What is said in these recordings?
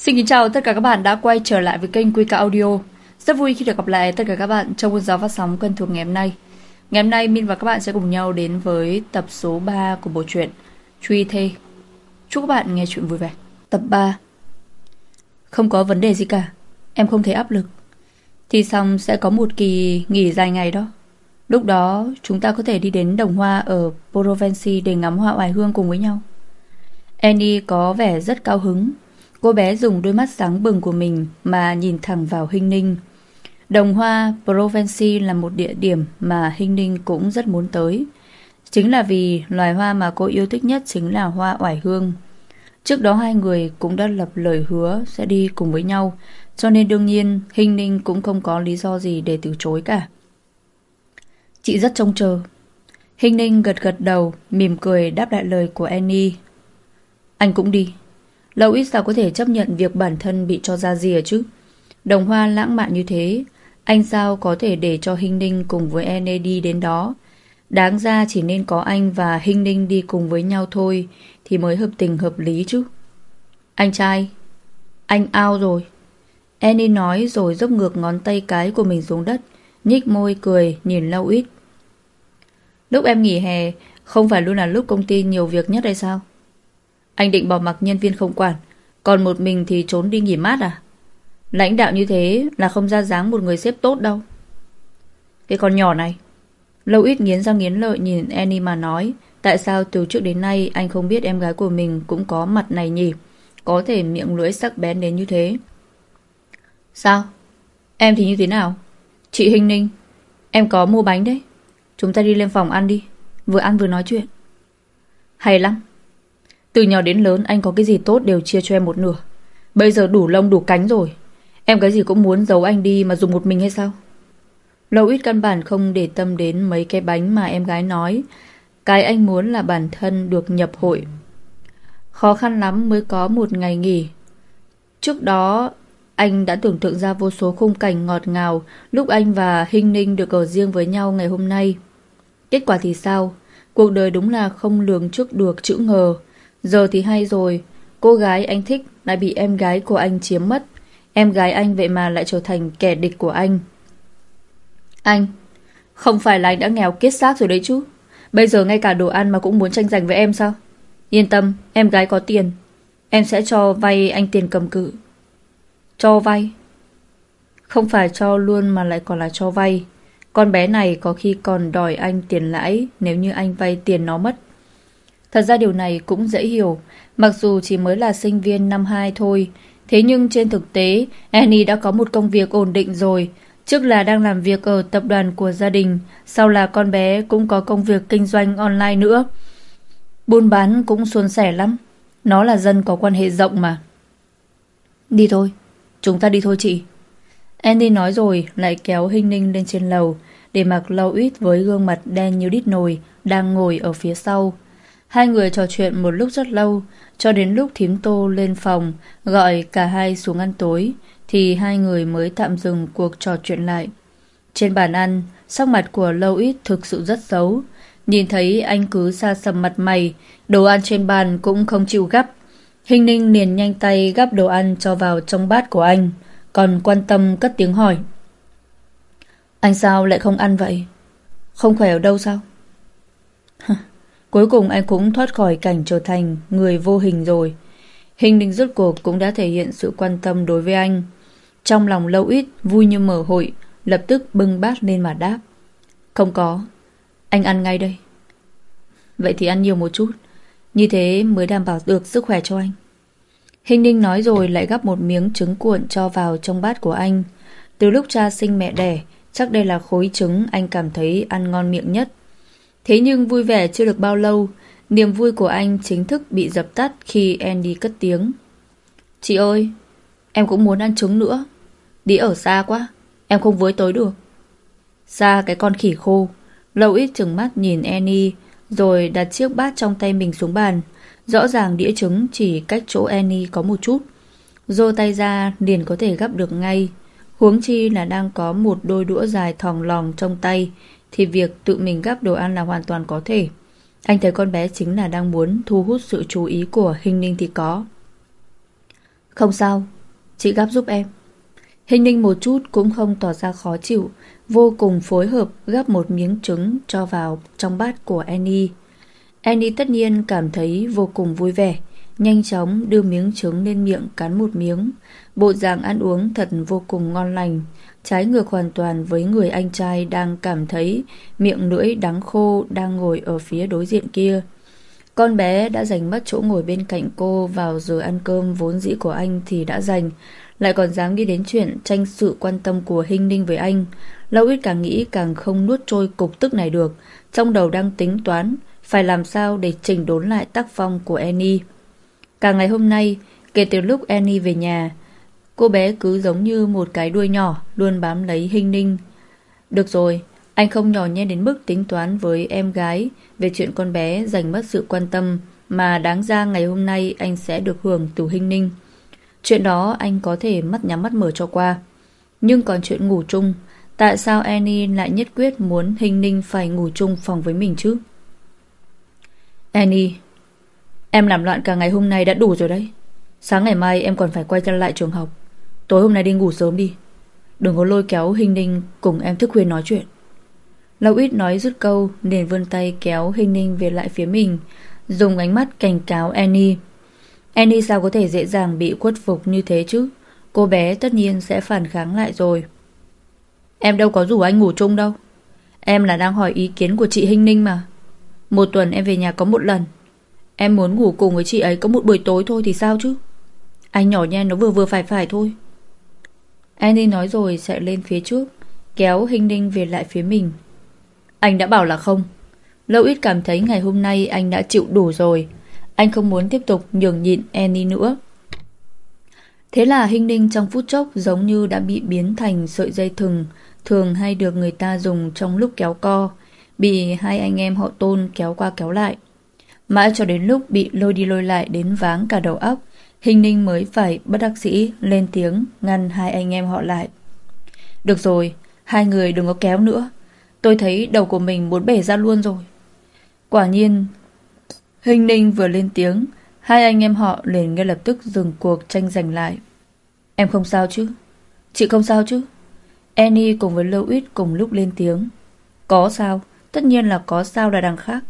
Xin kính chào tất cả các bạn đã quay trở lại với kênh Quy Ca Audio. Rất vui khi được gặp lại tất cả các bạn trong buổi giáo phát sóng quen thuộc ngày hôm nay. Ngày hôm nay Min và các bạn sẽ cùng nhau đến với tập số 3 của bộ truyện Truy Thê. Chúc các bạn nghe chuyện vui vẻ. Tập 3 Không có vấn đề gì cả. Em không thấy áp lực. Thì xong, sẽ có một kỳ nghỉ dài ngày đó. Lúc đó, chúng ta có thể đi đến đồng hoa ở Provence để ngắm hoa oải hương cùng với nhau. Annie có vẻ rất cao hứng Cô bé dùng đôi mắt sáng bừng của mình mà nhìn thẳng vào Hinh Ninh. Đồng hoa Provence là một địa điểm mà Hinh Ninh cũng rất muốn tới. Chính là vì loài hoa mà cô yêu thích nhất chính là hoa oải hương. Trước đó hai người cũng đã lập lời hứa sẽ đi cùng với nhau, cho nên đương nhiên Hinh Ninh cũng không có lý do gì để từ chối cả. Chị rất trông chờ. Hinh Ninh gật gật đầu, mỉm cười đáp lại lời của Annie. Anh cũng đi. Lâu ít sao có thể chấp nhận việc bản thân bị cho ra rìa chứ? Đồng hoa lãng mạn như thế, Anh sao có thể để cho Hinh Ninh cùng với Ene đi đến đó? Đáng ra chỉ nên có anh và Hinh Ninh đi cùng với nhau thôi, Thì mới hợp tình hợp lý chứ. Anh trai, Anh ao rồi. Annie nói rồi dốc ngược ngón tay cái của mình xuống đất Nhích môi cười, nhìn lâu ít. Lúc em nghỉ hè, Không phải luôn là lúc công ty nhiều việc nhất hay sao? Anh định bỏ mặc nhân viên không quản, Còn một mình thì trốn đi nghỉ mát à? Lãnh đạo như thế là không ra dáng một người sếp tốt đâu. Cái con nhỏ này, Lâu ít nghiến răng nghiến lợi nhìn Annie mà nói, Tại sao từ trước đến nay anh không biết em gái của mình cũng có mặt này nhỉ? Có thể miệng lưỡi sắc bén đến như thế. Sao? Em thì như thế nào? Chị Hình Ninh, Em có mua bánh đấy. Chúng ta đi lên phòng ăn đi. Vừa ăn vừa nói chuyện. Hay lắm từ nhỏ đến lớn anh có cái gì tốt đều chia cho em một nửa. Bây giờ đủ lông đủ cánh rồi. Em cái gì cũng muốn giấu anh đi mà dùng một mình hay sao? Lâu ít căn bản không để tâm đến mấy cái bánh mà em gái nói. Cái anh muốn là bản thân được nhập hội. Khó khăn lắm mới có một ngày nghỉ. Trước đó, anh đã tưởng tượng ra vô số khung cảnh ngọt ngào lúc anh và Hinh Ninh được ở riêng với nhau ngày hôm nay. Kết quả thì sao? Cuộc đời đúng là không lường trước được chữ ngờ. Giờ thì hay rồi, cô gái anh thích lại bị em gái của anh chiếm mất. Em gái anh vậy mà lại trở thành kẻ địch của anh. Anh, không phải là anh đã nghèo kiết xác rồi đấy chứ. Bây giờ ngay cả đồ ăn mà cũng muốn tranh giành với em sao? Yên tâm, em gái có tiền. Em sẽ cho vay anh tiền cầm cự. Cho vay? Không phải cho luôn mà lại còn là cho vay. Con bé này có khi còn đòi anh tiền lãi nếu như anh vay tiền nó mất. Thật ra điều này cũng dễ hiểu, mặc dù chỉ mới là sinh viên năm 2 thôi. Thế nhưng trên thực tế, Annie đã có một công việc ổn định rồi. Trước là đang làm việc ở tập đoàn của gia đình, sau là con bé cũng có công việc kinh doanh online nữa. Buôn bán cũng suôn sẻ lắm. Nó là dân có quan hệ rộng mà. Đi thôi, chúng ta đi thôi chị. Andy nói rồi lại kéo Hinh Ninh lên trên lầu để mặc lâu ít với gương mặt đen như đít nồi đang ngồi ở phía sau. Hai người trò chuyện một lúc rất lâu, cho đến lúc thím tô lên phòng, gọi cả hai xuống ăn tối, thì hai người mới tạm dừng cuộc trò chuyện lại. Trên bàn ăn, sắc mặt của lâu ít thực sự rất xấu. Nhìn thấy anh cứ xa sầm mặt mày, đồ ăn trên bàn cũng không chịu gấp. Hình ninh liền nhanh tay gắp đồ ăn cho vào trong bát của anh, còn quan tâm cất tiếng hỏi. Anh sao lại không ăn vậy? Không khỏe ở đâu sao? Cuối cùng anh cũng thoát khỏi cảnh trở thành người vô hình rồi. Hình đình rốt cuộc cũng đã thể hiện sự quan tâm đối với anh. Trong lòng lâu ít, vui như mở hội, lập tức bưng bát lên mà đáp. Không có, anh ăn ngay đây. Vậy thì ăn nhiều một chút, như thế mới đảm bảo được sức khỏe cho anh. Hình ninh nói rồi lại gắp một miếng trứng cuộn cho vào trong bát của anh. Từ lúc cha sinh mẹ đẻ, chắc đây là khối trứng anh cảm thấy ăn ngon miệng nhất. Thế nhưng vui vẻ chưa được bao lâu, niềm vui của anh chính thức bị dập tắt khi Andy cất tiếng. Chị ơi, em cũng muốn ăn trứng nữa. Đi ở xa quá, em không với tới được. Xa cái con khỉ khô, lâu ít chừng mắt nhìn Annie, rồi đặt chiếc bát trong tay mình xuống bàn. Rõ ràng đĩa trứng chỉ cách chỗ Annie có một chút. Dô tay ra liền có thể gắp được ngay. Huống chi là đang có một đôi đũa dài thòng lòng trong tay, thì việc tự mình gắp đồ ăn là hoàn toàn có thể. Anh thấy con bé chính là đang muốn thu hút sự chú ý của hình ninh thì có. Không sao, chị gắp giúp em. Hình ninh một chút cũng không tỏ ra khó chịu, vô cùng phối hợp gắp một miếng trứng cho vào trong bát của Annie. Annie tất nhiên cảm thấy vô cùng vui vẻ, nhanh chóng đưa miếng trứng lên miệng cắn một miếng. Bộ dạng ăn uống thật vô cùng ngon lành, trái ngược hoàn toàn với người anh trai đang cảm thấy miệng lưỡi đắng khô đang ngồi ở phía đối diện kia. Con bé đã giành mất chỗ ngồi bên cạnh cô vào giờ ăn cơm vốn dĩ của anh thì đã giành, lại còn dám nghĩ đến chuyện tranh sự quan tâm của Hinh Ninh với anh. Lâu ít càng nghĩ càng không nuốt trôi cục tức này được, trong đầu đang tính toán phải làm sao để chỉnh đốn lại tác phong của Annie. Cả ngày hôm nay, kể từ lúc Annie về nhà, cô bé cứ giống như một cái đuôi nhỏ luôn bám lấy Hinh Ninh. Được rồi, anh không nhỏ nhen đến mức tính toán với em gái về chuyện con bé dành mất sự quan tâm mà đáng ra ngày hôm nay anh sẽ được hưởng từ Hinh Ninh. Chuyện đó anh có thể mắt nhắm mắt mở cho qua. Nhưng còn chuyện ngủ chung, tại sao Annie lại nhất quyết muốn Hinh Ninh phải ngủ chung phòng với mình chứ? Annie, em làm loạn cả ngày hôm nay đã đủ rồi đấy. Sáng ngày mai em còn phải quay trở lại trường học. Tối hôm nay đi ngủ sớm đi. Đừng có lôi kéo hình Ninh cùng em thức khuya nói chuyện. Lâu ít nói dứt câu nên vươn tay kéo hình Ninh về lại phía mình, dùng ánh mắt cảnh cáo Annie. Annie sao có thể dễ dàng bị khuất phục như thế chứ? Cô bé tất nhiên sẽ phản kháng lại rồi. Em đâu có rủ anh ngủ chung đâu. Em là đang hỏi ý kiến của chị hình Ninh mà. Một tuần em về nhà có một lần. Em muốn ngủ cùng với chị ấy có một buổi tối thôi thì sao chứ? Anh nhỏ nhen nó vừa vừa phải phải thôi. Annie nói rồi sẽ lên phía trước, kéo Hinh Ninh về lại phía mình. Anh đã bảo là không. Lâu ít cảm thấy ngày hôm nay anh đã chịu đủ rồi. Anh không muốn tiếp tục nhường nhịn Annie nữa. Thế là Hinh Ninh trong phút chốc giống như đã bị biến thành sợi dây thừng, thường hay được người ta dùng trong lúc kéo co, bị hai anh em họ tôn kéo qua kéo lại. Mãi cho đến lúc bị lôi đi lôi lại đến váng cả đầu óc, Hình Ninh mới phải bất đắc sĩ lên tiếng ngăn hai anh em họ lại. Được rồi, hai người đừng có kéo nữa. Tôi thấy đầu của mình muốn bể ra luôn rồi. Quả nhiên, Hình Ninh vừa lên tiếng, hai anh em họ liền ngay lập tức dừng cuộc tranh giành lại. Em không sao chứ? Chị không sao chứ? Annie cùng với Lâu Ít cùng lúc lên tiếng. Có sao? Tất nhiên là có sao là đằng khác.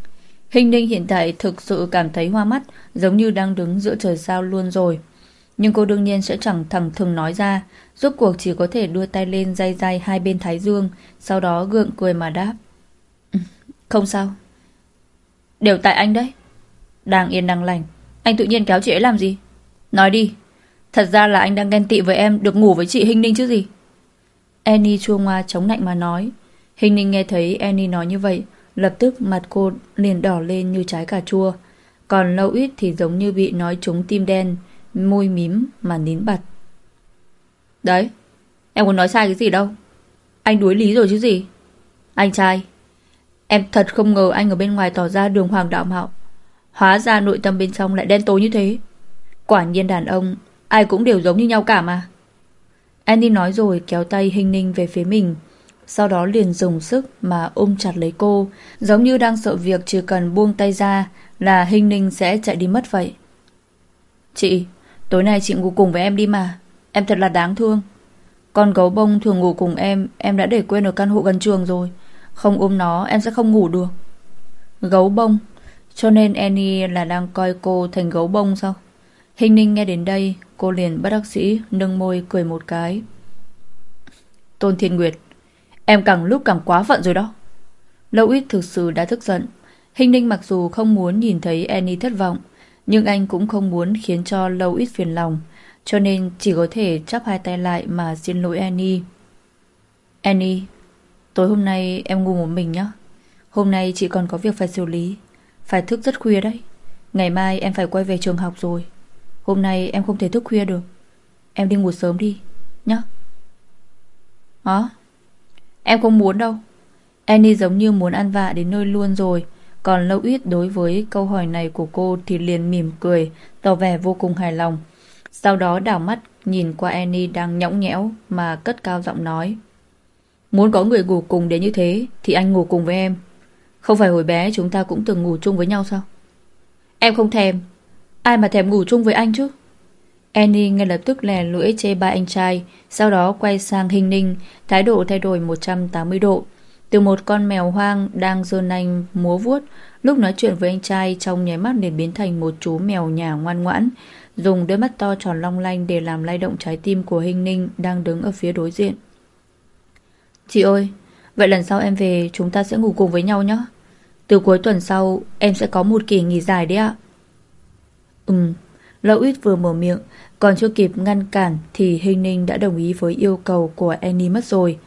Hình Ninh hiện tại thực sự cảm thấy hoa mắt, giống như đang đứng giữa trời sao luôn rồi. Nhưng cô đương nhiên sẽ chẳng thẳng thừng nói ra, rốt cuộc chỉ có thể đưa tay lên day day hai bên thái dương, sau đó gượng cười mà đáp. Không sao. Đều tại anh đấy. Đang yên đang lành, anh tự nhiên kéo chị ấy làm gì? Nói đi, thật ra là anh đang ghen tị với em được ngủ với chị Hình Ninh chứ gì? Annie chua ngoa chống lạnh mà nói. Hình Ninh nghe thấy Annie nói như vậy, lập tức mặt cô liền đỏ lên như trái cà chua. Còn lâu ít thì giống như bị nói trúng tim đen, môi mím mà nín bặt. Đấy, em còn nói sai cái gì đâu. Anh đuối lý rồi chứ gì. Anh trai, em thật không ngờ anh ở bên ngoài tỏ ra đường hoàng đạo mạo. Hóa ra nội tâm bên trong lại đen tối như thế. Quả nhiên đàn ông, ai cũng đều giống như nhau cả mà. Andy nói rồi kéo tay hình ninh về phía mình. Sau đó liền dùng sức mà ôm chặt lấy cô, giống như đang sợ việc chỉ cần buông tay ra là hình ninh sẽ chạy đi mất vậy. Chị, tối nay chị ngủ cùng với em đi mà. Em thật là đáng thương. Con gấu bông thường ngủ cùng em, em đã để quên ở căn hộ gần trường rồi. Không ôm nó, em sẽ không ngủ được. Gấu bông? Cho nên Annie là đang coi cô thành gấu bông sao? Hình ninh nghe đến đây, cô liền bất đắc sĩ nâng môi cười một cái. Tôn Thiên Nguyệt, em càng lúc càng quá phận rồi đó. Lâu ít thực sự đã tức giận. Hình ninh mặc dù không muốn nhìn thấy Annie thất vọng, nhưng anh cũng không muốn khiến cho Lâu ít phiền lòng, cho nên chỉ có thể chắp hai tay lại mà xin lỗi Annie. Annie, tối hôm nay em ngủ một mình nhé. Hôm nay chị còn có việc phải xử lý. Phải thức rất khuya đấy Ngày mai em phải quay về trường học rồi Hôm nay em không thể thức khuya được Em đi ngủ sớm đi Nhá Hả Em không muốn đâu. Annie giống như muốn ăn vạ đến nơi luôn rồi. Còn Lâu Ít đối với câu hỏi này của cô Thì liền mỉm cười, Tỏ vẻ vô cùng hài lòng. Sau đó đảo mắt nhìn qua Annie đang nhõng nhẽo Mà cất cao giọng nói. Muốn có người ngủ cùng đến như thế Thì anh ngủ cùng với em. Không phải hồi bé chúng ta cũng từng ngủ chung với nhau sao? Em không thèm. Ai mà thèm ngủ chung với anh chứ? Annie ngay lập tức lè lưỡi chê ba anh trai, sau đó quay sang hình ninh, thái độ thay đổi 180 độ. Từ một con mèo hoang đang dơ nanh múa vuốt, lúc nói chuyện với anh trai trong nháy mắt liền biến thành một chú mèo nhà ngoan ngoãn, dùng đôi mắt to tròn long lanh để làm lay động trái tim của hình ninh đang đứng ở phía đối diện. Chị ơi, vậy lần sau em về chúng ta sẽ ngủ cùng với nhau nhé. Từ cuối tuần sau em sẽ có một kỳ nghỉ dài đấy ạ. Ừm, Lão Ít vừa mở miệng, còn chưa kịp ngăn cản thì Hình Ninh đã đồng ý với yêu cầu của Annie mất rồi.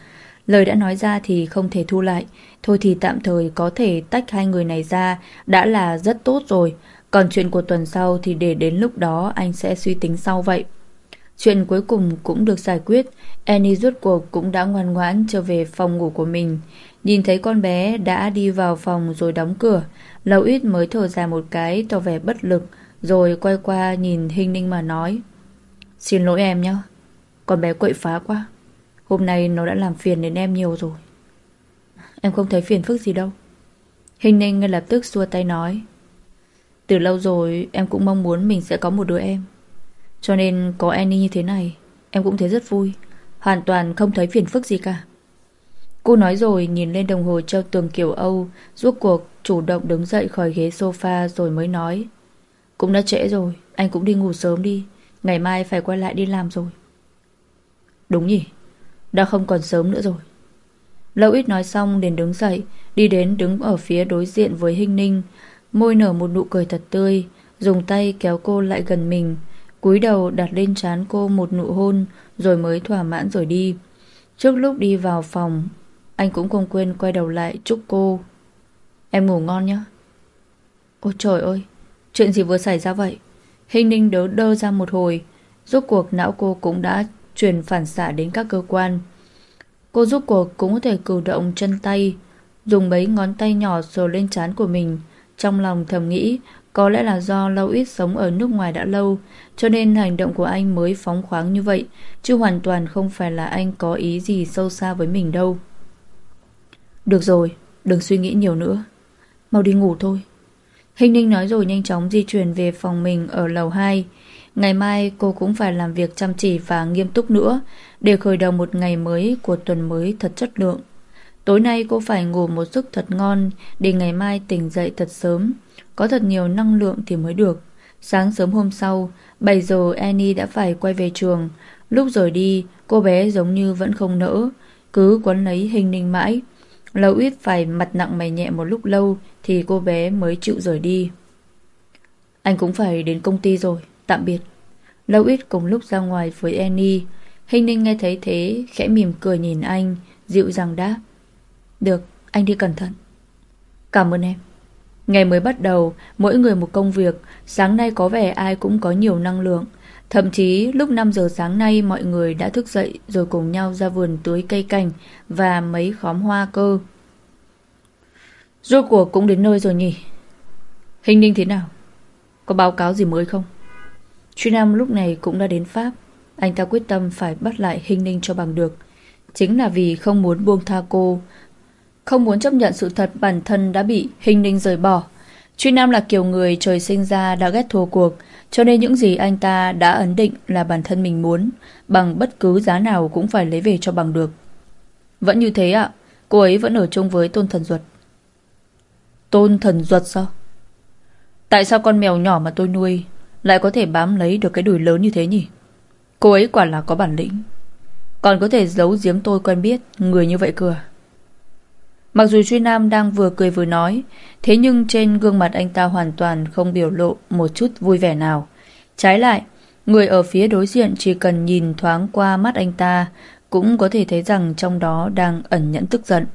Lời đã nói ra thì không thể thu lại, thôi thì tạm thời có thể tách hai người này ra đã là rất tốt rồi. Còn chuyện của tuần sau thì để đến lúc đó anh sẽ suy tính sau vậy. Chuyện cuối cùng cũng được giải quyết, Annie rút cuộc cũng đã ngoan ngoãn trở về phòng ngủ của mình. Nhìn thấy con bé đã đi vào phòng rồi đóng cửa, Lâu ít mới thở dài một cái tỏ vẻ bất lực, rồi quay qua nhìn Hình Ninh mà nói, Xin lỗi em nhé Con bé quậy phá quá. Hôm nay nó đã làm phiền đến em nhiều rồi. Em không thấy phiền phức gì đâu. Hình Ninh ngay lập tức xua tay nói, Từ lâu rồi em cũng mong muốn mình sẽ có một đứa em. Cho nên có Annie như thế này, Em cũng thấy rất vui, Hoàn toàn không thấy phiền phức gì cả. Cô nói rồi nhìn lên đồng hồ treo tường kiểu Âu, Rốt cuộc chủ động đứng dậy khỏi ghế sofa rồi mới nói cũng đã trễ rồi, Anh cũng đi ngủ sớm đi. Ngày mai phải quay lại đi làm rồi. Đúng nhỉ? Đã không còn sớm nữa rồi. Lâu ít nói xong liền đứng dậy, Đi đến đứng ở phía đối diện với Hinh Ninh. Môi nở một nụ cười thật tươi, Dùng tay kéo cô lại gần mình. Cúi đầu đặt lên trán cô một nụ hôn, Rồi mới thỏa mãn rồi đi. Trước lúc đi vào phòng, Anh cũng không quên quay đầu lại chúc cô. Em ngủ ngon nhé Ôi trời ơi Chuyện gì vừa xảy ra vậy? Hình ninh đớ đơ ra một hồi. Rốt cuộc não cô cũng đã truyền phản xạ đến các cơ quan. Cô rốt cuộc cũng có thể cử động chân tay, dùng mấy ngón tay nhỏ sờ lên trán của mình. Trong lòng thầm nghĩ, có lẽ là do lâu ít sống ở nước ngoài đã lâu, cho nên hành động của anh mới phóng khoáng như vậy, chứ hoàn toàn không phải là anh có ý gì sâu xa với mình đâu. Được rồi, đừng suy nghĩ nhiều nữa. Mau đi ngủ thôi. Hình Ninh nói rồi nhanh chóng di chuyển về phòng mình ở lầu 2. Ngày mai cô cũng phải làm việc chăm chỉ và nghiêm túc nữa để khởi đầu một ngày mới của tuần mới thật chất lượng. Tối nay cô phải ngủ một giấc thật ngon để ngày mai tỉnh dậy thật sớm. Có thật nhiều năng lượng thì mới được. Sáng sớm hôm sau, 7 giờ Annie đã phải quay về trường. Lúc rời đi, cô bé giống như vẫn không nỡ, cứ quấn lấy hình ninh mãi. Lâu ít phải mặt nặng mày nhẹ một lúc lâu thì cô bé mới chịu rời đi. Anh cũng phải đến công ty rồi, tạm biệt. Lâu ít cùng lúc ra ngoài với Annie, Hình ninh nghe thấy thế, khẽ mỉm cười nhìn anh, dịu dàng đáp. Được, anh đi cẩn thận. Cảm ơn em. Ngày mới bắt đầu, mỗi người một công việc, sáng nay có vẻ ai cũng có nhiều năng lượng. Thậm chí, lúc 5 giờ sáng nay mọi người đã thức dậy rồi cùng nhau ra vườn tưới cây cảnh và mấy khóm hoa cơ. Rốt cuộc cũng đến nơi rồi nhỉ? Hình ninh thế nào? Có báo cáo gì mới không? Truy Nam lúc này cũng đã đến Pháp. Anh ta quyết tâm phải bắt lại hình ninh cho bằng được. Chính là vì không muốn buông tha cô. Không muốn chấp nhận sự thật bản thân đã bị hình ninh rời bỏ. Truy Nam là kiểu người trời sinh ra đã ghét thua cuộc, Cho nên những gì anh ta đã ấn định là bản thân mình muốn, Bằng bất cứ giá nào cũng phải lấy về cho bằng được Vẫn như thế ạ, Cô ấy vẫn ở chung với tôn thần duật. Tôn thần duật sao? Tại sao con mèo nhỏ mà tôi nuôi lại có thể bám lấy được cái đùi lớn như thế nhỉ? Cô ấy quả là có bản lĩnh. Còn có thể giấu giếm tôi quen biết người như vậy cơ à? Mặc dù Truy Nam đang vừa cười vừa nói, thế nhưng trên gương mặt anh ta hoàn toàn không biểu lộ một chút vui vẻ nào. Trái lại, người ở phía đối diện chỉ cần nhìn thoáng qua mắt anh ta cũng có thể thấy rằng trong đó đang ẩn nhẫn tức giận.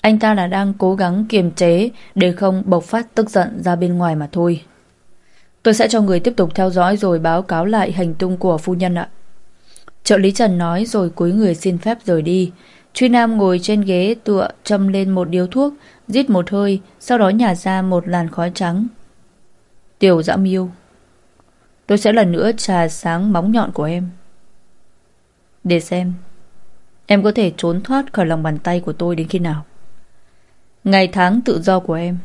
Anh ta là đang cố gắng kiềm chế để không bộc phát tức giận ra bên ngoài mà thôi. Tôi sẽ cho người tiếp tục theo dõi rồi báo cáo lại hành tung của phu nhân ạ. Trợ lý Trần nói rồi cúi người xin phép rời đi. Truy Nam ngồi trên ghế tựa châm lên một điếu thuốc, rít một hơi, sau đó nhả ra một làn khói trắng. Tiểu dã miêu. Tôi sẽ lần nữa trà sáng móng nhọn của em. Để xem, em có thể trốn thoát khỏi lòng bàn tay của tôi đến khi nào. Ngày tháng tự do của em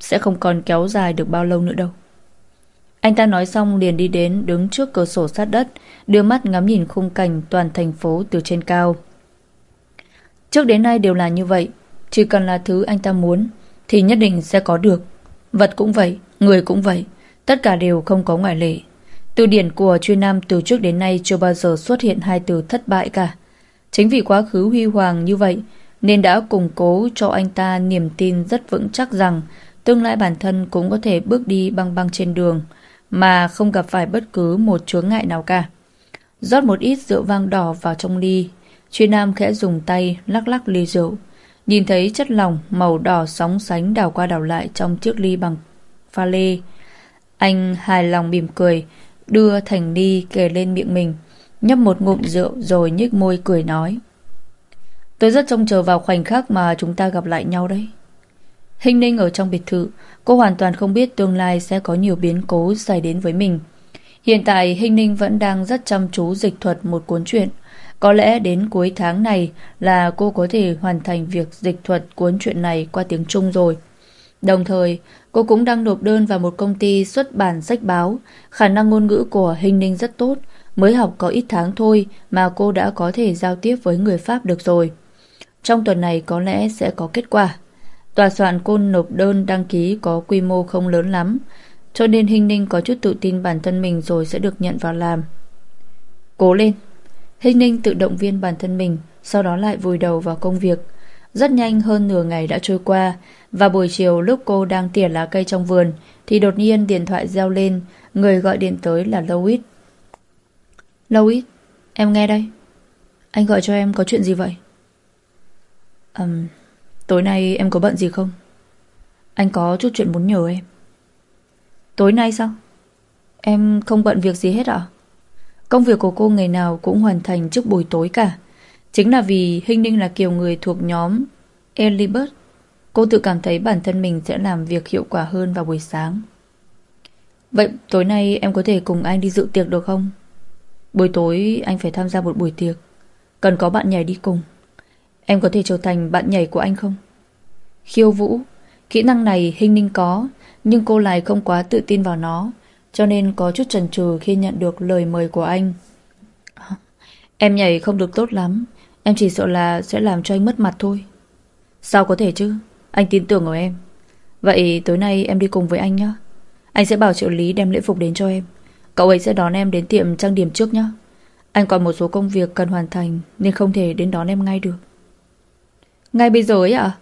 Sẽ không còn kéo dài được bao lâu nữa đâu Anh ta nói xong liền đi đến đứng trước cửa sổ sát đất, đưa mắt ngắm nhìn khung cảnh toàn thành phố từ trên cao. Trước đến nay đều là như vậy, chỉ cần là thứ anh ta muốn thì nhất định sẽ có được. Vật cũng vậy, người cũng vậy, tất cả đều không có ngoại lệ. Từ điển của chuyên nam từ trước đến nay chưa bao giờ xuất hiện hai từ thất bại cả. Chính vì quá khứ huy hoàng như vậy nên đã củng cố cho anh ta niềm tin rất vững chắc rằng tương lai bản thân cũng có thể bước đi băng băng trên đường mà không gặp phải bất cứ một chướng ngại nào cả. Rót một ít rượu vang đỏ vào trong ly, chuyên nam khẽ dùng tay lắc lắc ly rượu. Nhìn thấy chất lỏng màu đỏ sóng sánh đảo qua đảo lại trong chiếc ly bằng pha lê. Anh hài lòng mỉm cười, đưa thành ly kề lên miệng mình, nhấp một ngụm rượu rồi nhếch môi cười nói. Tôi rất trông chờ vào khoảnh khắc mà chúng ta gặp lại nhau đấy. Hình ninh ở trong biệt thự, cô hoàn toàn không biết tương lai sẽ có nhiều biến cố xảy đến với mình. Hiện tại Hình ninh vẫn đang rất chăm chú dịch thuật một cuốn truyện. Có lẽ đến cuối tháng này là cô có thể hoàn thành việc dịch thuật cuốn truyện này qua tiếng Trung rồi. Đồng thời, cô cũng đang nộp đơn vào một công ty xuất bản sách báo. Khả năng ngôn ngữ của Hình ninh rất tốt, mới học có ít tháng thôi mà cô đã có thể giao tiếp với người Pháp được rồi. Trong tuần này có lẽ sẽ có kết quả. Tòa soạn cô nộp đơn đăng ký có quy mô không lớn lắm, cho nên Hình Ninh có chút tự tin bản thân mình rồi sẽ được nhận vào làm. Cố lên! Hình Ninh tự động viên bản thân mình, sau đó lại vùi đầu vào công việc. Rất nhanh hơn nửa ngày đã trôi qua, và buổi chiều lúc cô đang tỉa lá cây trong vườn, thì đột nhiên điện thoại reo lên, người gọi điện tới là Louis. Louis, em nghe đây. Anh gọi cho em có chuyện gì vậy? Um, tối nay em có bận gì không? Anh có chút chuyện muốn nhờ em. Tối nay sao? Em không bận việc gì hết ạ? Công việc của cô ngày nào cũng hoàn thành trước buổi tối cả. Chính là vì Hinh Ninh là kiểu người thuộc nhóm Elibert. Cô tự cảm thấy bản thân mình sẽ làm việc hiệu quả hơn vào buổi sáng. Vậy tối nay em có thể cùng anh đi dự tiệc được không? Buổi tối anh phải tham gia một buổi tiệc. Cần có bạn nhảy đi cùng. Em có thể trở thành bạn nhảy của anh không? Khiêu vũ, Kỹ năng này Hinh ninh có, Nhưng cô lại không quá tự tin vào nó cho nên có chút chần chừ khi nhận được lời mời của anh. Em nhảy không được tốt lắm. Em chỉ sợ là sẽ làm cho anh mất mặt thôi. Sao có thể chứ? Anh tin tưởng ở em. Vậy tối nay em đi cùng với anh nhé Anh sẽ bảo trợ lý đem lễ phục đến cho em. Cậu ấy sẽ đón em đến tiệm trang điểm trước nhé Anh còn một số công việc cần hoàn thành Nên không thể đến đón em ngay được. Ngay bây giờ ấy ạ? À?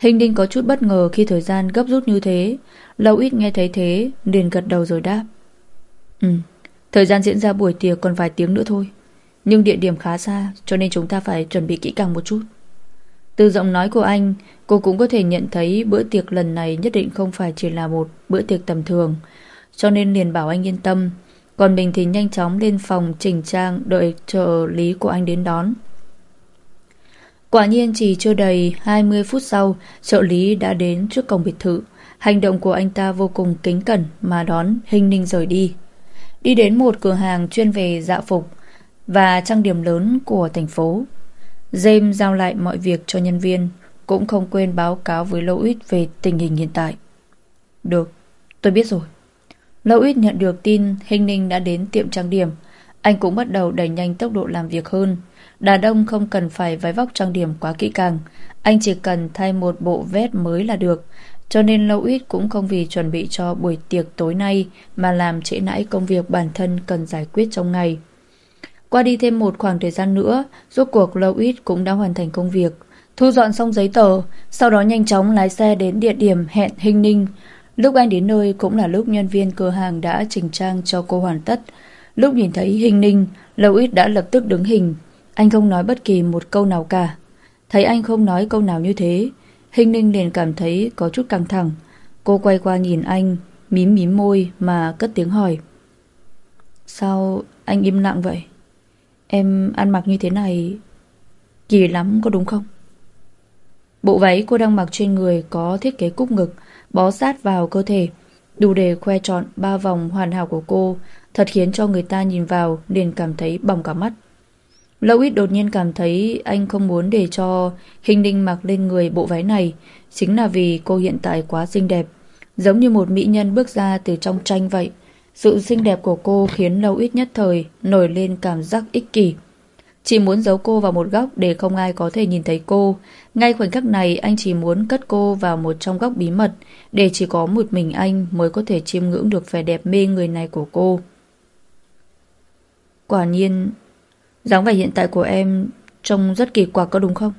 Hình đinh có chút bất ngờ khi thời gian gấp rút như thế. Lâu ít nghe thấy thế, liền gật đầu rồi đáp. Ừ, thời gian diễn ra buổi tiệc còn vài tiếng nữa thôi. Nhưng địa điểm khá xa, cho nên chúng ta phải chuẩn bị kỹ càng một chút. Từ giọng nói của anh, cô cũng có thể nhận thấy bữa tiệc lần này nhất định không phải chỉ là một bữa tiệc tầm thường. Cho nên liền bảo anh yên tâm. Còn mình thì nhanh chóng lên phòng chỉnh trang đợi trợ lý của anh đến đón. Quả nhiên chỉ chưa đầy 20 phút sau, trợ lý đã đến trước cổng biệt thự. Hành động của anh ta vô cùng kính cẩn mà đón Hình Ninh rời đi. Đi đến một cửa hàng chuyên về dạ phục và trang điểm lớn của thành phố. James giao lại mọi việc cho nhân viên, cũng không quên báo cáo với Louis về tình hình hiện tại. Được, tôi biết rồi. Louis nhận được tin Hình Ninh đã đến tiệm trang điểm. Anh cũng bắt đầu đẩy nhanh tốc độ làm việc hơn. Đàn ông không cần phải váy vóc trang điểm quá kỹ càng. Anh chỉ cần thay một bộ vest mới là được. Cho nên Lâu Ít cũng không vì chuẩn bị cho buổi tiệc tối nay Mà làm trễ nãi công việc bản thân cần giải quyết trong ngày. Qua đi thêm một khoảng thời gian nữa, Rốt cuộc Lâu Ít cũng đã hoàn thành công việc. Thu dọn xong giấy tờ, Sau đó nhanh chóng lái xe đến địa điểm hẹn hình ninh. Lúc anh đến nơi cũng là lúc nhân viên cửa hàng đã chỉnh trang cho cô hoàn tất. Lúc nhìn thấy hình ninh, Lâu Ít đã lập tức đứng hình anh không nói bất kỳ một câu nào cả. Thấy anh không nói câu nào như thế, Hình Ninh liền cảm thấy có chút căng thẳng. Cô quay qua nhìn anh, mím mím môi mà cất tiếng hỏi. Sao anh im lặng vậy? Em ăn mặc như thế này kỳ lắm có đúng không? Bộ váy cô đang mặc trên người có thiết kế cúc ngực, bó sát vào cơ thể, đủ để khoe trọn ba vòng hoàn hảo của cô, thật khiến cho người ta nhìn vào liền cảm thấy bỏng cả mắt. Lâu ít đột nhiên cảm thấy anh không muốn để cho Hình Ninh mặc lên người bộ váy này chính là vì cô hiện tại quá xinh đẹp giống như một mỹ nhân bước ra từ trong tranh vậy Sự xinh đẹp của cô khiến lâu ít nhất thời nổi lên cảm giác ích kỷ. Chỉ muốn giấu cô vào một góc để không ai có thể nhìn thấy cô. Ngay khoảnh khắc này anh chỉ muốn cất cô vào một trong góc bí mật để chỉ có một mình anh mới có thể chiêm ngưỡng được vẻ đẹp mê người này của cô. Quả nhiên, dáng vẻ hiện tại của em trông rất kỳ quặc có đúng không?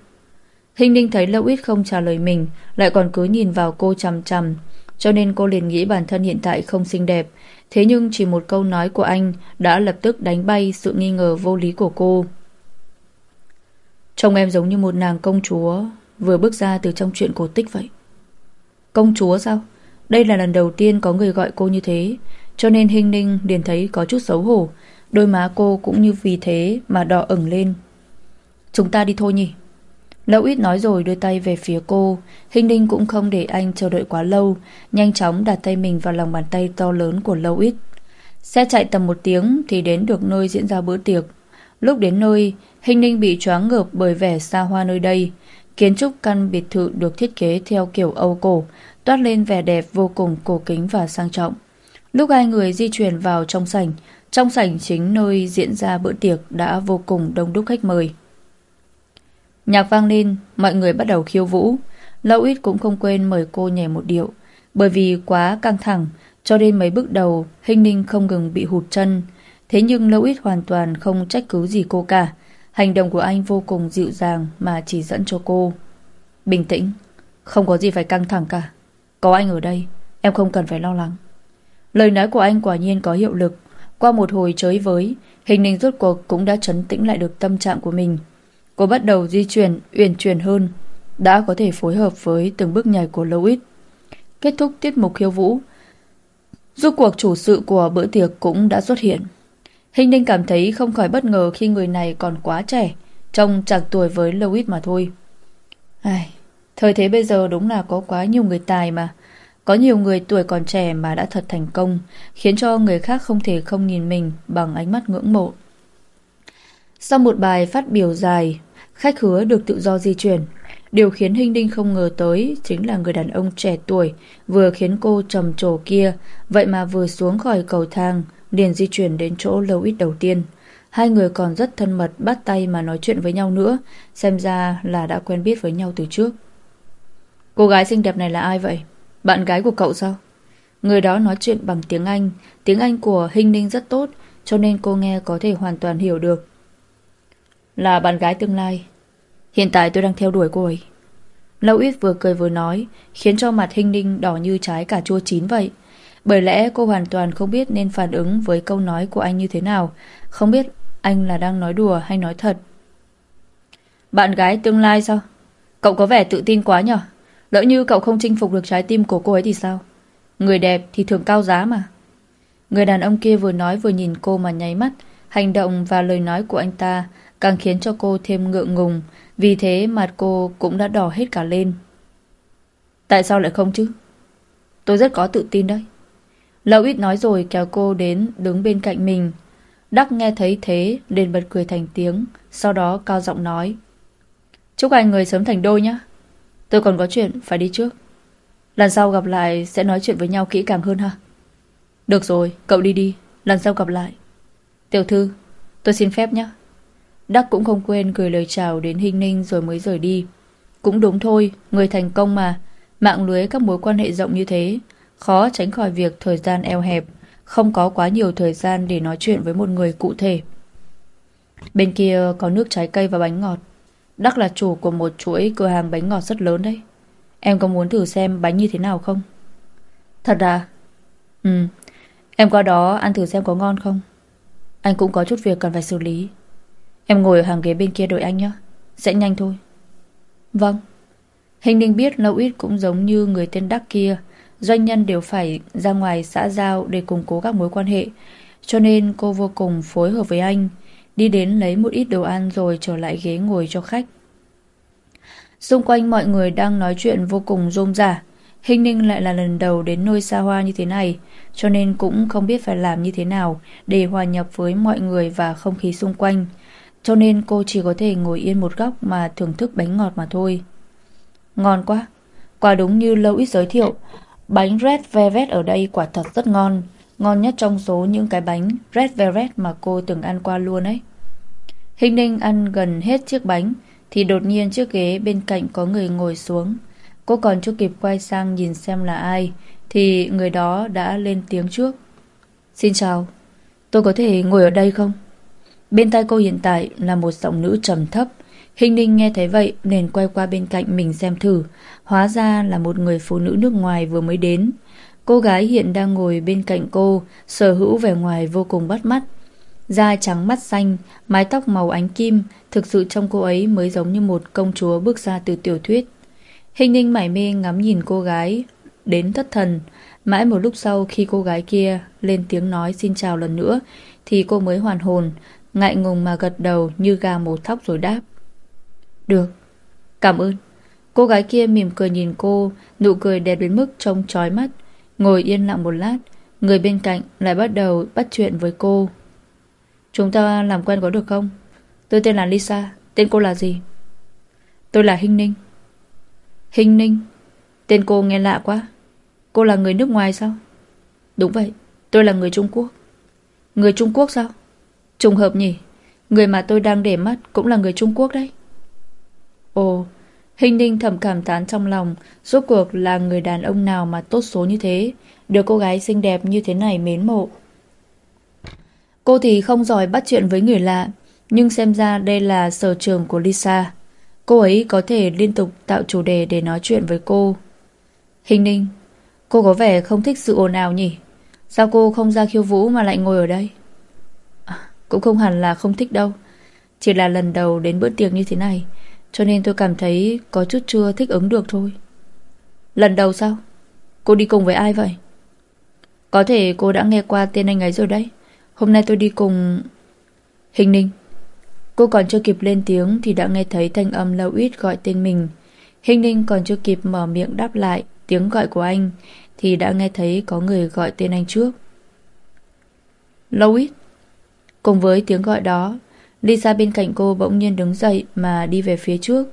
Hình ninh thấy lâu ít không trả lời mình, lại còn cứ nhìn vào cô chằm chằm, cho nên cô liền nghĩ bản thân hiện tại không xinh đẹp. Thế nhưng chỉ một câu nói của anh đã lập tức đánh bay sự nghi ngờ vô lý của cô. Trông em giống như một nàng công chúa vừa bước ra từ trong chuyện cổ tích vậy. Công chúa sao? Đây là lần đầu tiên có người gọi cô như thế, cho nên Hình Ninh liền thấy có chút xấu hổ, đôi má cô cũng như vì thế mà đỏ ửng lên. Chúng ta đi thôi nhỉ? Lâu ít nói rồi đưa tay về phía cô, Hình Ninh cũng không để anh chờ đợi quá lâu, nhanh chóng đặt tay mình vào lòng bàn tay to lớn của Lâu ít. Xe chạy tầm một tiếng thì đến được nơi diễn ra bữa tiệc. Lúc đến nơi, Hình Ninh bị choáng ngợp bởi vẻ xa hoa nơi đây. Kiến trúc căn biệt thự được thiết kế theo kiểu Âu cổ, toát lên vẻ đẹp vô cùng cổ kính và sang trọng. Lúc hai người di chuyển vào trong sảnh, trong sảnh chính nơi diễn ra bữa tiệc đã vô cùng đông đúc khách mời. Nhạc vang lên, mọi người bắt đầu khiêu vũ. Lâu ít cũng không quên mời cô nhảy một điệu. Bởi vì quá căng thẳng, cho nên mấy bước đầu, hình ninh không ngừng bị hụt chân. Thế nhưng Lâu ít hoàn toàn không trách cứ gì cô cả. Hành động của anh vô cùng dịu dàng mà chỉ dẫn cho cô. Bình tĩnh, không có gì phải căng thẳng cả. Có anh ở đây, em không cần phải lo lắng. Lời nói của anh quả nhiên có hiệu lực. Qua một hồi chới với, hình ninh rốt cuộc cũng đã chấn tĩnh lại được tâm trạng của mình. Cô bắt đầu di chuyển, uyển chuyển hơn, đã có thể phối hợp với từng bước nhảy của Louis. Kết thúc tiết mục khiêu vũ, rốt cuộc chủ sự của bữa tiệc cũng đã xuất hiện. Hình Ninh cảm thấy không khỏi bất ngờ khi người này còn quá trẻ, trông chẳng tuổi với Louis mà thôi. Ai, thời thế bây giờ đúng là có quá nhiều người tài mà. Có nhiều người tuổi còn trẻ mà đã thật thành công, khiến cho người khác không thể không nhìn mình bằng ánh mắt ngưỡng mộ. Sau một bài phát biểu dài, khách hứa được tự do di chuyển. Điều khiến Hinh Đinh không ngờ tới chính là người đàn ông trẻ tuổi vừa khiến cô trầm trồ kia, vậy mà vừa xuống khỏi cầu thang, liền di chuyển đến chỗ lâu ít đầu tiên. Hai người còn rất thân mật bắt tay mà nói chuyện với nhau nữa, xem ra là đã quen biết với nhau từ trước. Cô gái xinh đẹp này là ai vậy? Bạn gái của cậu sao? Người đó nói chuyện bằng tiếng Anh, tiếng Anh của Hinh Ninh rất tốt, cho nên cô nghe có thể hoàn toàn hiểu được. Là bạn gái tương lai. Hiện tại tôi đang theo đuổi cô ấy. Lâu ít vừa cười vừa nói Khiến cho mặt Hinh Ninh đỏ như trái cà chua chín vậy. Bởi lẽ cô hoàn toàn không biết nên phản ứng với câu nói của anh như thế nào. Không biết anh là đang nói đùa hay nói thật. Bạn gái tương lai sao? Cậu có vẻ tự tin quá nhở? Lỡ như cậu không chinh phục được trái tim của cô ấy thì sao? Người đẹp thì thường cao giá mà Người đàn ông kia vừa nói vừa nhìn cô mà nháy mắt Hành động và lời nói của anh ta càng khiến cho cô thêm ngượng ngùng, vì thế mặt cô cũng đã đỏ hết cả lên. Tại sao lại không chứ? Tôi rất có tự tin đấy. Lâu ít nói rồi kéo cô đến đứng bên cạnh mình. Đắc nghe thấy thế liền bật cười thành tiếng, sau đó cao giọng nói. Chúc hai người sớm thành đôi nhé. Tôi còn có chuyện phải đi trước. Lần sau gặp lại sẽ nói chuyện với nhau kỹ càng hơn ha. Được rồi, cậu đi đi, lần sau gặp lại. Tiểu thư, tôi xin phép nhé. Đắc cũng không quên gửi lời chào đến Hinh Ninh rồi mới rời đi. Cũng đúng thôi, người thành công mà. Mạng lưới các mối quan hệ rộng như thế, khó tránh khỏi việc thời gian eo hẹp, không có quá nhiều thời gian để nói chuyện với một người cụ thể. Bên kia có nước trái cây và bánh ngọt. Đắc là chủ của một chuỗi cửa hàng bánh ngọt rất lớn đấy. Em có muốn thử xem bánh như thế nào không? Thật à? Ừ. Em qua đó ăn thử xem có ngon không? Anh cũng có chút việc cần phải xử lý. Em ngồi ở hàng ghế bên kia đợi anh nhé Sẽ nhanh thôi Vâng Hình ninh biết Lâu Ít cũng giống như người tên Đắc kia Doanh nhân đều phải ra ngoài xã giao Để củng cố các mối quan hệ Cho nên cô vô cùng phối hợp với anh Đi đến lấy một ít đồ ăn Rồi trở lại ghế ngồi cho khách Xung quanh mọi người đang nói chuyện vô cùng rôm rả Hình ninh lại là lần đầu đến nơi xa hoa như thế này, Cho nên cũng không biết phải làm như thế nào Để hòa nhập với mọi người và không khí xung quanh cho nên cô chỉ có thể ngồi yên một góc mà thưởng thức bánh ngọt mà thôi. Ngon quá. Quả đúng như lâu ít giới thiệu. Bánh red velvet ở đây quả thật rất ngon. Ngon nhất trong số những cái bánh Red Velvet mà cô từng ăn qua luôn ấy Hình ninh ăn gần hết chiếc bánh, Thì đột nhiên chiếc ghế bên cạnh có người ngồi xuống. Cô còn chưa kịp quay sang nhìn xem là ai, Thì người đó đã lên tiếng trước. Xin chào, Tôi có thể ngồi ở đây không? Bên tai cô hiện tại là một giọng nữ trầm thấp. Hình ninh nghe thấy vậy nên quay qua bên cạnh mình xem thử, Hóa ra là một người phụ nữ nước ngoài vừa mới đến. Cô gái hiện đang ngồi bên cạnh cô, Sở hữu vẻ ngoài vô cùng bắt mắt. Da trắng mắt xanh, Mái tóc màu ánh kim, Thực sự trong cô ấy mới giống như một công chúa bước ra từ tiểu thuyết. Hình ninh mải mê ngắm nhìn cô gái Đến thất thần. Mãi một lúc sau khi cô gái kia Lên tiếng nói xin chào lần nữa, Thì cô mới hoàn hồn, Ngại ngùng mà gật đầu như gà mổ thóc rồi đáp. Được, Cảm ơn. Cô gái kia mỉm cười nhìn cô, Nụ cười đẹp đến mức trông chói mắt. Ngồi yên lặng một lát, Người bên cạnh lại bắt đầu bắt chuyện với cô. Chúng ta làm quen có được không? Tôi tên là Lisa, Tên cô là gì? Tôi là Hinh Ninh Hinh Ninh, Tên cô nghe lạ quá Cô là người nước ngoài sao? Đúng vậy, Tôi là người Trung Quốc Người Trung Quốc sao? Trùng hợp nhỉ Người mà tôi đang để mắt cũng là người Trung Quốc đấy Ồ Hình ninh thầm cảm tán trong lòng, Rốt cuộc là người đàn ông nào mà tốt số như thế Được cô gái xinh đẹp như thế này mến mộ Cô thì không giỏi bắt chuyện với người lạ Nhưng xem ra đây là sở trường của Lisa. Cô ấy có thể liên tục tạo chủ đề để nói chuyện với cô. Hình ninh Cô có vẻ không thích sự ồn ào nhỉ? Sao cô không ra khiêu vũ mà lại ngồi ở đây? À, Cũng không hẳn là không thích đâu. Chỉ là lần đầu đến bữa tiệc như thế này cho nên tôi cảm thấy có chút chưa thích ứng được thôi. Lần đầu sao? Cô đi cùng với ai vậy? Có thể cô đã nghe qua tên anh ấy rồi đấy. Hôm nay tôi đi cùng Hình ninh Cô còn chưa kịp lên tiếng Thì đã nghe thấy thanh âm lâu ít gọi tên mình Hình ninh còn chưa kịp mở miệng đáp lại Tiếng gọi của anh Thì đã nghe thấy có người gọi tên anh trước Lâu ít Cùng với tiếng gọi đó, Lisa bên cạnh cô bỗng nhiên đứng dậy mà đi về phía trước.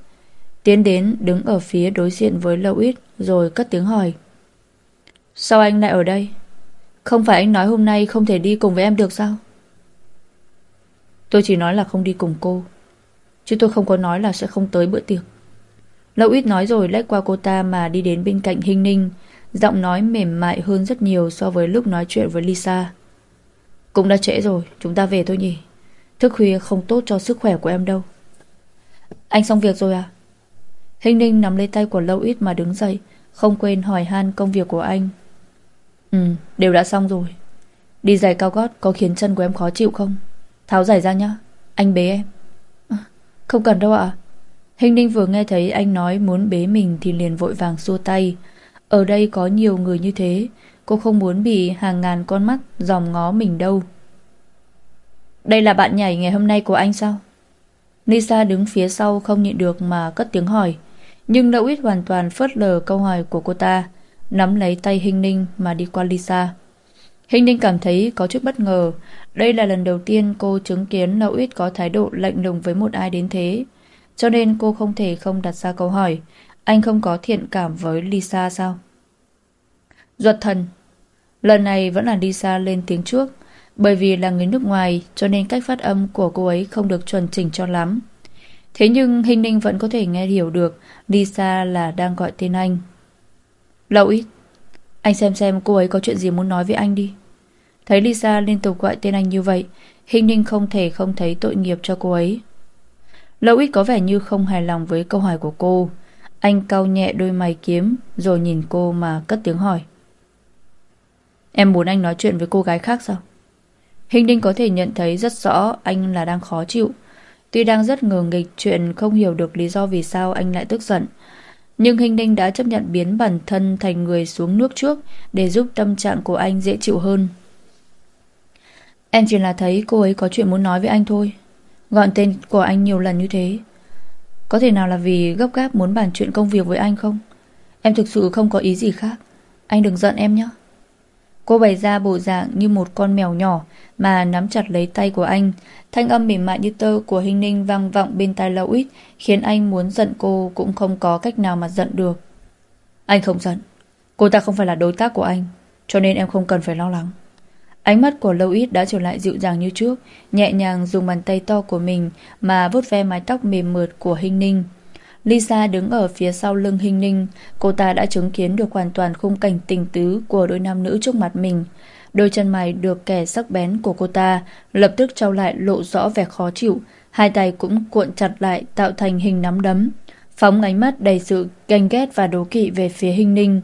Tiến đến đứng ở phía đối diện với Lâu Ít rồi cất tiếng hỏi. Sao anh lại ở đây? Không phải anh nói hôm nay không thể đi cùng với em được sao? Tôi chỉ nói là không đi cùng cô. Chứ tôi không có nói là sẽ không tới bữa tiệc. Lâu Ít nói rồi lách qua cô ta mà đi đến bên cạnh Hinh Ninh. Giọng nói mềm mại hơn rất nhiều so với lúc nói chuyện với Lisa. Cũng đã trễ rồi, chúng ta về thôi nhỉ? Thức khuya không tốt cho sức khỏe của em đâu Anh xong việc rồi à Hình ninh nắm lấy tay của lâu ít mà đứng dậy Không quên hỏi han công việc của anh Ừ đều đã xong rồi. Đi giày cao gót có khiến chân của em khó chịu không? Tháo giày ra nhá Anh bế em. À, không cần đâu ạ. Hình ninh vừa nghe thấy anh nói muốn bế mình Thì liền vội vàng xua tay. Ở đây có nhiều người như thế Cô không muốn bị hàng ngàn con mắt dòm ngó mình đâu. Đây là bạn nhảy ngày hôm nay của anh sao? Lisa đứng phía sau không nhịn được mà cất tiếng hỏi. Nhưng Đậu Ít hoàn toàn phớt lờ câu hỏi của cô ta, nắm lấy tay Hình Ninh mà đi qua Lisa. Hình Ninh cảm thấy có chút bất ngờ. Đây là lần đầu tiên cô chứng kiến Lâu Ít có thái độ lạnh lùng với một ai đến thế. Cho nên cô không thể không đặt ra câu hỏi. Anh không có thiện cảm với Lisa sao? Duật thần. Lần này vẫn là Lisa lên tiếng trước. Bởi vì là người nước ngoài, cho nên cách phát âm của cô ấy không được chuẩn chỉnh cho lắm. Thế nhưng Hình Ninh vẫn có thể nghe hiểu được Lisa là đang gọi tên anh. Lâu ít. Anh xem xem cô ấy có chuyện gì muốn nói với anh đi. Thấy Lisa liên tục gọi tên anh như vậy, Hình Ninh không thể không thấy tội nghiệp cho cô ấy. Lâu ít có vẻ như không hài lòng với câu hỏi của cô. Anh cau nhẹ đôi mày kiếm rồi nhìn cô mà cất tiếng hỏi. Em muốn anh nói chuyện với cô gái khác sao? Hình Ninh có thể nhận thấy rất rõ anh là đang khó chịu. Tuy đang rất ngờ nghịch chuyện không hiểu được lý do vì sao anh lại tức giận. Nhưng Hình Ninh đã chấp nhận biến bản thân thành người xuống nước trước để giúp tâm trạng của anh dễ chịu hơn. Em chỉ là thấy cô ấy có chuyện muốn nói với anh thôi. Gọi tên của anh nhiều lần như thế. Có thể nào là vì gấp gáp muốn bàn chuyện công việc với anh không? Em thực sự không có ý gì khác. Anh đừng giận em nhé. Cô bày ra bộ dạng như một con mèo nhỏ mà nắm chặt lấy tay của anh. Thanh âm mềm mại như tơ của Hình Ninh vang vọng bên tai Lâu Ít khiến anh muốn giận cô cũng không có cách nào mà giận được. Anh không giận. Cô ta không phải là đối tác của anh cho nên em không cần phải lo lắng. Ánh mắt của Lâu Ít đã trở lại dịu dàng như trước, nhẹ nhàng dùng bàn tay to của mình mà vuốt ve mái tóc mềm mượt của hình Ninh. Lisa đứng ở phía sau lưng Hình Ninh, cô ta đã chứng kiến được hoàn toàn khung cảnh tình tứ của đôi nam nữ trước mặt mình. Đôi chân mày được kẻ sắc bén của cô ta lập tức trao lại lộ rõ vẻ khó chịu, hai tay cũng cuộn chặt lại tạo thành hình nắm đấm. Phóng ánh mắt đầy sự ganh ghét và đố kỵ về phía Hình Ninh.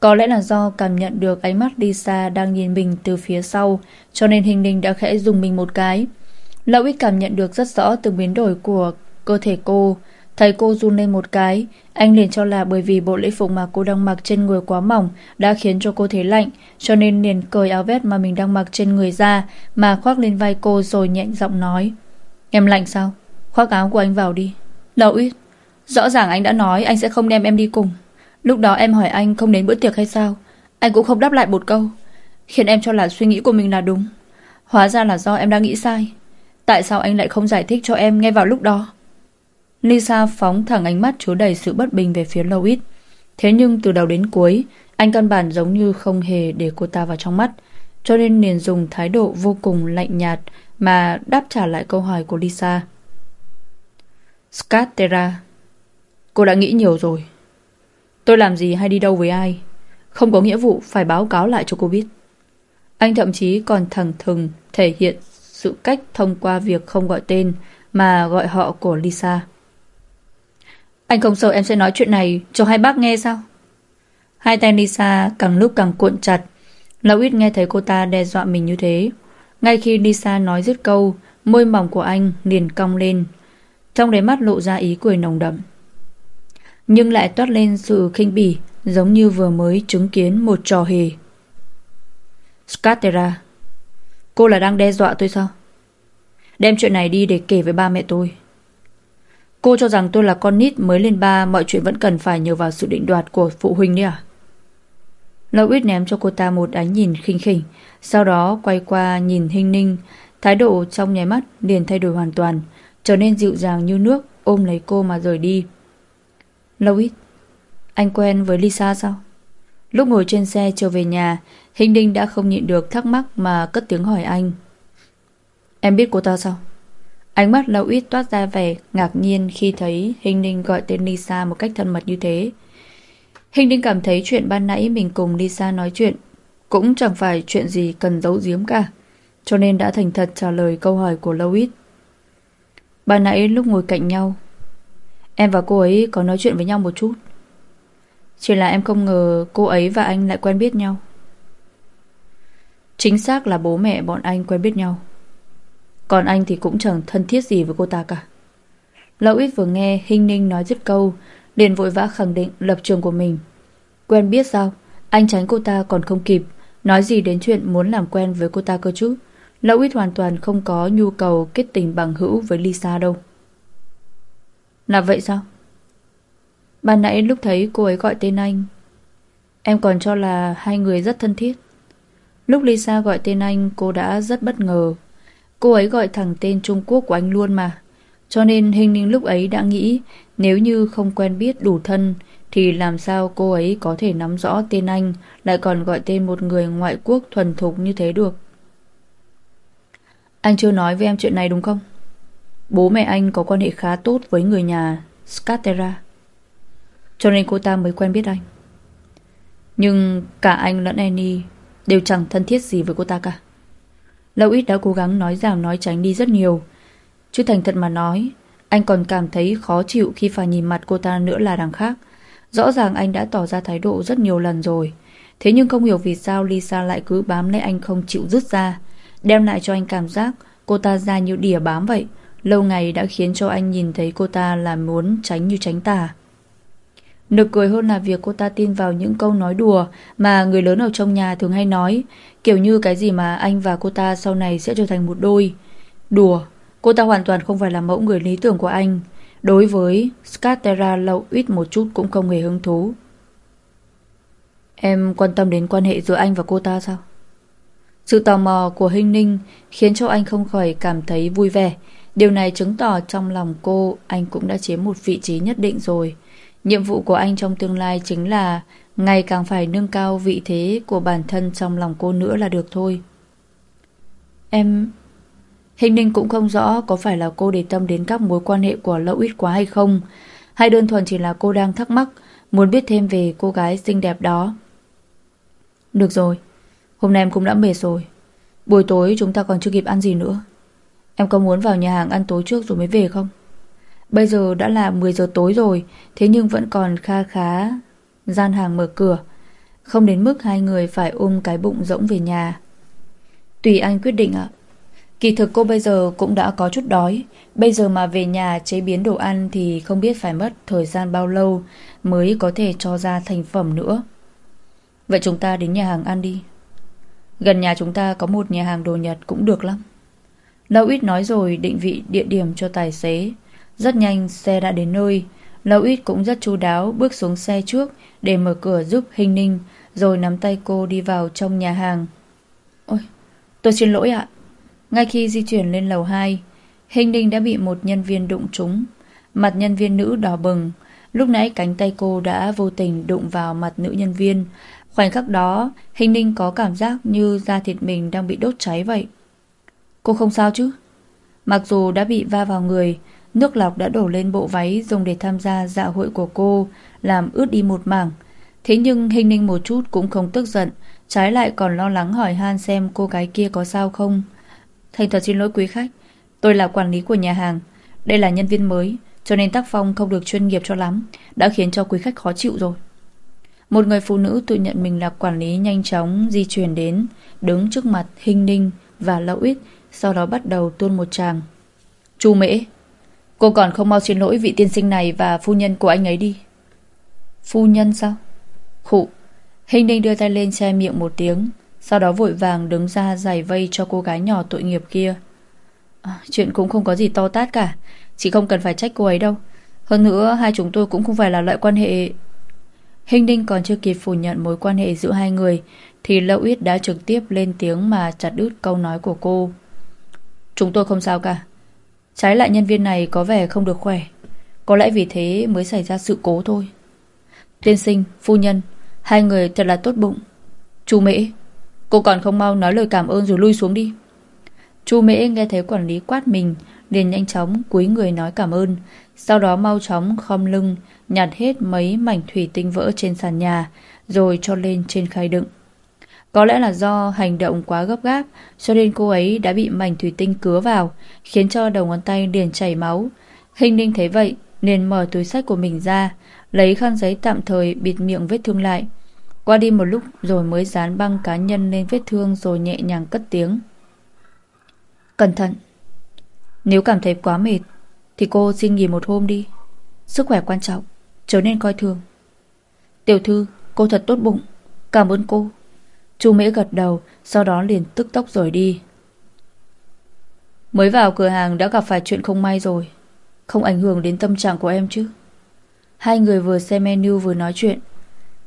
Có lẽ là do cảm nhận được ánh mắt Lisa đang nhìn mình từ phía sau, cho nên Hình Ninh đã khẽ dùng mình một cái. Lão ít cảm nhận được rất rõ từng biến đổi của cơ thể cô. Thấy cô run lên một cái, anh liền cho là bởi vì bộ lễ phục mà cô đang mặc trên người quá mỏng đã khiến cho cô thấy lạnh, cho nên liền cởi áo vest mà mình đang mặc trên người ra mà khoác lên vai cô rồi nhẹ giọng nói. Em lạnh sao? Khoác áo của anh vào đi. đâu ít, rõ ràng anh đã nói anh sẽ không đem em đi cùng. Lúc đó em hỏi anh không đến bữa tiệc hay sao Anh cũng không đáp lại một câu Khiến em cho là suy nghĩ của mình là đúng Hóa ra là do em đang nghĩ sai Tại sao anh lại không giải thích cho em ngay vào lúc đó Lisa phóng thẳng ánh mắt chứa đầy sự bất bình về phía Louis Thế nhưng từ đầu đến cuối, Anh căn bản giống như không hề để cô ta vào trong mắt. Cho nên liền dùng thái độ vô cùng lạnh nhạt Mà đáp trả lại câu hỏi của Lisa. Scatera, Cô đã nghĩ nhiều rồi. Tôi làm gì hay đi đâu với ai? Không có nghĩa vụ phải báo cáo lại cho cô biết. Anh thậm chí còn thẳng thừng Thể hiện sự cách thông qua việc không gọi tên Mà gọi họ của Lisa. Anh không sợ em sẽ nói chuyện này Cho hai bác nghe sao Hai tay Lisa càng lúc càng cuộn chặt Lão ít nghe thấy cô ta đe dọa mình như thế Ngay khi Lisa nói dứt câu Môi mỏng của anh liền cong lên Trong đáy mắt lộ ra ý cười nồng đậm nhưng lại toát lên sự khinh bỉ giống như vừa mới chứng kiến một trò hề. Scatera, cô là đang đe dọa tôi sao? Đem chuyện này đi để kể với ba mẹ tôi. Cô cho rằng tôi là con nít mới lên ba mọi chuyện vẫn cần phải nhờ vào sự định đoạt của phụ huynh đấy à? Lâu ít ném cho cô ta một ánh nhìn khinh khỉnh, sau đó quay qua nhìn hình ninh, thái độ trong nháy mắt liền thay đổi hoàn toàn, trở nên dịu dàng như nước, ôm lấy cô mà rời đi. Louis, anh quen với Lisa sao? Lúc ngồi trên xe trở về nhà, Hình Ninh đã không nhịn được thắc mắc mà cất tiếng hỏi anh. Em biết cô ta sao? Ánh mắt Louis toát ra vẻ ngạc nhiên khi thấy Hình Ninh gọi tên Lisa một cách thân mật như thế. Hình Ninh cảm thấy chuyện ban nãy mình cùng Lisa nói chuyện cũng chẳng phải chuyện gì cần giấu giếm cả, cho nên đã thành thật trả lời câu hỏi của Louis. Ban nãy lúc ngồi cạnh nhau, Em và cô ấy có nói chuyện với nhau một chút Chỉ là em không ngờ cô ấy và anh lại quen biết nhau Chính xác là bố mẹ bọn anh quen biết nhau còn anh thì cũng chẳng thân thiết gì với cô ta cả. Lão ít vừa nghe Hinh Ninh nói dứt câu, liền vội vã khẳng định lập trường của mình. Quen biết sao? Anh tránh cô ta còn không kịp, Nói gì đến chuyện muốn làm quen với cô ta cơ chứ? Lão ít hoàn toàn không có nhu cầu kết tình bằng hữu với Lisa đâu. Là vậy sao? Ban nãy lúc thấy cô ấy gọi tên anh, Em còn cho là hai người rất thân thiết. Lúc Lisa gọi tên anh, Cô đã rất bất ngờ. Cô ấy gọi thẳng tên Trung Quốc của anh luôn mà. Cho nên hình ninh lúc ấy đã nghĩ, Nếu như không quen biết đủ thân, Thì làm sao cô ấy có thể nắm rõ tên anh, Lại còn gọi tên một người ngoại quốc thuần thục như thế được? Anh chưa nói với em chuyện này đúng không? Bố mẹ anh có quan hệ khá tốt với người nhà Scatera Cho nên cô ta mới quen biết anh. Nhưng cả anh lẫn Annie Đều chẳng thân thiết gì với cô ta cả. Lâu ít đã cố gắng nói giảm nói tránh đi rất nhiều. Chứ thành thật mà nói, Anh còn cảm thấy khó chịu khi phải nhìn mặt cô ta nữa là đằng khác. Rõ ràng anh đã tỏ ra thái độ rất nhiều lần rồi. Thế nhưng không hiểu vì sao Lisa lại cứ bám lấy anh không chịu rút ra. Đem lại cho anh cảm giác Cô ta ra như đỉa bám vậy. Lâu ngày đã khiến cho anh nhìn thấy cô ta là muốn tránh như tránh tà. Nực cười hơn là việc cô ta tin vào những câu nói đùa mà người lớn ở trong nhà thường hay nói, kiểu như cái gì mà anh và cô ta sau này sẽ trở thành một đôi. Đùa, cô ta hoàn toàn không phải là mẫu người lý tưởng của anh. Đối với Scatera lâu ít một chút cũng không hề hứng thú. Em quan tâm đến quan hệ giữa anh và cô ta sao? Sự tò mò của Hinh Ninh khiến cho anh không khỏi cảm thấy vui vẻ. Điều này chứng tỏ trong lòng cô anh cũng đã chiếm một vị trí nhất định rồi. Nhiệm vụ của anh trong tương lai chính là ngày càng phải nâng cao vị thế của bản thân trong lòng cô nữa là được thôi. Em... Hình ninh cũng không rõ có phải là cô để tâm đến các mối quan hệ của Lậu Ít quá hay không, hay đơn thuần chỉ là cô đang thắc mắc, muốn biết thêm về cô gái xinh đẹp đó. Được rồi, hôm nay em cũng đã mệt rồi. Buổi tối chúng ta còn chưa kịp ăn gì nữa. Em có muốn vào nhà hàng ăn tối trước rồi mới về không? Bây giờ đã là 10 giờ tối rồi, thế nhưng vẫn còn kha khá gian hàng mở cửa. Không đến mức hai người phải ôm cái bụng rỗng về nhà. Tùy anh quyết định ạ. Kỳ thực cô bây giờ cũng đã có chút đói. Bây giờ mà về nhà chế biến đồ ăn thì không biết phải mất thời gian bao lâu mới có thể cho ra thành phẩm nữa. Vậy chúng ta đến nhà hàng ăn đi. Gần nhà chúng ta có một nhà hàng đồ Nhật cũng được lắm. Lâu ít nói rồi định vị địa điểm cho tài xế. Rất nhanh xe đã đến nơi. Lâu ít cũng rất chú đáo bước xuống xe trước để mở cửa giúp Hình Ninh rồi nắm tay cô đi vào trong nhà hàng. Ôi, tôi xin lỗi ạ. Ngay khi di chuyển lên lầu 2, Hình Ninh đã bị một nhân viên đụng trúng. Mặt nhân viên nữ đỏ bừng. Lúc nãy cánh tay cô đã vô tình đụng vào mặt nữ nhân viên. Khoảnh khắc đó, Hình Ninh có cảm giác như da thịt mình đang bị đốt cháy vậy. Cô không sao chứ? Mặc dù đã bị va vào người, nước lọc đã đổ lên bộ váy dùng để tham gia dạ hội của cô, làm ướt đi một mảng. Thế nhưng Hình Ninh một chút cũng không tức giận, trái lại còn lo lắng hỏi han xem cô gái kia có sao không. Thành thật xin lỗi quý khách, tôi là quản lý của nhà hàng, đây là nhân viên mới, cho nên tác phong không được chuyên nghiệp cho lắm, đã khiến cho quý khách khó chịu rồi. Một người phụ nữ tự nhận mình là quản lý nhanh chóng di chuyển đến, đứng trước mặt Hình Ninh và Lão Ít, sau đó bắt đầu tuôn một tràng. Chu Mễ, cô còn không mau xin lỗi vị tiên sinh này và phu nhân của anh ấy đi. Phu nhân sao? Khụ. Hình Ninh đưa tay lên che miệng một tiếng, sau đó vội vàng đứng ra giải vây cho cô gái nhỏ tội nghiệp kia. À, chuyện cũng không có gì to tát cả, chị không cần phải trách cô ấy đâu. Hơn nữa, hai chúng tôi cũng không phải là loại quan hệ Hình Ninh còn chưa kịp phủ nhận mối quan hệ giữa hai người thì Lâu Ít đã trực tiếp lên tiếng mà chặt đứt câu nói của cô. Chúng tôi không sao cả. Trái lại nhân viên này có vẻ không được khỏe. Có lẽ vì thế mới xảy ra sự cố thôi. Tiên sinh, phu nhân, hai người thật là tốt bụng. chú Mễ, cô còn không mau nói lời cảm ơn rồi lui xuống đi. chú Mễ nghe thấy quản lý quát mình, liền nhanh chóng cúi người nói cảm ơn, sau đó mau chóng khom lưng, nhặt hết mấy mảnh thủy tinh vỡ trên sàn nhà, rồi cho lên trên khay đựng. Có lẽ là do hành động quá gấp gáp, cho nên cô ấy đã bị mảnh thủy tinh cứa vào, khiến cho đầu ngón tay liền chảy máu. Hình ninh thấy vậy, nên mở túi sách của mình ra, lấy khăn giấy tạm thời bịt miệng vết thương lại. Qua đi một lúc rồi mới dán băng cá nhân lên vết thương rồi nhẹ nhàng cất tiếng. Cẩn thận. Nếu cảm thấy quá mệt, thì cô xin nghỉ một hôm đi. Sức khỏe quan trọng chớ nên coi thường. Tiểu thư, cô thật tốt bụng. Cảm ơn cô. Chu Mễ gật đầu, sau đó liền tức tốc rời đi. Mới vào cửa hàng đã gặp phải chuyện không may rồi. Không ảnh hưởng đến tâm trạng của em chứ. Hai người vừa xem menu vừa nói chuyện.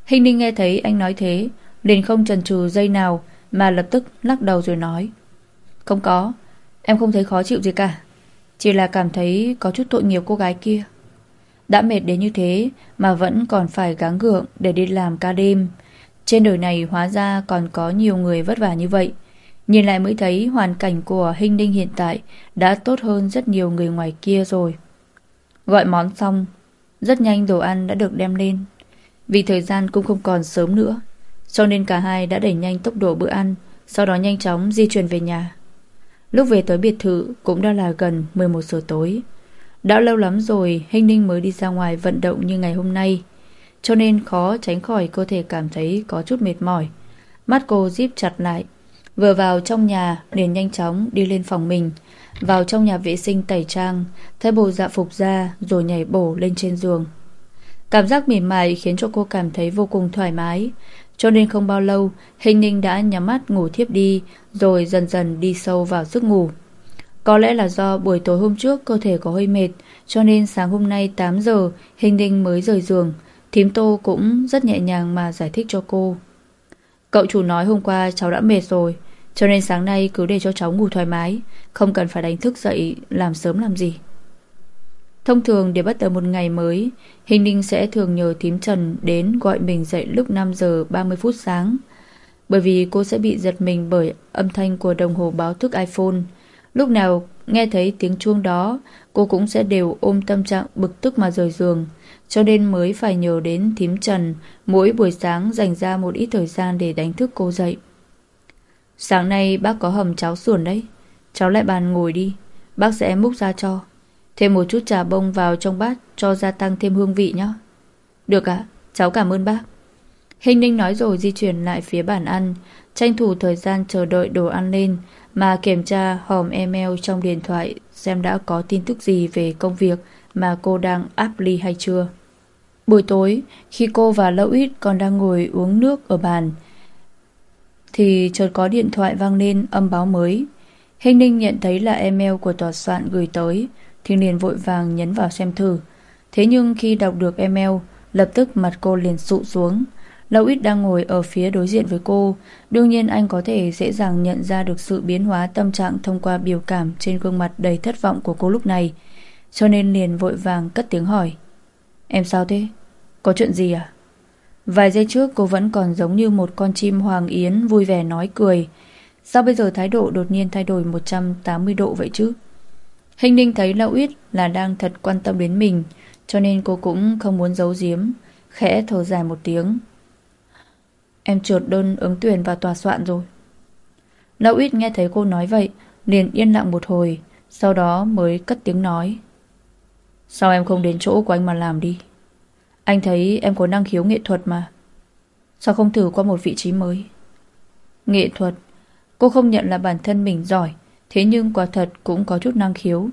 Hình ninh nghe thấy anh nói thế, liền không chần chừ giây nào mà lập tức lắc đầu rồi nói. Không có, em không thấy khó chịu gì cả. Chỉ là cảm thấy có chút tội nghiệp cô gái kia. Đã mệt đến như thế mà vẫn còn phải gắng gượng để đi làm ca đêm. Trên đời này hóa ra còn có nhiều người vất vả như vậy. Nhìn lại mới thấy hoàn cảnh của Hinh Ninh hiện tại đã tốt hơn rất nhiều người ngoài kia rồi. Gọi món xong, rất nhanh đồ ăn đã được đem lên. Vì thời gian cũng không còn sớm nữa, cho nên cả hai đã đẩy nhanh tốc độ bữa ăn, sau đó nhanh chóng di chuyển về nhà. Lúc về tới biệt thự cũng đã là gần 11 giờ tối. Đã lâu lắm rồi Hinh Ninh mới đi ra ngoài vận động như ngày hôm nay cho nên khó tránh khỏi cơ thể cảm thấy có chút mệt mỏi. Mắt cô díp chặt lại Vừa vào trong nhà liền nhanh chóng đi lên phòng mình. Vào trong nhà vệ sinh tẩy trang Thay bộ dạ phục ra Rồi nhảy bổ lên trên giường. Cảm giác mềm mại khiến cho cô cảm thấy vô cùng thoải mái Cho nên không bao lâu Hình ninh đã nhắm mắt ngủ thiếp đi Rồi dần dần đi sâu vào giấc ngủ. Có lẽ là do buổi tối hôm trước cơ thể có hơi mệt, cho nên sáng hôm nay 8 giờ Hình ninh mới rời giường. Thím Tô cũng rất nhẹ nhàng mà giải thích cho cô. Cậu chủ nói hôm qua cháu đã mệt rồi, cho nên sáng nay cứ để cho cháu ngủ thoải mái, không cần phải đánh thức dậy làm sớm làm gì. Thông thường để bắt đầu một ngày mới, Hình Ninh sẽ thường nhờ thím Trần đến gọi mình dậy lúc 5 giờ 30 phút sáng. bởi vì cô sẽ bị giật mình bởi âm thanh của đồng hồ báo thức iPhone. Lúc nào nghe thấy tiếng chuông đó, cô cũng sẽ đều ôm tâm trạng bực tức mà rời giường, cho nên mới phải nhờ đến thím Trần mỗi buổi sáng dành ra một ít thời gian để đánh thức cô dậy. Sáng nay bác có hầm cháo sườn đấy, cháu lại bàn ngồi đi, bác sẽ múc ra cho. Thêm một chút trà bông vào trong bát cho gia tăng thêm hương vị nhé. Được ạ, cháu cảm ơn bác. Hình Ninh nói rồi di chuyển lại phía bàn ăn, tranh thủ thời gian chờ đợi đồ ăn lên mà kiểm tra hòm email trong điện thoại xem đã có tin tức gì về công việc mà cô đang áp ly hay chưa. Buổi tối, khi cô và Lâu Ít còn đang ngồi uống nước ở bàn, thì chợt có điện thoại vang lên âm báo mới. Hình Ninh nhận thấy là email của tòa soạn gửi tới, thì liền vội vàng nhấn vào xem thử. Thế nhưng khi đọc được email, lập tức mặt cô liền sụ xuống. Lâu ít đang ngồi ở phía đối diện với cô Đương nhiên anh có thể dễ dàng nhận ra được sự biến hóa tâm trạng thông qua biểu cảm trên gương mặt đầy thất vọng của cô lúc này cho nên liền vội vàng cất tiếng hỏi Em sao thế? Có chuyện gì à? Vài giây trước cô vẫn còn giống như một con chim hoàng yến vui vẻ nói cười Sao bây giờ thái độ đột nhiên thay đổi 180 độ vậy chứ? Hình ninh thấy lão ít là đang thật quan tâm đến mình, Cho nên cô cũng không muốn giấu giếm, Khẽ thở dài một tiếng Em trượt đơn ứng tuyển vào tòa soạn rồi Lão ít nghe thấy cô nói vậy, Liền yên lặng một hồi, Sau đó mới cất tiếng nói Sao em không đến chỗ của anh mà làm đi? Anh thấy em có năng khiếu nghệ thuật mà. Sao không thử qua một vị trí mới? Nghệ thuật? Cô không nhận là bản thân mình giỏi, Thế nhưng quả thật cũng có chút năng khiếu.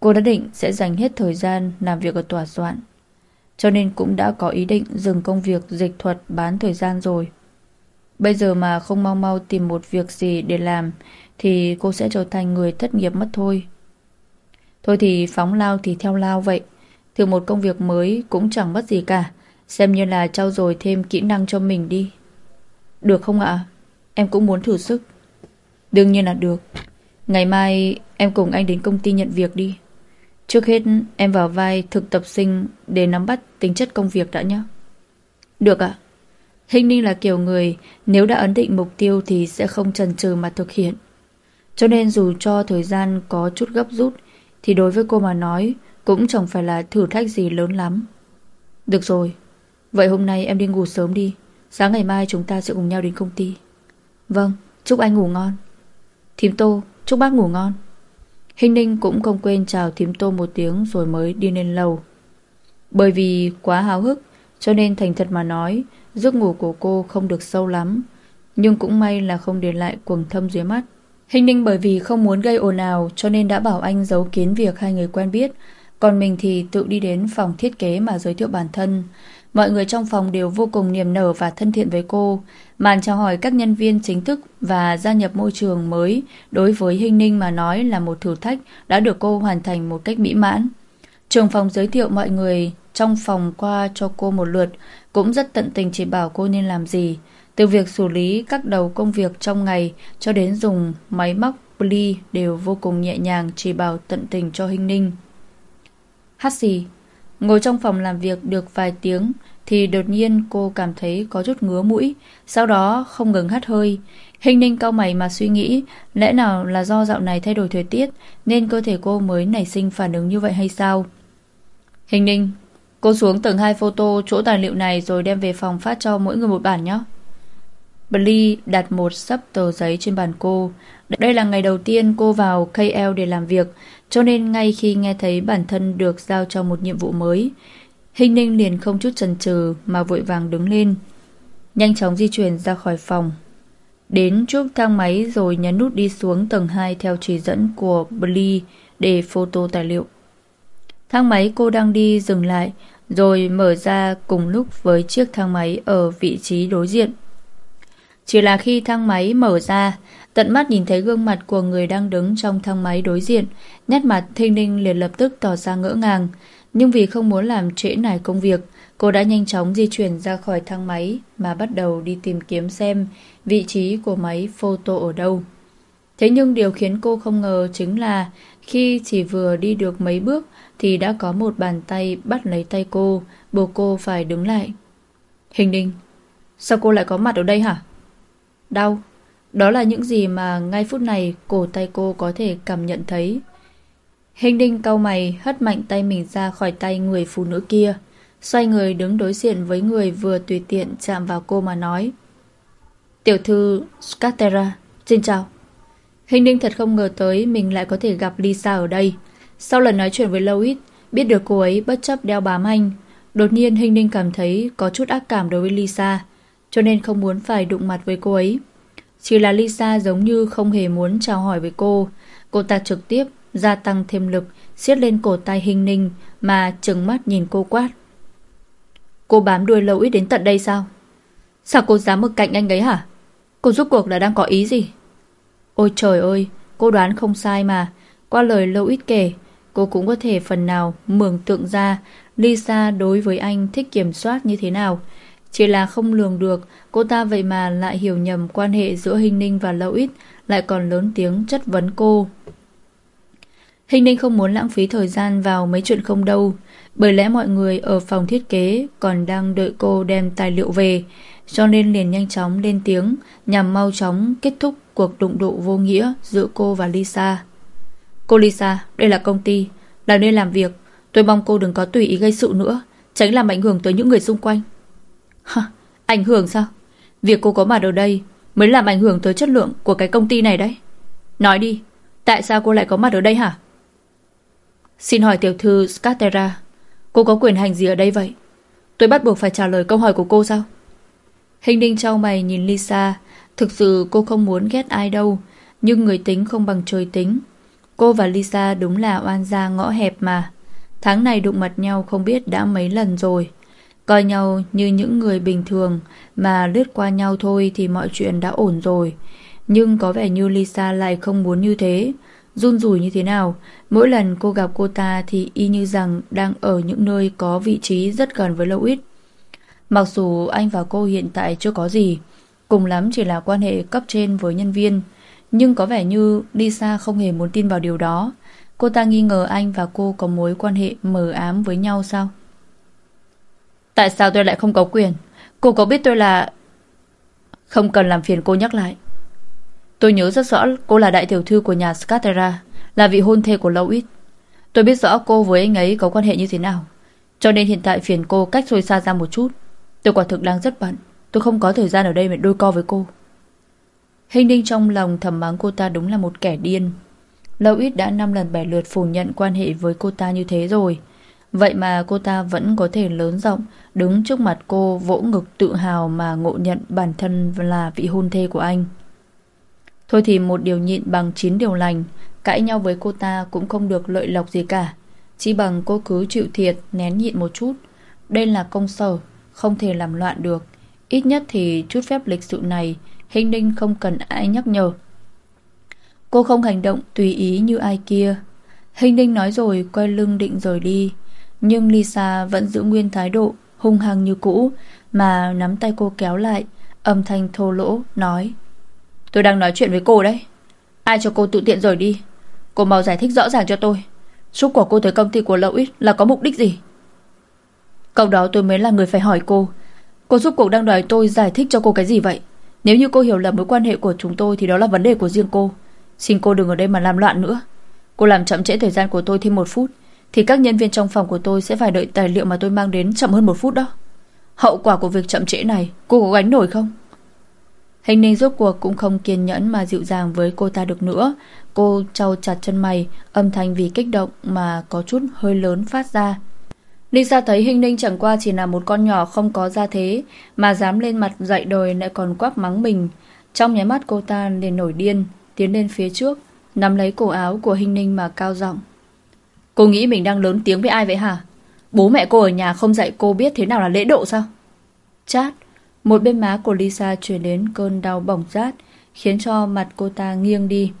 Cô đã định sẽ dành hết thời gian Làm việc ở tòa soạn, cho nên cũng đã có ý định dừng công việc dịch thuật bán thời gian rồi. Bây giờ mà không mau mau tìm một việc gì để làm thì cô sẽ trở thành người thất nghiệp mất thôi. Thôi thì phóng lao thì theo lao vậy. Thử một công việc mới cũng chẳng mất gì cả. Xem như là trau dồi thêm kỹ năng cho mình đi. Được không ạ? Em cũng muốn thử sức. Đương nhiên là được. Ngày mai em cùng anh đến công ty nhận việc đi. Trước hết em vào vai thực tập sinh để nắm bắt tính chất công việc đã nhé. Được ạ. Hình ninh là kiểu người, nếu đã ấn định mục tiêu thì sẽ không chần chừ mà thực hiện. Cho nên dù cho thời gian có chút gấp rút thì đối với cô mà nói cũng chẳng phải là thử thách gì lớn lắm. Được rồi. Vậy hôm nay em đi ngủ sớm đi. Sáng ngày mai chúng ta sẽ cùng nhau đến công ty. Vâng, chúc anh ngủ ngon. Thím Tô, chúc bác ngủ ngon. Hình ninh cũng không quên chào thím tô một tiếng rồi mới đi lên lầu. Bởi vì quá háo hức, cho nên thành thật mà nói, giấc ngủ của cô không được sâu lắm. Nhưng cũng may là không để lại quầng thâm dưới mắt. Hình ninh bởi vì không muốn gây ồn ào cho nên đã bảo anh giấu kiến việc hai người quen biết. Còn mình thì tự đi đến phòng thiết kế mà giới thiệu bản thân. Mọi người trong phòng đều vô cùng niềm nở và thân thiện với cô. Màn chào hỏi các nhân viên chính thức và gia nhập môi trường mới đối với Hinh Ninh mà nói là một thử thách đã được cô hoàn thành một cách mỹ mãn. Trường phòng giới thiệu mọi người trong phòng qua cho cô một lượt, cũng rất tận tình chỉ bảo cô nên làm gì. Từ việc xử lý các đầu công việc trong ngày cho đến dùng máy móc Bli đều vô cùng nhẹ nhàng chỉ bảo tận tình cho Hinh Ninh. Hát xì, ngồi trong phòng làm việc được vài tiếng, thì đột nhiên cô cảm thấy có chút ngứa mũi, sau đó không ngừng hắt hơi. Hình ninh cau mày mà suy nghĩ, lẽ nào là do dạo này thay đổi thời tiết nên cơ thể cô mới nảy sinh phản ứng như vậy hay sao? Hình ninh, cô xuống tầng hai photo chỗ tài liệu này rồi đem về phòng phát cho mỗi người một bản nhé. Bly đặt một sấp tờ giấy trên bàn cô. Đây là ngày đầu tiên cô vào KL để làm việc, cho nên ngay khi nghe thấy bản thân được giao cho một nhiệm vụ mới, Hình ninh liền không chút chần chừ mà vội vàng đứng lên. Nhanh chóng di chuyển ra khỏi phòng. Đến chúc thang máy rồi nhấn nút đi xuống tầng 2 theo chỉ dẫn của Bly để photo tài liệu. Thang máy cô đang đi dừng lại rồi mở ra cùng lúc với chiếc thang máy ở vị trí đối diện. Chỉ là khi thang máy mở ra, tận mắt nhìn thấy gương mặt của người đang đứng trong thang máy đối diện, nét mặt Thanh ninh liền lập tức tỏ ra ngỡ ngàng, nhưng vì không muốn làm trễ nải công việc, cô đã nhanh chóng di chuyển ra khỏi thang máy mà bắt đầu đi tìm kiếm xem vị trí của máy photo ở đâu. Thế nhưng điều khiến cô không ngờ chính là khi chỉ vừa đi được mấy bước thì đã có một bàn tay bắt lấy tay cô, buộc cô phải đứng lại. Hình ninh, sao cô lại có mặt ở đây hả? Đau. Đó là những gì mà ngay phút này cổ tay cô có thể cảm nhận thấy. Hình đinh cau mày hất mạnh tay mình ra khỏi tay người phụ nữ kia. Xoay người đứng đối diện với người vừa tùy tiện chạm vào cô mà nói. Tiểu thư Scatera, xin chào. Hình đinh thật không ngờ tới mình lại có thể gặp Lisa ở đây. Sau lần nói chuyện với Lois, biết được cô ấy bất chấp đeo bám anh. Đột nhiên Hình đinh cảm thấy có chút ác cảm đối với Lisa, cho nên không muốn phải đụng mặt với cô ấy. Chỉ là Lisa giống như không hề muốn chào hỏi với cô. Cô ta trực tiếp gia tăng thêm lực, siết lên cổ tay Hình ninh mà trừng mắt nhìn cô quát. Cô bám đuôi lâu ít đến tận đây sao? Sao cô dám ở cạnh anh ấy hả? Cô giúp cuộc là đang có ý gì? Ôi trời ơi, cô đoán không sai mà. Qua lời lâu ít kể, cô cũng có thể phần nào mường tượng ra Lisa đối với anh thích kiểm soát như thế nào. Chỉ là không lường được cô ta vậy mà lại hiểu nhầm quan hệ giữa Hình Ninh và Lâu Ít lại còn lớn tiếng chất vấn cô. Hình Ninh không muốn lãng phí thời gian vào mấy chuyện không đâu bởi lẽ mọi người ở phòng thiết kế còn đang đợi cô đem tài liệu về cho nên liền nhanh chóng lên tiếng nhằm mau chóng kết thúc cuộc đụng độ vô nghĩa giữa cô và Lisa. Cô Lisa, đây là công ty, là nơi làm việc. Tôi mong cô đừng có tùy ý gây sự nữa, tránh làm ảnh hưởng tới những người xung quanh. Hả, ảnh hưởng sao? Việc cô có mặt ở đây mới làm ảnh hưởng tới chất lượng của cái công ty này đấy. Nói đi, tại sao cô lại có mặt ở đây hả? Xin hỏi tiểu thư Scatera, cô có quyền hành gì ở đây vậy? Tôi bắt buộc phải trả lời câu hỏi của cô sao? Hình đinh trao mày nhìn Lisa, thực sự cô không muốn ghét ai đâu, nhưng người tính không bằng trời tính. Cô và Lisa đúng là oan gia ngõ hẹp mà. Tháng này đụng mặt nhau không biết đã mấy lần rồi. Coi nhau như những người bình thường mà lướt qua nhau thôi thì mọi chuyện đã ổn rồi. Nhưng có vẻ như Lisa lại không muốn như thế. Run rủi như thế nào, mỗi lần cô gặp cô ta thì y như rằng đang ở những nơi có vị trí rất gần với Louis. Mặc dù anh và cô hiện tại chưa có gì, cùng lắm chỉ là quan hệ cấp trên với nhân viên, nhưng có vẻ như Lisa không hề muốn tin vào điều đó. Cô ta nghi ngờ anh và cô có mối quan hệ mờ ám với nhau sao? Tại sao tôi lại không có quyền? Cô có biết tôi là... Không cần làm phiền cô nhắc lại. Tôi nhớ rất rõ cô là đại tiểu thư của nhà Scatera, là vị hôn thê của Louis. Tôi biết rõ cô với anh ấy có quan hệ như thế nào. Cho nên hiện tại phiền cô cách xôi xa ra một chút. Tôi quả thực đang rất bận. Tôi không có thời gian ở đây để đôi co với cô. Hình đinh trong lòng thầm mắng cô ta đúng là một kẻ điên. Louis đã năm lần bảy lượt phủ nhận quan hệ với cô ta như thế rồi. Vậy mà cô ta vẫn có thể lớn rộng đứng trước mặt cô vỗ ngực tự hào mà ngộ nhận bản thân là vị hôn thê của anh. Thôi thì một điều nhịn bằng chín điều lành, cãi nhau với cô ta cũng không được lợi lộc gì cả. Chỉ bằng cô cứ chịu thiệt, nén nhịn một chút. Đây là công sở, không thể làm loạn được. Ít nhất thì chút phép lịch sự này, Hình Ninh không cần ai nhắc nhở. Cô không hành động tùy ý như ai kia. Hình Ninh nói rồi quay lưng định rời đi. Nhưng Lisa vẫn giữ nguyên thái độ hung hăng như cũ mà nắm tay cô kéo lại, âm thanh thô lỗ, nói Tôi đang nói chuyện với cô đấy. Ai cho cô tự tiện rời đi? Cô mau giải thích rõ ràng cho tôi. Suốt của cô tới công ty của Lậu Ít là có mục đích gì? Câu đó tôi mới là người phải hỏi cô. Cô giúp cuộc đang đòi tôi giải thích cho cô cái gì vậy? Nếu như cô hiểu lầm mối quan hệ của chúng tôi thì đó là vấn đề của riêng cô. Xin cô đừng ở đây mà làm loạn nữa. Cô làm chậm trễ thời gian của tôi thêm một phút thì các nhân viên trong phòng của tôi sẽ phải đợi tài liệu mà tôi mang đến chậm hơn một phút đó. Hậu quả của việc chậm trễ này cô có gánh nổi không? Hình ninh rốt cuộc cũng không kiên nhẫn mà dịu dàng với cô ta được nữa. Cô trao chặt chân mày, âm thanh vì kích động mà có chút hơi lớn phát ra. Lisa thấy Hình Ninh chẳng qua chỉ là một con nhỏ không có gia thế mà dám lên mặt dạy đời lại còn quắc mắng mình. Trong nháy mắt cô ta liền nổi điên, tiến lên phía trước, nắm lấy cổ áo của Hình Ninh mà cao giọng. Cô nghĩ mình đang lớn tiếng với ai vậy hả? Bố mẹ cô ở nhà không dạy cô biết thế nào là lễ độ sao? Chát, một bên má của Lisa chuyển đến cơn đau bỏng rát, khiến cho mặt cô ta nghiêng đi.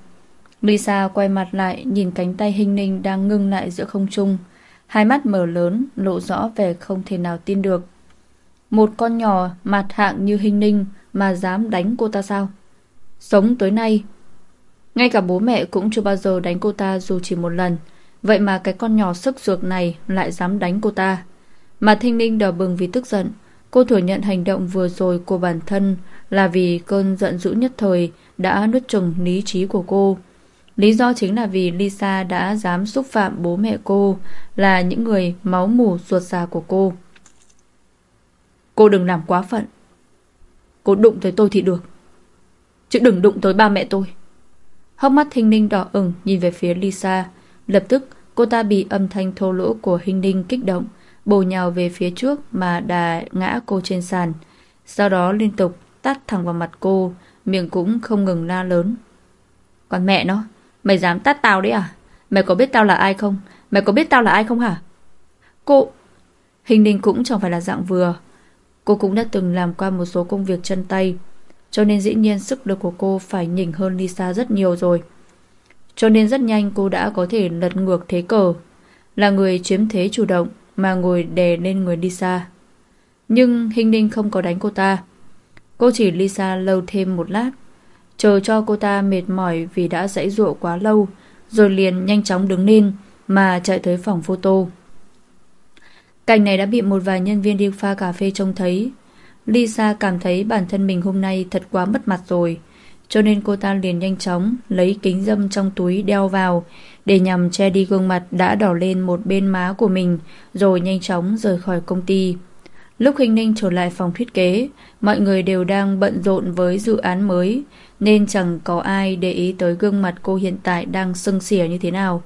Lisa quay mặt lại nhìn cánh tay Hình Ninh đang ngưng lại giữa không trung. Hai mắt mở lớn, lộ rõ vẻ không thể nào tin được. Một con nhỏ mặt hạng như Hình Ninh mà dám đánh cô ta sao? Sống tới nay, ngay cả bố mẹ cũng chưa bao giờ đánh cô ta dù chỉ một lần. Vậy mà cái con nhỏ sức ruột này lại dám đánh cô ta. Mà Thinh Ninh đỏ bừng vì tức giận. Cô thừa nhận hành động vừa rồi của bản thân là vì cơn giận dữ nhất thời đã nuốt chừng lý trí của cô. Lý do chính là vì Lisa đã dám xúc phạm bố mẹ cô, là những người máu mủ ruột già của cô. Cô đừng làm quá phận. Cô đụng tới tôi thì được. Chứ đừng đụng tới ba mẹ tôi. Hốc mắt thinh Ninh đỏ ửng nhìn về phía Lisa. Lập tức cô ta bị âm thanh thô lỗ của Hình đinh kích động, bổ nhào về phía trước mà đà ngã cô trên sàn. Sau đó liên tục tát thẳng vào mặt cô, miệng cũng không ngừng la lớn. Còn mẹ nó, mày dám tát tao đấy à? Mày có biết tao là ai không? Mày có biết tao là ai không hả? Cô... Hình đinh cũng chẳng phải là dạng vừa. Cô cũng đã từng làm qua một số công việc chân tay, cho nên dĩ nhiên sức lực của cô phải nhỉnh hơn Lisa rất nhiều rồi. Cho nên rất nhanh cô đã có thể lật ngược thế cờ, là người chiếm thế chủ động mà ngồi đè lên người Lisa. Nhưng Hình Ninh không có đánh cô ta. Cô chỉ Lisa lâu thêm một lát, chờ cho cô ta mệt mỏi vì đã dãy dụa quá lâu, rồi liền nhanh chóng đứng lên mà chạy tới phòng photo. Cảnh này đã bị một vài nhân viên đi pha cà phê trông thấy. Lisa cảm thấy bản thân mình hôm nay thật quá mất mặt rồi, cho nên cô ta liền nhanh chóng lấy kính dâm trong túi đeo vào để nhằm che đi gương mặt đã đỏ lên một bên má của mình rồi nhanh chóng rời khỏi công ty. Lúc Hình Ninh trở lại phòng thiết kế, mọi người đều đang bận rộn với dự án mới nên chẳng có ai để ý tới gương mặt cô hiện tại đang sưng xỉa như thế nào.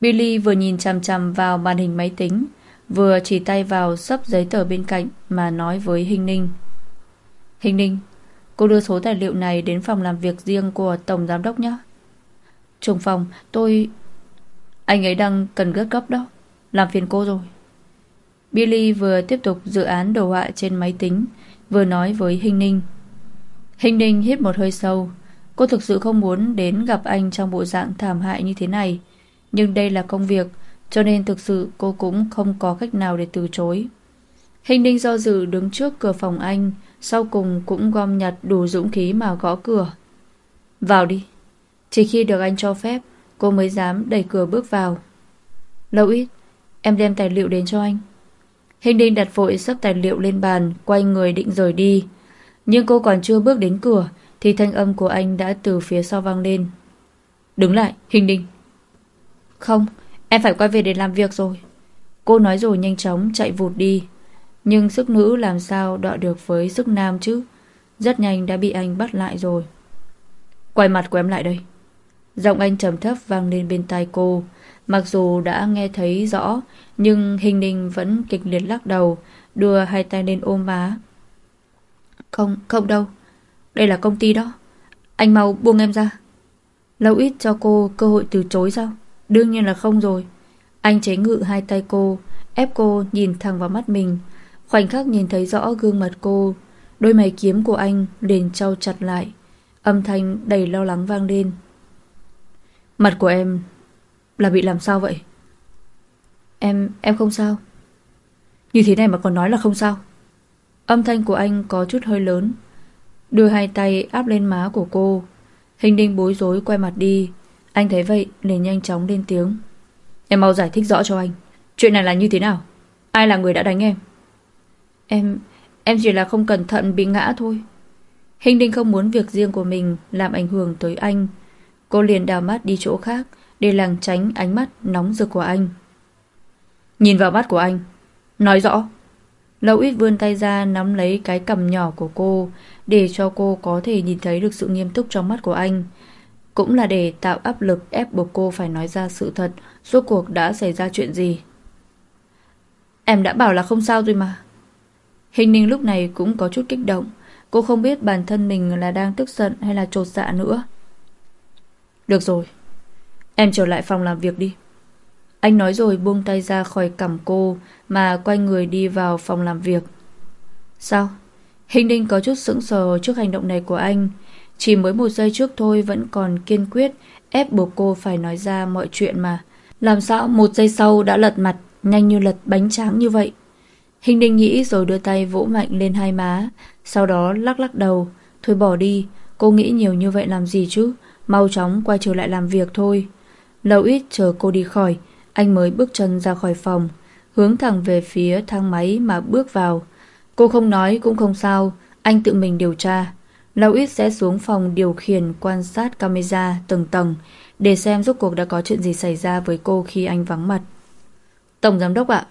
Billy vừa nhìn chằm chằm vào màn hình máy tính, vừa chỉ tay vào sấp giấy tờ bên cạnh mà nói với Hình Ninh. Hình Ninh, cô đưa số tài liệu này đến phòng làm việc riêng của Tổng Giám đốc nhé. Trùng phòng, tôi... Anh ấy đang cần gấp gấp đó, làm phiền cô rồi. Billy vừa tiếp tục dự án đồ họa trên máy tính, vừa nói với Hình Ninh. Hình Ninh hít một hơi sâu. Cô thực sự không muốn đến gặp anh trong bộ dạng thảm hại như thế này. Nhưng đây là công việc, cho nên thực sự cô cũng không có cách nào để từ chối Hình ninh do dự đứng trước cửa phòng anh sau cùng cũng gom nhặt đủ dũng khí mà gõ cửa. Vào đi. Chỉ khi được anh cho phép Cô mới dám đẩy cửa bước vào. Lâu ít Em đem tài liệu đến cho anh. Hình đinh đặt vội sắp tài liệu lên bàn Quay người định rời đi. Nhưng cô còn chưa bước đến cửa Thì thanh âm của anh đã từ phía sau vang lên. Đứng lại, Hình đinh. Không, Em phải quay về để làm việc rồi. Cô nói rồi nhanh chóng chạy vụt đi. Nhưng sức nữ làm sao đọ được với sức nam chứ? Rất nhanh đã bị anh bắt lại rồi. Quay mặt của em lại đây. Giọng anh trầm thấp vang lên bên tai cô. Mặc dù đã nghe thấy rõ Nhưng hình ninh vẫn kịch liệt lắc đầu Đưa hai tay lên ôm má. Không, không đâu. Đây là công ty đó. Anh mau buông em ra. Lâu ít cho cô cơ hội từ chối sao? Đương nhiên là không rồi. Anh chế ngự hai tay cô Ép cô nhìn thẳng vào mắt mình. Khoảnh khắc nhìn thấy rõ gương mặt cô Đôi mày kiếm của anh liền trao chặt lại Âm thanh đầy lo lắng vang lên. Mặt của em Là bị làm sao vậy? Em, em không sao. Như thế này mà còn nói là không sao. Âm thanh của anh có chút hơi lớn. Đưa hai tay áp lên má của cô Hình đinh bối rối quay mặt đi. Anh thấy vậy liền nhanh chóng lên tiếng. Em mau giải thích rõ cho anh Chuyện này là như thế nào? Ai là người đã đánh em? Em Em chỉ là không cẩn thận bị ngã thôi. Hình đinh không muốn việc riêng của mình Làm ảnh hưởng tới anh. Cô liền đào mắt đi chỗ khác Để làng tránh ánh mắt nóng rực của anh. Nhìn vào mắt của anh, Nói rõ. Lâu ít vươn tay ra nắm lấy cái cầm nhỏ của cô Để cho cô có thể nhìn thấy được sự nghiêm túc trong mắt của anh. Cũng là để tạo áp lực ép buộc cô phải nói ra sự thật Suốt cuộc đã xảy ra chuyện gì. Em đã bảo là không sao rồi mà. Hình ninh lúc này cũng có chút kích động Cô không biết bản thân mình là đang tức giận hay là trột dạ nữa Được rồi Em trở lại phòng làm việc đi Anh nói rồi buông tay ra khỏi cằm cô Mà quay người đi vào phòng làm việc Sao? Hình ninh có chút sững sờ trước hành động này của anh chỉ mới một giây trước thôi vẫn còn kiên quyết ép buộc cô phải nói ra mọi chuyện mà. Làm sao một giây sau đã lật mặt, nhanh như lật bánh tráng như vậy. Hình định nghĩ rồi đưa tay vỗ mạnh lên hai má, sau đó lắc lắc đầu. Thôi bỏ đi, cô nghĩ nhiều như vậy làm gì chứ, mau chóng quay trở lại làm việc thôi. Lâu ít chờ cô đi khỏi, anh mới bước chân ra khỏi phòng, hướng thẳng về phía thang máy mà bước vào. Cô không nói cũng không sao, anh tự mình điều tra. Lâu ít sẽ xuống phòng điều khiển quan sát camera tầng tầng để xem rốt cuộc đã có chuyện gì xảy ra với cô khi anh vắng mặt. Tổng giám đốc ạ.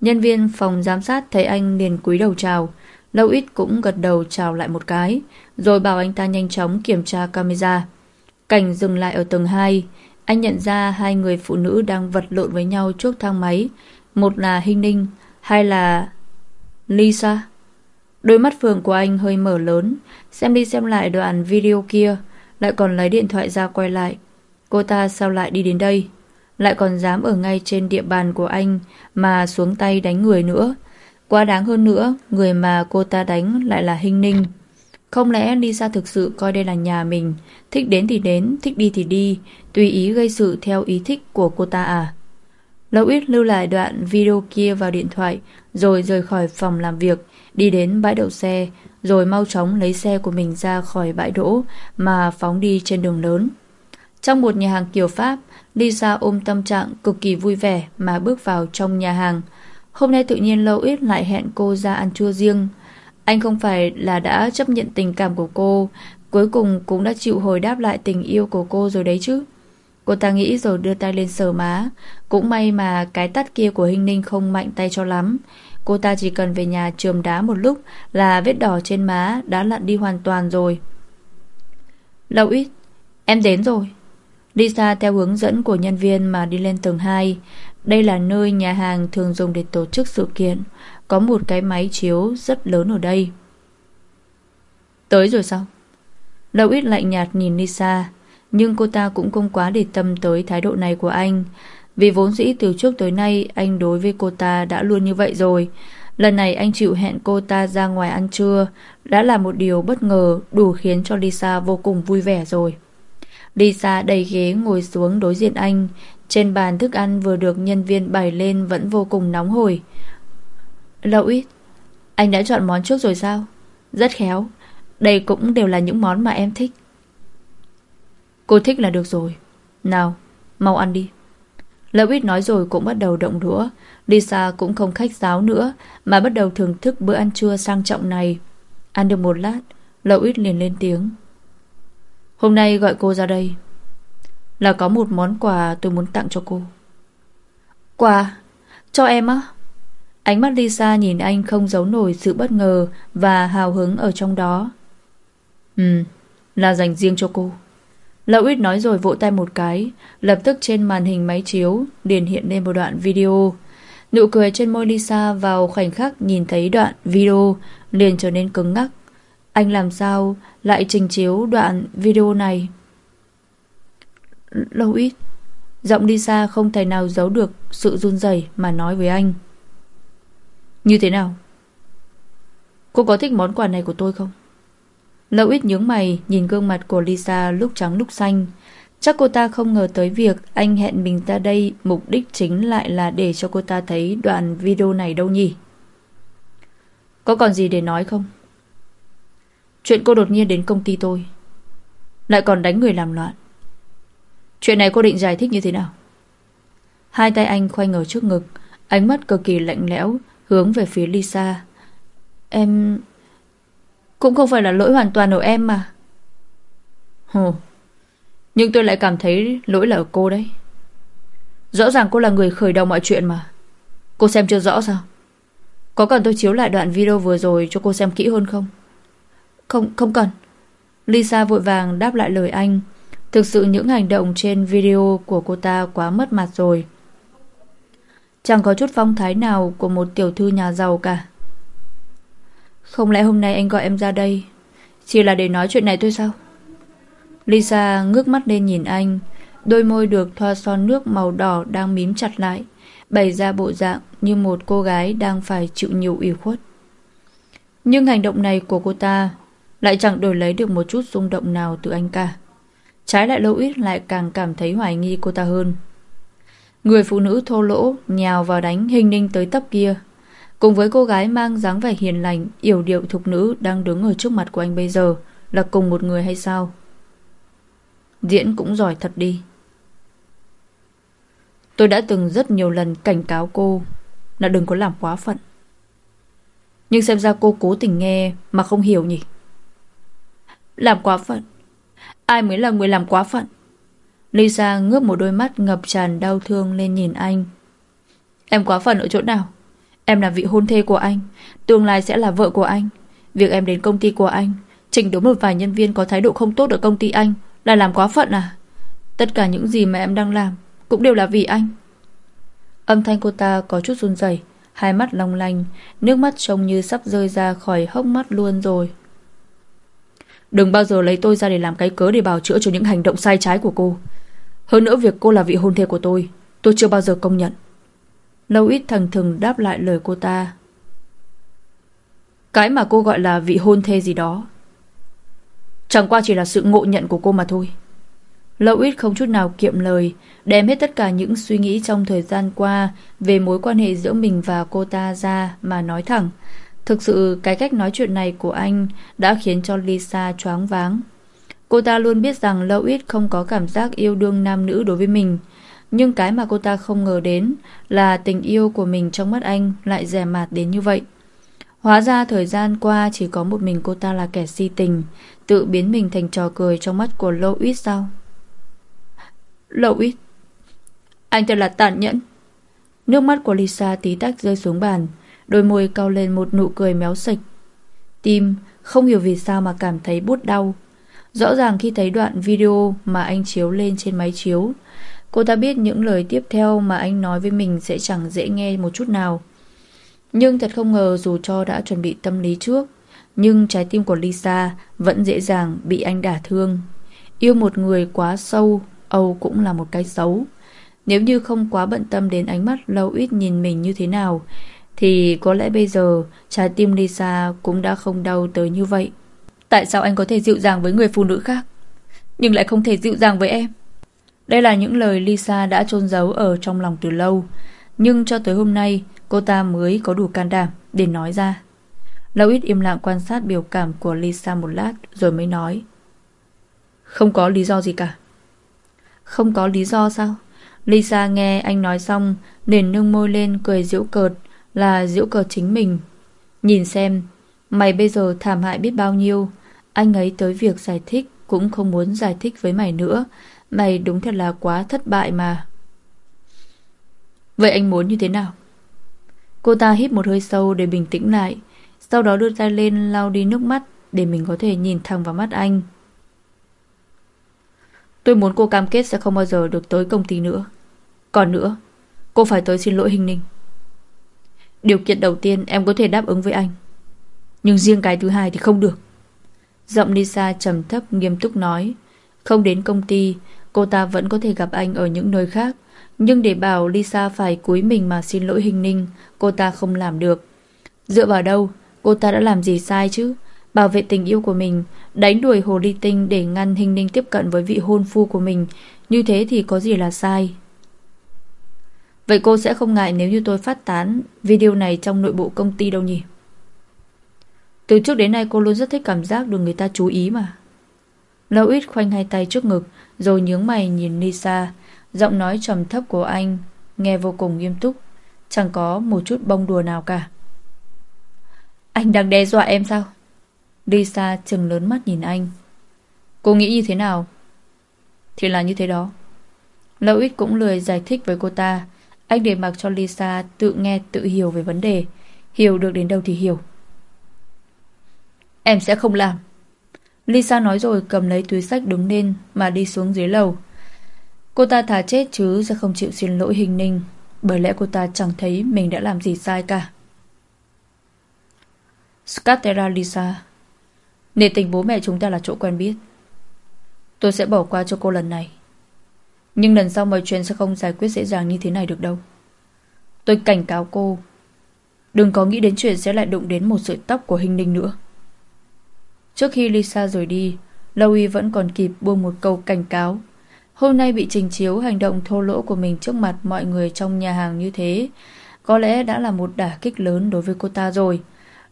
Nhân viên phòng giám sát thấy anh liền cúi đầu chào. Lâu ít cũng gật đầu chào lại một cái, rồi bảo anh ta nhanh chóng kiểm tra camera. Cảnh dừng lại ở tầng 2, anh nhận ra hai người phụ nữ đang vật lộn với nhau trước thang máy. Một là Hinh Ninh, hai là Lisa. Đôi mắt phường của anh hơi mở lớn, xem đi xem lại đoạn video kia, lại còn lấy điện thoại ra quay lại. Cô ta sao lại đi đến đây? Lại còn dám ở ngay trên địa bàn của anh mà xuống tay đánh người nữa. Quá đáng hơn nữa, người mà cô ta đánh lại là Hinh Ninh. Không lẽ Lisa thực sự coi đây là nhà mình, thích đến thì đến, thích đi thì đi, tùy ý gây sự theo ý thích của cô ta à? Lâu ít lưu lại đoạn video kia vào điện thoại, rồi rời khỏi phòng làm việc, đi đến bãi đậu xe, rồi mau chóng lấy xe của mình ra khỏi bãi đỗ mà phóng đi trên đường lớn. Trong một nhà hàng kiểu Pháp, Lisa ôm tâm trạng cực kỳ vui vẻ mà bước vào trong nhà hàng. Hôm nay tự nhiên Lâu ít lại hẹn cô ra ăn trưa riêng. Anh không phải là đã chấp nhận tình cảm của cô, cuối cùng cũng đã chịu hồi đáp lại tình yêu của cô rồi đấy chứ. Cô ta nghĩ rồi đưa tay lên sờ má. Cũng may mà cái tắt kia của Hinh Ninh không mạnh tay cho lắm. Cô ta chỉ cần về nhà trường đá một lúc là vết đỏ trên má đã lặn đi hoàn toàn rồi. Lâu ít, em đến rồi. Lisa theo hướng dẫn của nhân viên mà đi lên tầng 2. Đây là nơi nhà hàng thường dùng để tổ chức sự kiện. Có một cái máy chiếu rất lớn ở đây. Tới rồi sao? Lâu ít lạnh nhạt nhìn Lisa. Nhưng cô ta cũng không quá để tâm tới thái độ này của anh Vì vốn dĩ từ trước tới nay, Anh đối với cô ta đã luôn như vậy rồi Lần này anh chịu hẹn cô ta ra ngoài ăn trưa, Đã là một điều bất ngờ, Đủ khiến cho Lisa vô cùng vui vẻ rồi Lisa đầy ghế ngồi xuống đối diện anh. Trên bàn thức ăn vừa được nhân viên bày lên Vẫn vô cùng nóng hổi. Lâu ít Anh đã chọn món trước rồi sao? Rất khéo. Đây cũng đều là những món mà em thích. Cô thích là được rồi. Nào, mau ăn đi. Lâu ít nói rồi cũng bắt đầu động đũa. Lisa cũng không khách giáo nữa, Mà bắt đầu thưởng thức bữa ăn trưa sang trọng này. Ăn được một lát Lâu ít liền lên tiếng. Hôm nay gọi cô ra đây Là có một món quà tôi muốn tặng cho cô Quà? Cho em á? Ánh mắt Lisa nhìn anh không giấu nổi sự bất ngờ Và hào hứng ở trong đó Ừ Là dành riêng cho cô Lão Ít nói rồi vỗ tay một cái, lập tức trên màn hình máy chiếu liền hiện lên một đoạn video. Nụ cười trên môi Lisa vào khoảnh khắc nhìn thấy đoạn video liền trở nên cứng ngắc. Anh làm sao lại trình chiếu đoạn video này? Lâu ít. Giọng Lisa không thể nào giấu được sự run rẩy mà nói với anh. Như thế nào? Cô có thích món quà này của tôi không? Lâu ít nhướng mày nhìn gương mặt của Lisa lúc trắng lúc xanh. Chắc cô ta không ngờ tới việc anh hẹn mình ra đây, mục đích chính lại là để cho cô ta thấy đoạn video này đâu nhỉ? Có còn gì để nói không? Chuyện cô đột nhiên đến công ty tôi. Lại còn đánh người làm loạn. Chuyện này cô định giải thích như thế nào? Hai tay anh khoanh ở trước ngực, Ánh mắt cực kỳ lạnh lẽo, Hướng về phía Lisa. Em... Cũng không phải là lỗi hoàn toàn ở em mà. Hồ Nhưng tôi lại cảm thấy lỗi là ở cô đấy. Rõ ràng cô là người khởi đầu mọi chuyện mà. Cô xem chưa rõ sao? Có cần tôi chiếu lại đoạn video vừa rồi Cho cô xem kỹ hơn không? Không, không cần. Lisa vội vàng đáp lại lời anh. Thực sự những hành động trên video của cô ta quá mất mặt rồi. Chẳng có chút phong thái nào của một tiểu thư nhà giàu cả. Không lẽ hôm nay anh gọi em ra đây? Chỉ là để nói chuyện này thôi sao? Lisa ngước mắt lên nhìn anh. Đôi môi được thoa son nước màu đỏ đang mím chặt lại Bày ra bộ dạng như một cô gái đang phải chịu nhiều ủy khuất. Nhưng hành động này của cô ta lại chẳng đổi lấy được một chút rung động nào từ anh cả. Trái lại lâu ít lại càng cảm thấy hoài nghi cô ta hơn. Người phụ nữ thô lỗ, nhào vào đánh hình ninh tới tấp kia. Cùng với cô gái mang dáng vẻ hiền lành, Yểu điệu thục nữ đang đứng ở trước mặt của anh bây giờ, Là cùng một người hay sao? Diễn cũng giỏi thật đi. Tôi đã từng rất nhiều lần cảnh cáo cô, Là đừng có làm quá phận. Nhưng xem ra cô cố tình nghe mà không hiểu nhỉ. Làm quá phận. Ai mới là người làm quá phận? Lisa ngước một đôi mắt ngập tràn đau thương lên nhìn anh. Em quá phận ở chỗ nào? Em là vị hôn thê của anh, tương lai sẽ là vợ của anh. Việc em đến công ty của anh, chỉnh đốn một vài nhân viên có thái độ không tốt ở công ty anh là làm quá phận à? Tất cả những gì mà em đang làm cũng đều là vì anh. Âm thanh cô ta có chút run rẩy, hai mắt long lanh, nước mắt trông như sắp rơi ra khỏi hốc mắt luôn rồi. Đừng bao giờ lấy tôi ra để làm cái cớ để bào chữa cho những hành động sai trái của cô. Hơn nữa việc cô là vị hôn thê của tôi, tôi chưa bao giờ công nhận. Lâu ít thằng thừng đáp lại lời cô ta. Cái mà cô gọi là vị hôn thê gì đó. Chẳng qua chỉ là sự ngộ nhận của cô mà thôi. Lâu ít không chút nào kiệm lời, đem hết tất cả những suy nghĩ trong thời gian qua về mối quan hệ giữa mình và cô ta ra mà nói thẳng. Thực sự cái cách nói chuyện này của anh đã khiến cho Lisa choáng váng. Cô ta luôn biết rằng Louis không có cảm giác yêu đương nam nữ đối với mình. Nhưng cái mà cô ta không ngờ đến là tình yêu của mình trong mắt anh lại rẻ mạt đến như vậy. Hóa ra thời gian qua chỉ có một mình cô ta là kẻ si tình, tự biến mình thành trò cười trong mắt của Louis sao? Louis. Anh thật là tàn nhẫn. Nước mắt của Lisa tí tách rơi xuống bàn, đôi môi cau lên một nụ cười méo sạch. Tim không hiểu vì sao mà cảm thấy bút đau. Rõ ràng khi thấy đoạn video mà anh chiếu lên trên máy chiếu, cô ta biết những lời tiếp theo mà anh nói với mình sẽ chẳng dễ nghe một chút nào. Nhưng thật không ngờ dù cho đã chuẩn bị tâm lý trước, nhưng trái tim của Lisa vẫn dễ dàng bị anh đả thương. Yêu một người quá sâu, Âu cũng là một cái xấu. Nếu như không quá bận tâm đến ánh mắt lâu ít nhìn mình như thế nào, thì có lẽ bây giờ trái tim Lisa cũng đã không đau tới như vậy. Tại sao anh có thể dịu dàng với người phụ nữ khác, nhưng lại không thể dịu dàng với em? Đây là những lời Lisa đã chôn giấu ở trong lòng từ lâu, nhưng cho tới hôm nay cô ta mới có đủ can đảm để nói ra. Lâu ít im lặng quan sát biểu cảm của Lisa một lát rồi mới nói. Không có lý do gì cả. Không có lý do sao? Lisa nghe anh nói xong liền nâng môi lên cười giễu cợt là giễu cợt chính mình. Nhìn xem, mày bây giờ thảm hại biết bao nhiêu. Anh ấy tới việc giải thích cũng không muốn giải thích với mày nữa. Mày đúng thật là quá thất bại mà. Vậy anh muốn như thế nào? Cô ta hít một hơi sâu để bình tĩnh lại. Sau đó đưa tay lên lau đi nước mắt để mình có thể nhìn thẳng vào mắt anh. Tôi muốn cô cam kết sẽ không bao giờ được tới công ty nữa. Còn nữa, cô phải tới xin lỗi hình ninh. Điều kiện đầu tiên em có thể đáp ứng với anh. Nhưng riêng cái thứ hai thì không được. Giọng Lisa trầm thấp nghiêm túc nói. Không đến công ty, cô ta vẫn có thể gặp anh ở những nơi khác. Nhưng để bảo Lisa phải cúi mình mà xin lỗi hình ninh, cô ta không làm được. Dựa vào đâu, cô ta đã làm gì sai chứ? Bảo vệ tình yêu của mình, đánh đuổi hồ ly tinh để ngăn hình ninh tiếp cận với vị hôn phu của mình. Như thế thì có gì là sai? Vậy cô sẽ không ngại nếu như tôi phát tán video này trong nội bộ công ty đâu nhỉ? Từ trước đến nay cô luôn rất thích cảm giác được người ta chú ý mà. Lâu ít khoanh hai tay trước ngực, rồi nhướng mày nhìn Lisa. Giọng nói trầm thấp của anh nghe vô cùng nghiêm túc. Chẳng có một chút bông đùa nào cả. Anh đang đe dọa em sao? Lisa chừng lớn mắt nhìn anh. Cô nghĩ như thế nào? Thì là như thế đó. Lâu ít cũng lười giải thích với cô ta. Anh để mặc cho Lisa tự nghe, tự hiểu về vấn đề. Hiểu được đến đâu thì hiểu. Em sẽ không làm. Lisa nói rồi cầm lấy túi sách đứng lên mà đi xuống dưới lầu. Cô ta thà chết chứ sẽ không chịu xin lỗi hình ninh bởi lẽ cô ta chẳng thấy mình đã làm gì sai cả. Scatera, Lisa Nề tình bố mẹ chúng ta là chỗ quen biết Tôi sẽ bỏ qua cho cô lần này nhưng lần sau mọi chuyện sẽ không giải quyết dễ dàng như thế này được đâu. Tôi cảnh cáo cô Đừng có nghĩ đến chuyện sẽ lại đụng đến một sợi tóc của hình ninh nữa. Trước khi Lisa rời đi Lowy vẫn còn kịp buông một câu cảnh cáo. Hôm nay bị trình chiếu hành động thô lỗ của mình trước mặt mọi người trong nhà hàng như thế Có lẽ đã là một đả kích lớn đối với cô ta rồi.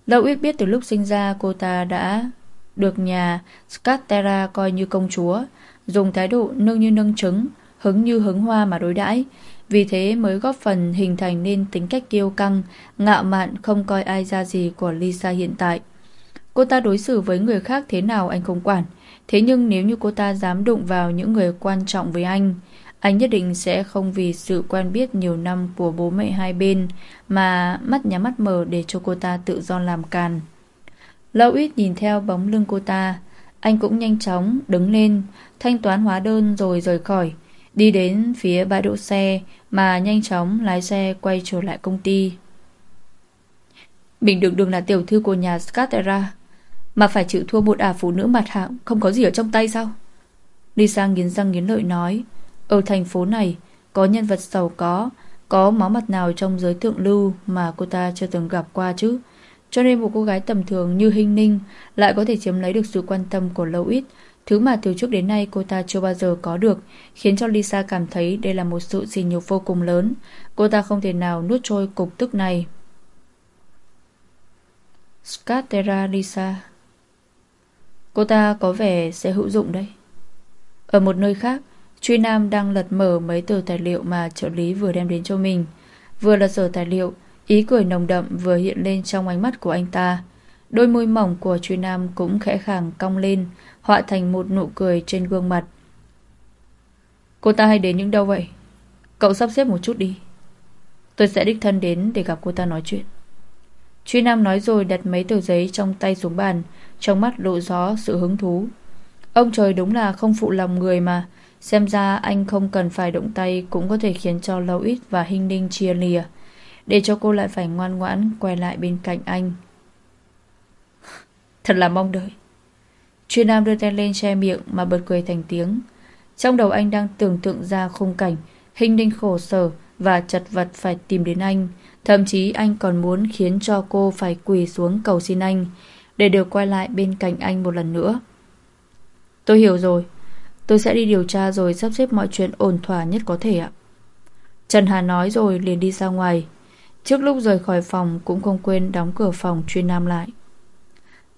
Lowy biết từ lúc sinh ra cô ta đã được nhà Scattera coi như công chúa, dùng thái độ nâng như nâng trứng, hứng như hứng hoa mà đối đãi. vì thế mới góp phần hình thành nên tính cách kiêu căng, ngạo mạn không coi ai ra gì của Lisa hiện tại. Cô ta đối xử với người khác thế nào anh không quản, thế nhưng nếu như cô ta dám đụng vào những người quan trọng với anh, anh nhất định sẽ không vì sự quen biết nhiều năm của bố mẹ hai bên mà mắt nhắm mắt mở để cho cô ta tự do làm càn. Lâu ít nhìn theo bóng lưng cô ta, anh cũng nhanh chóng đứng lên, thanh toán hóa đơn rồi rời khỏi, đi đến phía bãi đỗ xe mà nhanh chóng lái xe quay trở lại công ty. Mình đường đường là tiểu thư của nhà Scatera, mà phải chịu thua một ả phụ nữ mặt hạng không có gì ở trong tay sao? Lisa nghiến răng nghiến lợi nói, ở thành phố này có nhân vật giàu có, có máu mặt nào trong giới thượng lưu mà cô ta chưa từng gặp qua chứ? Cho nên một cô gái tầm thường như Hinh Ninh lại có thể chiếm lấy được sự quan tâm của Lâu Ít, thứ mà từ trước đến nay cô ta chưa bao giờ có được, khiến cho Lisa cảm thấy đây là một sự sỉ nhục vô cùng lớn. Cô ta không thể nào nuốt trôi cục tức này. Scatera Lisa Cô ta có vẻ sẽ hữu dụng đây. Ở một nơi khác, Truy Nam đang lật mở mấy tờ tài liệu mà trợ lý vừa đem đến cho mình. Vừa lật dở tài liệu, Ý cười nồng đậm vừa hiện lên trong ánh mắt của anh ta. Đôi môi mỏng của Truy Nam cũng khẽ khàng cong lên, họa thành một nụ cười trên gương mặt. Cô ta hay đến những đâu vậy? Cậu sắp xếp một chút đi. Tôi sẽ đích thân đến để gặp cô ta nói chuyện. Truy Nam nói rồi đặt mấy tờ giấy trong tay xuống bàn, trong mắt lộ gió sự hứng thú. Ông trời đúng là không phụ lòng người mà, xem ra anh không cần phải động tay cũng có thể khiến cho Lâu Ít và Hinh Ninh chia lìa để cho cô lại phải ngoan ngoãn quay lại bên cạnh anh. Thật là mong đợi. Chuyên Nam đưa tay lên che miệng mà bật cười thành tiếng. Trong đầu anh đang tưởng tượng ra khung cảnh, hình ninh khổ sở và chật vật phải tìm đến anh. Thậm chí anh còn muốn khiến cho cô phải quỳ xuống cầu xin anh để được quay lại bên cạnh anh một lần nữa. Tôi hiểu rồi. Tôi sẽ đi điều tra rồi sắp xếp mọi chuyện ổn thỏa nhất có thể ạ. Trần Hà nói rồi liền đi ra ngoài. Trước lúc rời khỏi phòng cũng không quên đóng cửa phòng chuyên nam lại.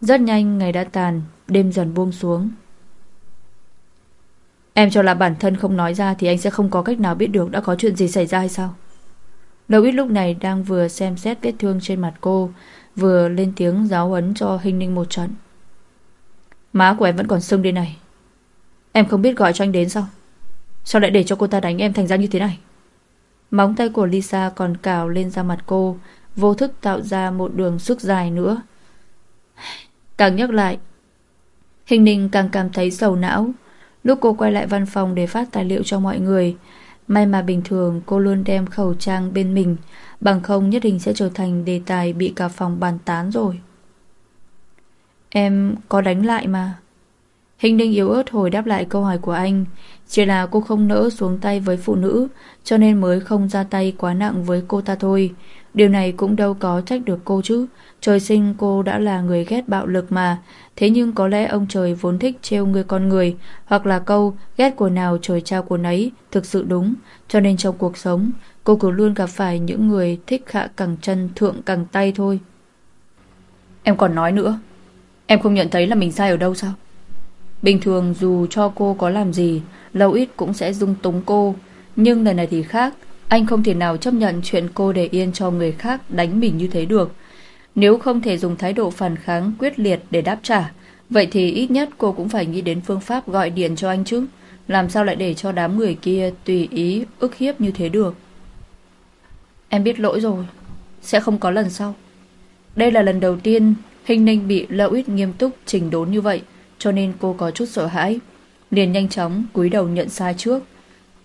Rất nhanh ngày đã tàn, đêm dần buông xuống. Em cho là bản thân không nói ra thì anh sẽ không có cách nào biết được đã có chuyện gì xảy ra hay sao? Lâu ít lúc này đang vừa xem xét vết thương trên mặt cô, vừa lên tiếng giáo huấn cho hình ninh một trận. Má của em vẫn còn sưng đây này. Em không biết gọi cho anh đến sao? Sao lại để cho cô ta đánh em thành ra như thế này? Móng tay của Lisa còn cào lên da mặt cô, vô thức tạo ra một đường sức dài nữa. Càng nhắc lại, Hình ninh càng cảm thấy sầu não. Lúc cô quay lại văn phòng để phát tài liệu cho mọi người, may mà bình thường cô luôn đem khẩu trang bên mình, bằng không nhất định sẽ trở thành đề tài bị cả phòng bàn tán rồi. Em có đánh lại mà. Hình ninh yếu ớt hồi đáp lại câu hỏi của anh Chỉ là cô không nỡ xuống tay với phụ nữ Cho nên mới không ra tay quá nặng với cô ta thôi Điều này cũng đâu có trách được cô chứ. Trời sinh cô đã là người ghét bạo lực mà. Thế nhưng có lẽ ông trời vốn thích trêu người con người, Hoặc là câu, ghét của nào trời trao của nấy. Thực sự đúng. Cho nên trong cuộc sống, Cô cứ luôn gặp phải những người thích hạ cẳng chân, thượng cẳng tay thôi. Em còn nói nữa. Em không nhận thấy là mình sai ở đâu sao? Bình thường dù cho cô có làm gì, Lâu ít cũng sẽ dung túng cô. Nhưng lần này thì khác. Anh không thể nào chấp nhận chuyện cô để yên cho người khác đánh mình như thế được. Nếu không thể dùng thái độ phản kháng quyết liệt để đáp trả Vậy thì ít nhất cô cũng phải nghĩ đến phương pháp gọi điện cho anh chứ. Làm sao lại để cho đám người kia tùy ý ức hiếp như thế được? Em biết lỗi rồi. Sẽ không có lần sau. Đây là lần đầu tiên Hình ninh bị Lâu ít nghiêm túc trình đốn như vậy cho nên cô có chút sợ hãi. Liền nhanh chóng cúi đầu nhận sai trước.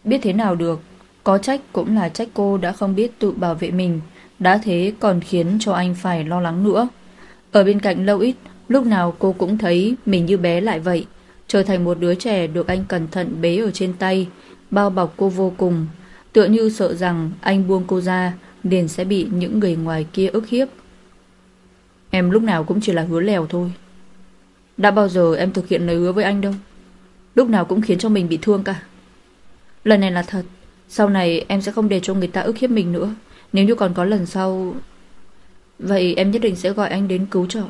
Biết thế nào được, có trách cũng là trách cô đã không biết tự bảo vệ mình, đã thế còn khiến cho anh phải lo lắng nữa. Ở bên cạnh lâu ít, lúc nào cô cũng thấy mình như bé lại vậy, trở thành một đứa trẻ được anh cẩn thận bế ở trên tay, bao bọc cô vô cùng, tựa như sợ rằng anh buông cô ra, liền sẽ bị những người ngoài kia ức hiếp. Em lúc nào cũng chỉ là hứa lèo thôi. Đã bao giờ em thực hiện lời hứa với anh đâu Lúc nào cũng khiến cho mình bị thương cả Lần này là thật sau này em sẽ không để cho người ta ức hiếp mình nữa Nếu như còn có lần sau Vậy em nhất định sẽ gọi anh đến cứu trợ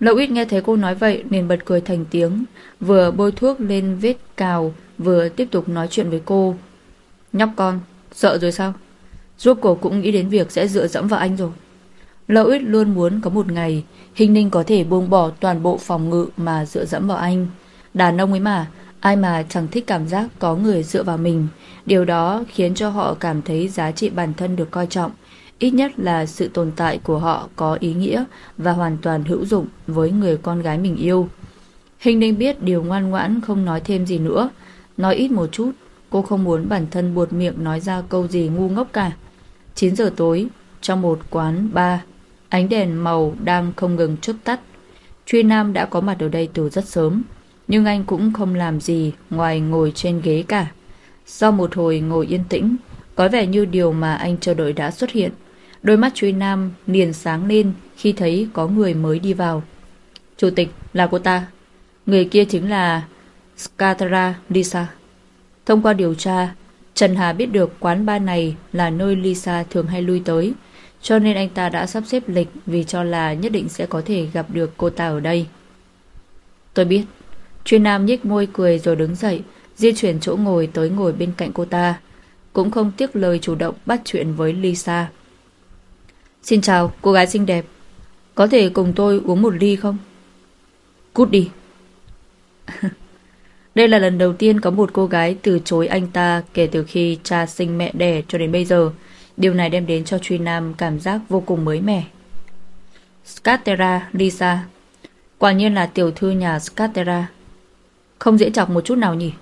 Lâu ít nghe thấy cô nói vậy Nên bật cười thành tiếng Vừa bôi thuốc lên vết cào Vừa tiếp tục nói chuyện với cô Nhóc con, sợ rồi sao? Rốt cổ cũng nghĩ đến việc sẽ dựa dẫm vào anh rồi. Lâu ít luôn muốn có một ngày Hình ninh có thể buông bỏ toàn bộ phòng ngự mà dựa dẫm vào anh. Đàn ông ấy mà, ai mà chẳng thích cảm giác có người dựa vào mình. Điều đó khiến cho họ cảm thấy giá trị bản thân được coi trọng. Ít nhất là sự tồn tại của họ có ý nghĩa và hoàn toàn hữu dụng với người con gái mình yêu. Hình ninh biết điều ngoan ngoãn không nói thêm gì nữa. Nói ít một chút, cô không muốn bản thân buột miệng nói ra câu gì ngu ngốc cả. 9 giờ tối, trong một quán bar, ánh đèn màu đang không ngừng chớp tắt. Truy Nam đã có mặt ở đây từ rất sớm, nhưng anh cũng không làm gì ngoài ngồi trên ghế cả. Sau một hồi ngồi yên tĩnh, có vẻ như điều mà anh chờ đợi đã xuất hiện. Đôi mắt Truy Nam liền sáng lên khi thấy có người mới đi vào. Chủ tịch là cô ta. Người kia chính là Skatara Lisa. Thông qua điều tra, Trần Hà biết được quán bar này là nơi Lisa thường hay lui tới, cho nên anh ta đã sắp xếp lịch vì cho là nhất định sẽ có thể gặp được cô ta ở đây. Tôi biết. Chuyên Nam nhếch môi cười rồi đứng dậy, di chuyển chỗ ngồi tới ngồi bên cạnh cô ta. Cũng không tiếc lời chủ động bắt chuyện với Lisa. Xin chào, cô gái xinh đẹp. Có thể cùng tôi uống một ly không? Cút đi. Đây là lần đầu tiên có một cô gái từ chối anh ta kể từ khi cha sinh mẹ đẻ cho đến bây giờ. Điều này đem đến cho Truy Nam cảm giác vô cùng mới mẻ. Scatera Lisa Quả nhiên là tiểu thư nhà Scatera không dễ chọc một chút nào nhỉ?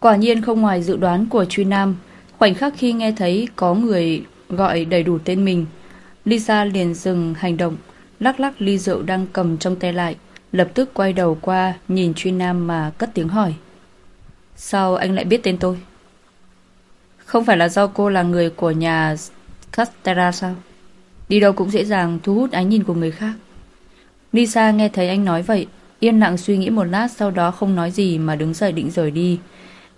Quả nhiên không ngoài dự đoán của Truy Nam Khoảnh khắc khi nghe thấy có người gọi đầy đủ tên mình Lisa liền dừng hành động Lắc lắc ly rượu đang cầm trong tay lại Lập tức quay đầu qua Nhìn Truy Nam mà cất tiếng hỏi. Sao anh lại biết tên tôi? Không phải là do cô là người của nhà Castera sao? Đi đâu cũng dễ dàng thu hút ánh nhìn của người khác. Lisa nghe thấy anh nói vậy Yên lặng suy nghĩ một lát Sau đó không nói gì mà đứng dậy định rời đi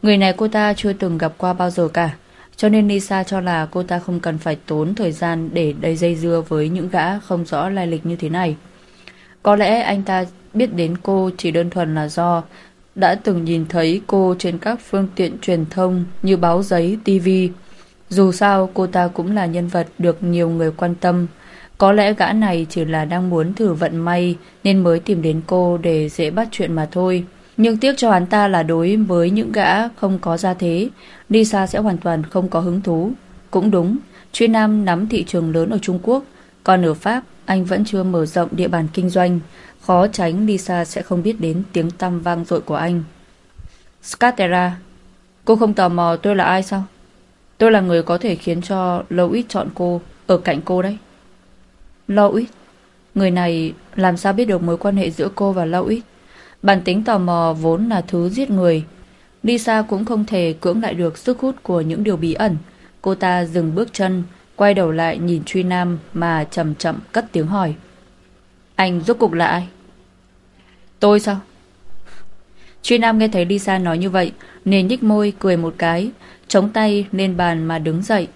Người này cô ta chưa từng gặp qua bao giờ cả Cho nên Lisa cho là cô ta không cần phải tốn thời gian Để đầy dây dưa với những gã không rõ lai lịch như thế này Có lẽ anh ta biết đến cô chỉ đơn thuần là do đã từng nhìn thấy cô trên các phương tiện truyền thông như báo giấy, TV. Dù sao, cô ta cũng là nhân vật được nhiều người quan tâm. Có lẽ gã này chỉ là đang muốn thử vận may nên mới tìm đến cô để dễ bắt chuyện mà thôi. Nhưng tiếc cho hắn ta là đối với những gã không có gia thế, Lisa sẽ hoàn toàn không có hứng thú. Cũng đúng, chuyên Nam nắm thị trường lớn ở Trung Quốc, còn ở Pháp, anh vẫn chưa mở rộng địa bàn kinh doanh. Khó tránh Lisa sẽ không biết đến tiếng tăm vang dội của anh. Scatera, cô không tò mò tôi là ai sao? Tôi là người có thể khiến cho Louis chọn cô ở cạnh cô đấy. Louis, người này làm sao biết được mối quan hệ giữa cô và Louis? Bản tính tò mò vốn là thứ giết người. Lisa cũng không thể cưỡng lại được sức hút của những điều bí ẩn. Cô ta dừng bước chân, quay đầu lại nhìn Truy Nam mà chậm chậm cất tiếng hỏi. Anh rốt cục là ai? Tôi sao? Truy Nam nghe thấy Lisa nói như vậy nên nhích môi cười một cái chống tay lên bàn mà đứng dậy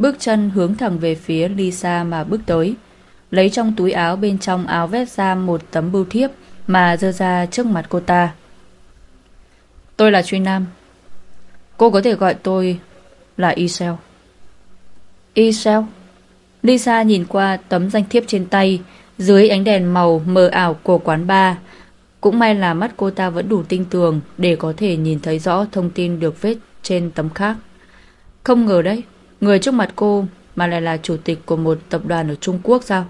bước chân hướng thẳng về phía Lisa mà bước tới lấy trong túi áo bên trong áo vest ra một tấm bưu thiếp mà dơ ra trước mặt cô ta. Tôi là Truy Nam. Cô có thể gọi tôi là Isel. Isel? Lisa nhìn qua tấm danh thiếp trên tay dưới ánh đèn màu mờ ảo của quán bar. Cũng may là mắt cô ta vẫn đủ tinh tường để có thể nhìn thấy rõ thông tin được viết trên tấm khác. Không ngờ đấy, người trước mặt cô mà lại là chủ tịch của một tập đoàn ở Trung Quốc sao?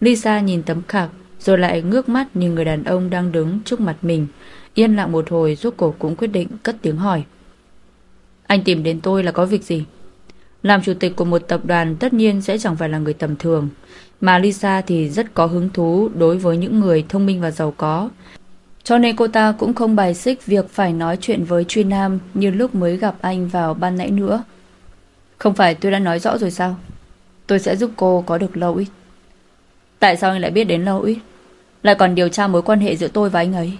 Lisa nhìn tấm khạc rồi lại ngước mắt nhìn người đàn ông đang đứng trước mặt mình. Yên lặng một hồi, rốt cổ cũng quyết định cất tiếng hỏi. Anh tìm đến tôi là có việc gì? Làm chủ tịch của một tập đoàn tất nhiên sẽ chẳng phải là người tầm thường. Mà Lisa thì rất có hứng thú đối với những người thông minh và giàu có. Cho nên cô ta cũng không bài xích việc phải nói chuyện với Truy Nam như lúc mới gặp anh vào ban nãy nữa. Không phải tôi đã nói rõ rồi sao? Tôi sẽ giúp cô có được lâu ít. Tại sao anh lại biết đến lâu ít? Lại còn điều tra mối quan hệ giữa tôi và anh ấy.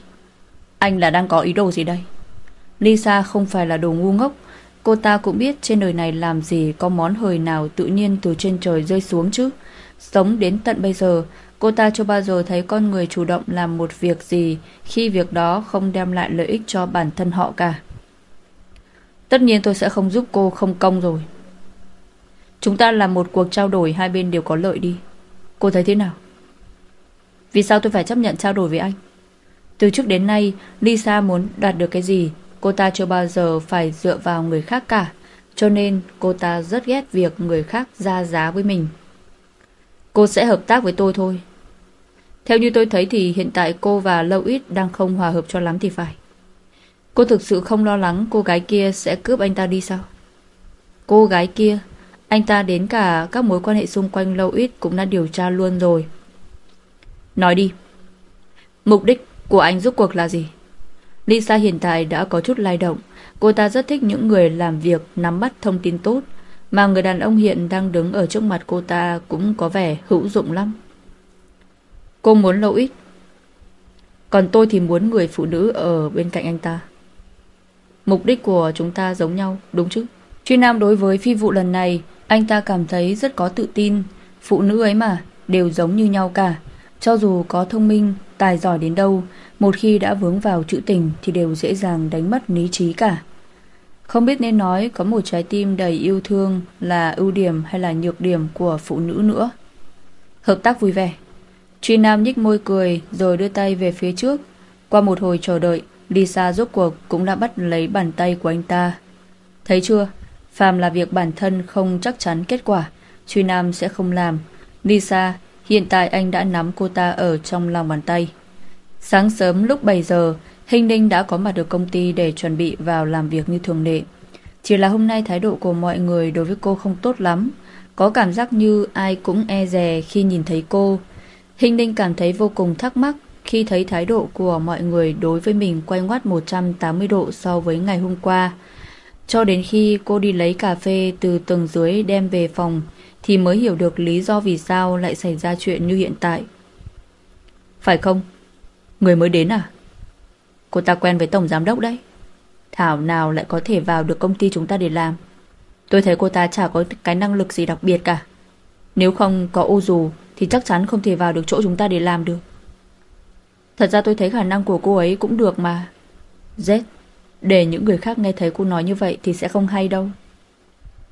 Anh là đang có ý đồ gì đây? Lisa không phải là đồ ngu ngốc. Cô ta cũng biết trên đời này làm gì có món hời nào tự nhiên từ trên trời rơi xuống chứ. Sống đến tận bây giờ, Cô ta chưa bao giờ thấy con người chủ động làm một việc gì khi việc đó không đem lại lợi ích cho bản thân họ cả. Tất nhiên tôi sẽ không giúp cô không công rồi. Chúng ta làm một cuộc trao đổi hai bên đều có lợi đi. Cô thấy thế nào? Vì sao tôi phải chấp nhận trao đổi với anh? Từ trước đến nay, Lisa muốn đạt được cái gì, cô ta chưa bao giờ phải dựa vào người khác cả. Cho nên cô ta rất ghét việc người khác ra giá với mình. Cô sẽ hợp tác với tôi thôi. Theo như tôi thấy thì hiện tại cô và Lâu Ít đang không hòa hợp cho lắm thì phải. Cô thực sự không lo lắng cô gái kia sẽ cướp anh ta đi sao? Cô gái kia, anh ta đến cả các mối quan hệ xung quanh Lâu Ít cũng đã điều tra luôn rồi. Nói đi. Mục đích của anh giúp cuộc là gì? Lisa hiện tại đã có chút lay động. Cô ta rất thích những người làm việc nắm bắt thông tin tốt. Mà người đàn ông hiện đang đứng ở trước mặt cô ta cũng có vẻ hữu dụng lắm. Cô muốn lâu ít. Còn tôi thì muốn người phụ nữ ở bên cạnh anh ta. Mục đích của chúng ta giống nhau, đúng chứ? Truy Nam đối với phi vụ lần này, anh ta cảm thấy rất có tự tin. Phụ nữ ấy mà, đều giống như nhau cả. Cho dù có thông minh, tài giỏi đến đâu, một khi đã vướng vào chữ tình thì đều dễ dàng đánh mất lý trí cả. Không biết nên nói có một trái tim đầy yêu thương là ưu điểm hay là nhược điểm của phụ nữ nữa. Hợp tác vui vẻ. Truy Nam nhích môi cười rồi đưa tay về phía trước. Qua một hồi chờ đợi, Lisa rốt cuộc cũng đã bắt lấy bàn tay của anh ta. Thấy chưa? Phàm là việc bản thân không chắc chắn kết quả, Truy Nam sẽ không làm. Lisa, hiện tại anh đã nắm cô ta ở trong lòng bàn tay. Sáng sớm lúc 7 giờ, Hình Ninh đã có mặt được công ty để chuẩn bị vào làm việc như thường lệ. Chỉ là hôm nay thái độ của mọi người đối với cô không tốt lắm. Có cảm giác như ai cũng e dè khi nhìn thấy cô. Hình Ninh cảm thấy vô cùng thắc mắc khi thấy thái độ của mọi người đối với mình quay ngoắt 180 độ so với ngày hôm qua. Cho đến khi cô đi lấy cà phê từ tầng dưới đem về phòng thì mới hiểu được lý do vì sao lại xảy ra chuyện như hiện tại. Phải không? Người mới đến à? Cô ta quen với tổng giám đốc đấy. Thảo nào lại có thể vào được công ty chúng ta để làm. Tôi thấy cô ta chả có cái năng lực gì đặc biệt cả. Nếu không có ô dù thì chắc chắn không thể vào được chỗ chúng ta để làm được. Thật ra tôi thấy khả năng của cô ấy cũng được mà. Z, để những người khác nghe thấy cô nói như vậy thì sẽ không hay đâu.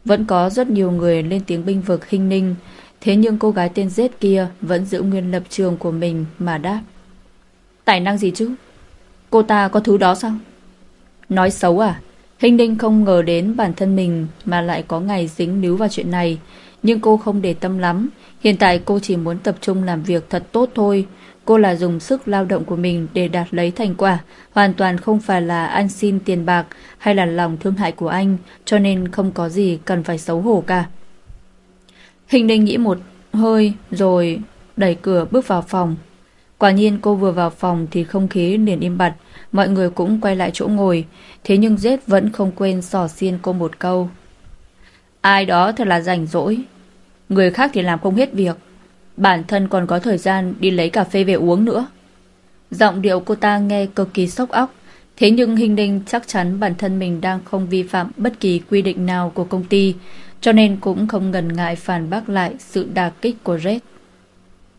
Vẫn có rất nhiều người lên tiếng binh vực hình ninh, thế nhưng cô gái tên Z kia vẫn giữ nguyên lập trường của mình mà đáp. Tài năng gì chứ? Cô ta có thứ đó sao? Nói xấu à? Hình ninh không ngờ đến bản thân mình mà lại có ngày dính níu vào chuyện này, nhưng cô không để tâm lắm. Hiện tại cô chỉ muốn tập trung làm việc thật tốt thôi. Cô là dùng sức lao động của mình để đạt lấy thành quả, hoàn toàn không phải là ăn xin tiền bạc hay là lòng thương hại của anh, cho nên không có gì cần phải xấu hổ cả. Hình ninh nghĩ một hơi rồi đẩy cửa bước vào phòng. Quả nhiên cô vừa vào phòng thì không khí liền im bặt, mọi người cũng quay lại chỗ ngồi, thế nhưng Zết vẫn không quên sò xiên cô một câu. Ai đó thật là rảnh rỗi, người khác thì làm không hết việc, bản thân còn có thời gian đi lấy cà phê về uống nữa. Giọng điệu cô ta nghe cực kỳ sốc óc, thế nhưng Hình Đinh chắc chắn bản thân mình đang không vi phạm bất kỳ quy định nào của công ty, cho nên cũng không ngần ngại phản bác lại sự đà kích của Red.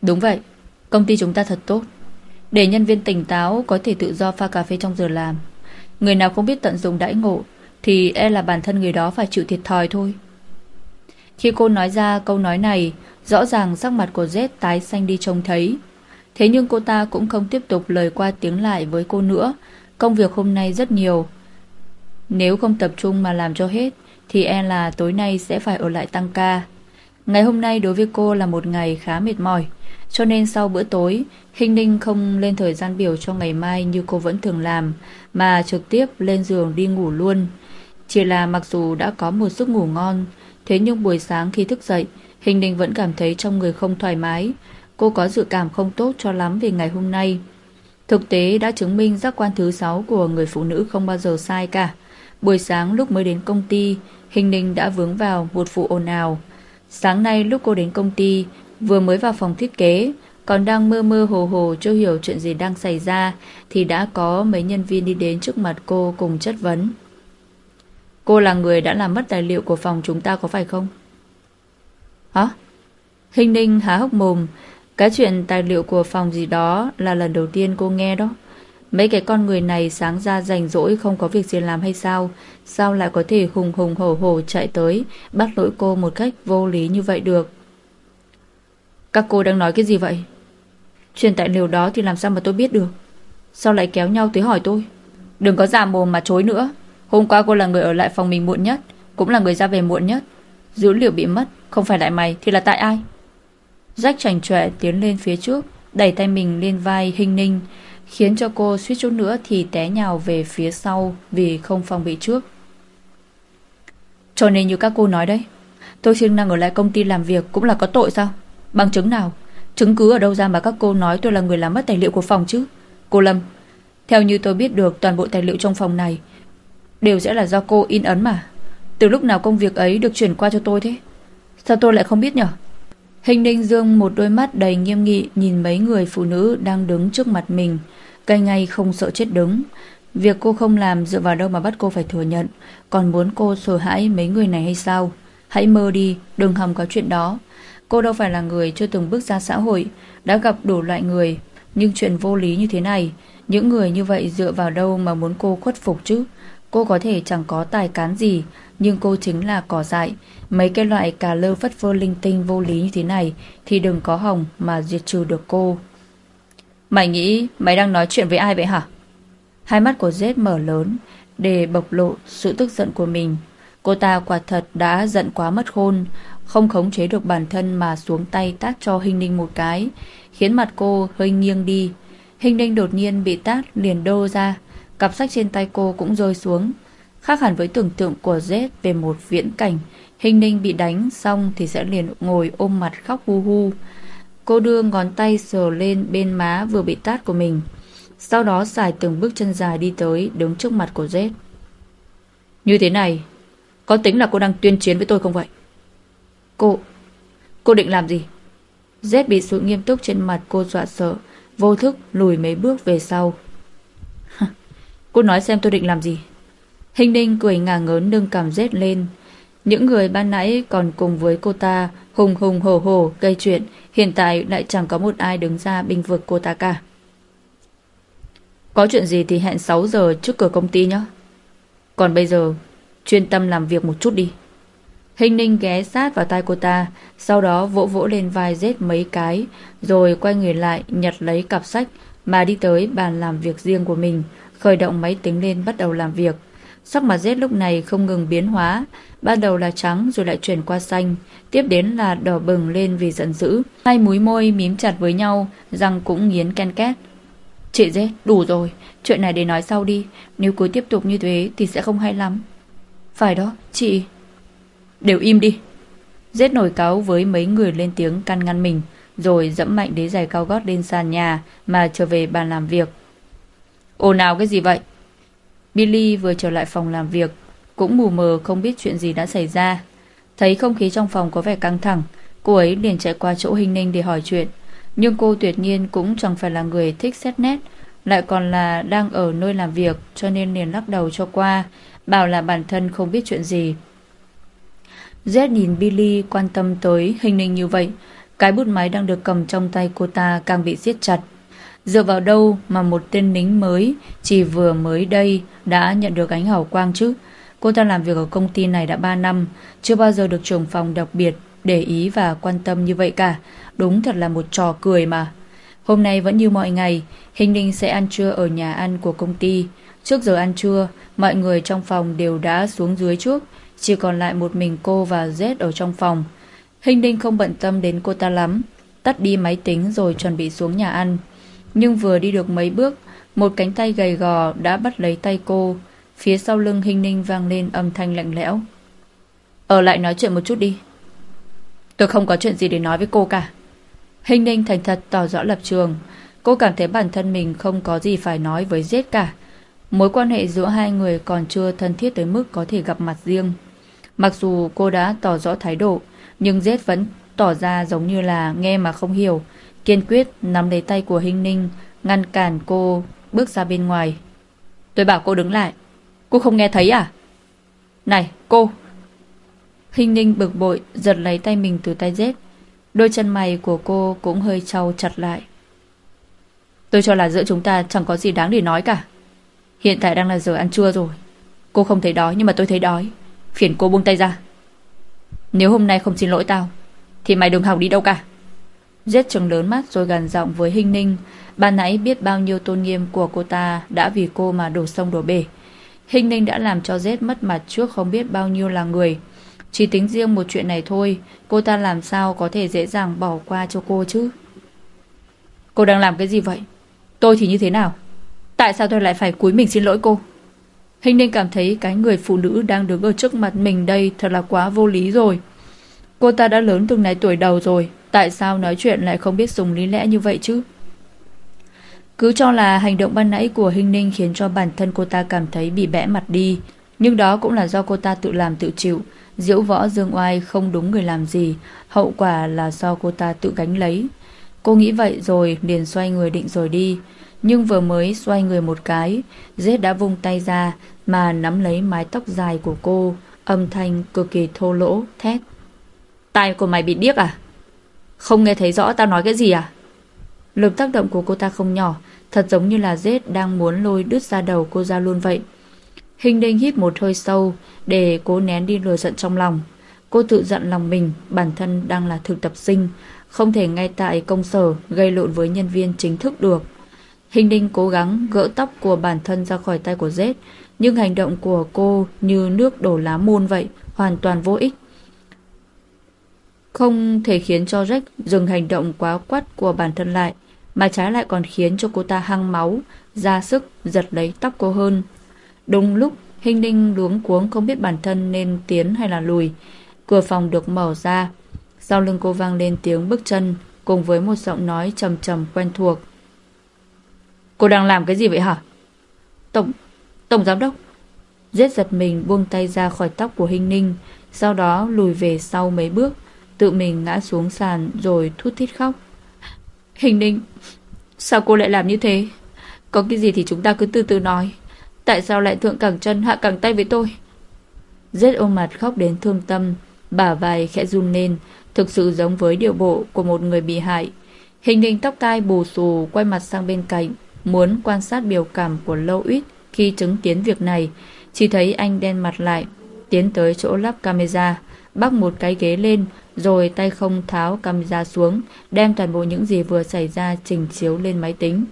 Đúng vậy, Công ty chúng ta thật tốt Để nhân viên tỉnh táo có thể tự do pha cà phê trong giờ làm Người nào không biết tận dụng đãi ngộ Thì e là bản thân người đó phải chịu thiệt thòi thôi khi cô nói ra câu nói này Rõ ràng sắc mặt của Z tái xanh đi trông thấy. Thế nhưng cô ta cũng không tiếp tục lời qua tiếng lại với cô nữa. Công việc hôm nay rất nhiều. Nếu không tập trung mà làm cho hết Thì e là tối nay sẽ phải ở lại tăng ca. Ngày hôm nay đối với cô là một ngày khá mệt mỏi cho nên sau bữa tối, Hình Ninh không lên thời gian biểu cho ngày mai như cô vẫn thường làm, mà trực tiếp lên giường đi ngủ luôn. Chỉ là mặc dù đã có một giấc ngủ ngon, thế nhưng buổi sáng khi thức dậy, Hình đình vẫn cảm thấy trong người không thoải mái. Cô có dự cảm không tốt cho lắm về ngày hôm nay. Thực tế đã chứng minh giác quan thứ sáu của người phụ nữ không bao giờ sai cả. Buổi sáng lúc mới đến công ty, Hình Ninh đã vướng vào một vụ ồn ào. Sáng nay lúc cô đến công ty, Vừa mới vào phòng thiết kế Còn đang mơ mơ hồ hồ chưa hiểu chuyện gì đang xảy ra Thì đã có mấy nhân viên đi đến trước mặt cô cùng chất vấn Cô là người đã làm mất tài liệu của phòng chúng ta có phải không? Hả? Hình ninh há hốc mồm Cái chuyện tài liệu của phòng gì đó là lần đầu tiên cô nghe đó Mấy cái con người này sáng ra rảnh rỗi không có việc gì làm hay sao? Sao lại có thể hùng hùng hổ hổ chạy tới, bắt lỗi cô một cách vô lý như vậy được? Các cô đang nói cái gì vậy? Chuyện tài liệu đó thì làm sao mà tôi biết được? Sao lại kéo nhau tới hỏi tôi? Đừng có giả mồm mà chối nữa. Hôm qua cô là người ở lại phòng mình muộn nhất, cũng là người ra về muộn nhất. Dữ liệu bị mất, không phải lại mày thì là tại ai? Rách chảnh chọe tiến lên phía trước, đẩy tay mình lên vai hình ninh, khiến cho cô suýt chút nữa thì té nhào về phía sau vì không phòng bị trước. Cho nên như các cô nói đấy, tôi siêng năng ở lại công ty làm việc cũng là có tội sao? Bằng chứng nào? Chứng cứ ở đâu ra mà các cô nói tôi là người làm mất tài liệu của phòng chứ? Cô Lâm, theo như tôi biết được toàn bộ tài liệu trong phòng này đều sẽ là do cô in ấn mà. Từ lúc nào công việc ấy được chuyển qua cho tôi thế? Sao tôi lại không biết nhở? Hình Ninh Dương một đôi mắt đầy nghiêm nghị nhìn mấy người phụ nữ đang đứng trước mặt mình, cây ngay không sợ chết đứng. Việc cô không làm dựa vào đâu mà bắt cô phải thừa nhận, còn muốn cô sổ hãi mấy người này hay sao? Hãy mơ đi, đừng hòng có chuyện đó. Cô đâu phải là người chưa từng bước ra xã hội, đã gặp đủ loại người, nhưng chuyện vô lý như thế này, những người như vậy dựa vào đâu mà muốn cô khuất phục chứ? Cô có thể chẳng có tài cán gì, nhưng cô chính là cỏ dại. Mấy cái loại cà lơ phất phơ linh tinh vô lý như thế này thì đừng có hỏng mà diệt trừ được cô. Mày nghĩ mày đang nói chuyện với ai vậy hả? Hai mắt của Z mở lớn để bộc lộ sự tức giận của mình. Cô ta quả thật đã giận quá mất khôn, không khống chế được bản thân mà xuống tay tát cho Hình Ninh một cái, khiến mặt cô hơi nghiêng đi. Hình Ninh đột nhiên bị tát liền đô ra, cặp sách trên tay cô cũng rơi xuống. Khác hẳn với tưởng tượng của Z về một viễn cảnh, Hình Ninh bị đánh xong thì sẽ liền ngồi ôm mặt khóc hu hu. Cô đưa ngón tay sờ lên bên má vừa bị tát của mình. Sau đó xài từng bước chân dài đi tới đứng trước mặt của Z. Như thế này, có tính là cô đang tuyên chiến với tôi không vậy? Cô, cô định làm gì? Z bị sự nghiêm túc trên mặt cô dọa sợ, vô thức lùi mấy bước về sau cô nói xem tôi định làm gì? Hình ninh cười ngả ngớn nâng cảm rét lên. Những người ban nãy còn cùng với cô ta hùng hùng hổ hổ gây chuyện, hiện tại lại chẳng có một ai đứng ra bình vực cô ta cả. Có chuyện gì thì hẹn 6 giờ trước cửa công ty nhé. Còn bây giờ, chuyên tâm làm việc một chút đi. Hình ninh ghé sát vào tay cô ta, sau đó vỗ vỗ lên vai rết mấy cái, rồi quay người lại nhặt lấy cặp sách mà đi tới bàn làm việc riêng của mình, khởi động máy tính lên bắt đầu làm việc. Sắc mặt rết lúc này không ngừng biến hóa, ban đầu là trắng rồi lại chuyển qua xanh, tiếp đến là đỏ bừng lên vì giận dữ. Hai múi môi mím chặt với nhau, răng cũng nghiến ken két. Chị rết, đủ rồi, chuyện này để nói sau đi, nếu cứ tiếp tục như thế thì sẽ không hay lắm. Phải đó, chị... Đều im đi. Rết nổi cáo với mấy người lên tiếng căn ngăn mình, rồi dẫm mạnh đế giày cao gót lên sàn nhà mà trở về bàn làm việc. Ồn nào cái gì vậy? Billy vừa trở lại phòng làm việc, cũng mù mờ không biết chuyện gì đã xảy ra. Thấy không khí trong phòng có vẻ căng thẳng, cô ấy liền chạy qua chỗ hình ninh để hỏi chuyện. Nhưng cô tuyệt nhiên cũng chẳng phải là người thích xét nét, lại còn là đang ở nơi làm việc cho nên liền lắc đầu cho qua, bảo là bản thân không biết chuyện gì. Z nhìn Billy quan tâm tới hình ninh như vậy, cái bút máy đang được cầm trong tay cô ta càng bị siết chặt. Dựa vào đâu mà một tên lính mới chỉ vừa mới đây đã nhận được ánh hào quang chứ? Cô ta làm việc ở công ty này đã 3 năm, chưa bao giờ được trưởng phòng đặc biệt để ý và quan tâm như vậy cả. Đúng thật là một trò cười mà. Hôm nay vẫn như mọi ngày, Hình Ninh sẽ ăn trưa ở nhà ăn của công ty. Trước giờ ăn trưa, mọi người trong phòng đều đã xuống dưới trước, chỉ còn lại một mình cô và Z ở trong phòng. Hình Ninh không bận tâm đến cô ta lắm, tắt đi máy tính rồi chuẩn bị xuống nhà ăn. Nhưng vừa đi được mấy bước, một cánh tay gầy gò đã bắt lấy tay cô. Phía sau lưng Hình Ninh vang lên âm thanh lạnh lẽo. Ở lại nói chuyện một chút đi. Tôi không có chuyện gì để nói với cô cả. Hình Ninh thành thật tỏ rõ lập trường. Cô cảm thấy bản thân mình không có gì phải nói với giết cả. Mối quan hệ giữa hai người còn chưa thân thiết tới mức có thể gặp mặt riêng. Mặc dù cô đã tỏ rõ thái độ, nhưng Z vẫn tỏ ra giống như là nghe mà không hiểu, kiên quyết nắm lấy tay của Hinh Ninh, ngăn cản cô bước ra bên ngoài. Tôi bảo cô đứng lại, cô không nghe thấy à? Này, cô! Hinh Ninh bực bội, giật lấy tay mình từ tay Z. Đôi chân mày của cô cũng hơi trâu chặt lại. Tôi cho là giữa chúng ta chẳng có gì đáng để nói cả. Hiện tại đang là giờ ăn trưa rồi. Cô không thấy đói nhưng mà tôi thấy đói. Phiền cô buông tay ra. Nếu hôm nay không xin lỗi tao, thì mày đừng hòng đi đâu cả. Giết trừng lớn mắt rồi gần giọng với Hinh Ninh. Bà nãy biết bao nhiêu tôn nghiêm của cô ta đã vì cô mà đổ sông đổ bể. Hinh Ninh đã làm cho Zết mất mặt trước không biết bao nhiêu là người. Chỉ tính riêng một chuyện này thôi, cô ta làm sao có thể dễ dàng bỏ qua cho cô chứ? Cô đang làm cái gì vậy? Tôi thì như thế nào? Tại sao tôi lại phải cúi mình xin lỗi cô? Hình nên cảm thấy cái người phụ nữ đang đứng ở trước mặt mình đây thật là quá vô lý rồi. Cô ta đã lớn từng này tuổi đầu rồi, tại sao nói chuyện lại không biết dùng lý lẽ như vậy chứ? Cứ cho là hành động ban nãy của Hinh Ninh khiến cho bản thân cô ta cảm thấy bị bẽ mặt đi, nhưng đó cũng là do cô ta tự làm tự chịu. Diễu võ dương oai không đúng người làm gì, hậu quả là do cô ta tự gánh lấy. Cô nghĩ vậy rồi liền xoay người định rồi đi, nhưng vừa mới xoay người một cái, Zết đã vung tay ra mà nắm lấy mái tóc dài của cô, âm thanh cực kỳ thô lỗ, thét. Tai của mày bị điếc à? Không nghe thấy rõ tao nói cái gì à? Lực tác động của cô ta không nhỏ, thật giống như là Zết đang muốn lôi đứt ra đầu cô ra luôn vậy. Hình đinh hít một hơi sâu để cố nén đi lừa giận trong lòng. Cô tự giận lòng mình, bản thân đang là thực tập sinh, không thể ngay tại công sở gây lộn với nhân viên chính thức được. Hình đinh cố gắng gỡ tóc của bản thân ra khỏi tay của Z, nhưng hành động của cô như nước đổ lá môn vậy, hoàn toàn vô ích. Không thể khiến cho Jack dừng hành động quá quắt của bản thân lại, mà trái lại còn khiến cho cô ta hăng máu, ra sức giật lấy tóc cô hơn. Đúng lúc, Hình Ninh luống cuống không biết bản thân nên tiến hay là lùi. Cửa phòng được mở ra, sau lưng cô vang lên tiếng bước chân, cùng với một giọng nói trầm trầm quen thuộc. Cô đang làm cái gì vậy hả? Tổng, Tổng Giám Đốc. Giết giật mình buông tay ra khỏi tóc của Hình Ninh, sau đó lùi về sau mấy bước, tự mình ngã xuống sàn rồi thút thít khóc. Hình Ninh, sao cô lại làm như thế? Có cái gì thì chúng ta cứ từ từ nói. Tại sao lại thượng cẳng chân hạ cẳng tay với tôi? Rết ôm mặt khóc đến thương tâm, bả vai khẽ run lên, thực sự giống với điệu bộ của một người bị hại. Hình ninh tóc tai bù xù quay mặt sang bên cạnh, muốn quan sát biểu cảm của Lâu Ít khi chứng kiến việc này, chỉ thấy anh đen mặt lại, tiến tới chỗ lắp camera, bắc một cái ghế lên, rồi tay không tháo cầm ra xuống, đem toàn bộ những gì vừa xảy ra trình chiếu lên máy tính.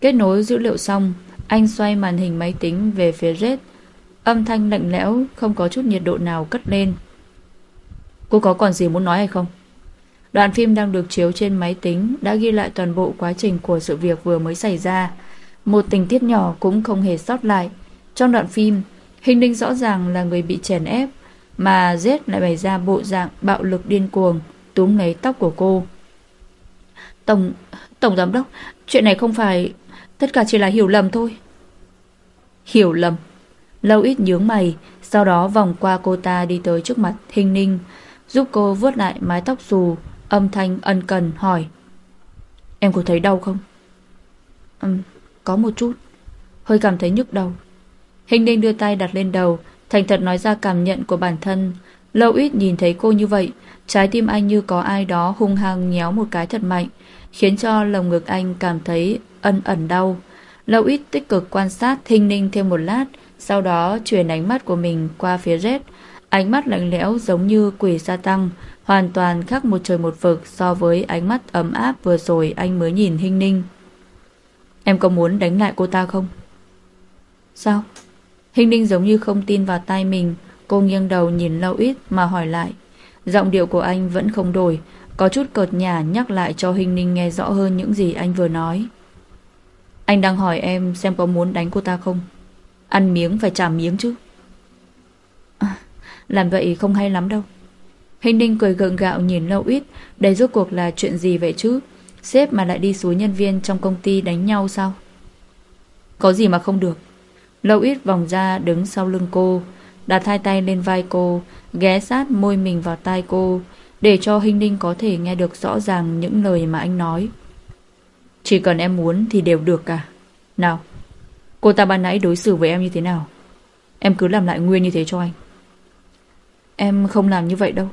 Kết nối dữ liệu xong, anh xoay màn hình máy tính về phía Red, âm thanh lạnh lẽo, không có chút nhiệt độ nào cất lên. Cô có còn gì muốn nói hay không? Đoạn phim đang được chiếu trên máy tính đã ghi lại toàn bộ quá trình của sự việc vừa mới xảy ra. Một tình tiết nhỏ cũng không hề sót lại. Trong đoạn phim, Hình Đinh rõ ràng là người bị chèn ép, mà Z lại bày ra bộ dạng bạo lực điên cuồng, túm lấy tóc của cô. Tổng, Tổng Giám Đốc, chuyện này không phải... Tất cả chỉ là hiểu lầm thôi. Hiểu lầm. Lâu ít nhướng mày, sau đó vòng qua cô ta đi tới trước mặt Hình Ninh, giúp cô vuốt lại mái tóc xù, âm thanh ân cần hỏi. Em có thấy đau không? Um, có một chút, hơi cảm thấy nhức đầu. Hình Ninh đưa tay đặt lên đầu, thành thật nói ra cảm nhận của bản thân. Lâu ít nhìn thấy cô như vậy, trái tim anh như có ai đó hung hăng nhéo một cái thật mạnh, khiến cho lồng ngực anh cảm thấy ân ẩn đau. Lâu ít tích cực quan sát thinh Ninh thêm một lát, sau đó chuyển ánh mắt của mình qua phía rết. Ánh mắt lạnh lẽo giống như quỷ gia tăng, hoàn toàn khác một trời một vực so với ánh mắt ấm áp vừa rồi anh mới nhìn Hinh Ninh. Em có muốn đánh lại cô ta không? Sao? Hình Ninh giống như không tin vào tai mình, cô nghiêng đầu nhìn lâu ít mà hỏi lại. Giọng điệu của anh vẫn không đổi, có chút cợt nhả nhắc lại cho Hình Ninh nghe rõ hơn những gì anh vừa nói. Anh đang hỏi em xem có muốn đánh cô ta không? Ăn miếng phải trả miếng chứ. À, làm vậy không hay lắm đâu Hình ninh cười gượng gạo nhìn lâu ít Đây rốt cuộc là chuyện gì vậy chứ Sếp mà lại đi xuống nhân viên trong công ty đánh nhau sao Có gì mà không được Lâu ít vòng ra, đứng sau lưng cô, Đặt hai tay lên vai cô, Ghé sát môi mình vào tai cô, Để cho Hinh Ninh có thể nghe được rõ ràng Những lời mà anh nói. Chỉ cần em muốn thì đều được cả. Nào, Cô ta ban nãy đối xử với em như thế nào? Em cứ làm lại nguyên như thế cho anh. Em không làm như vậy đâu.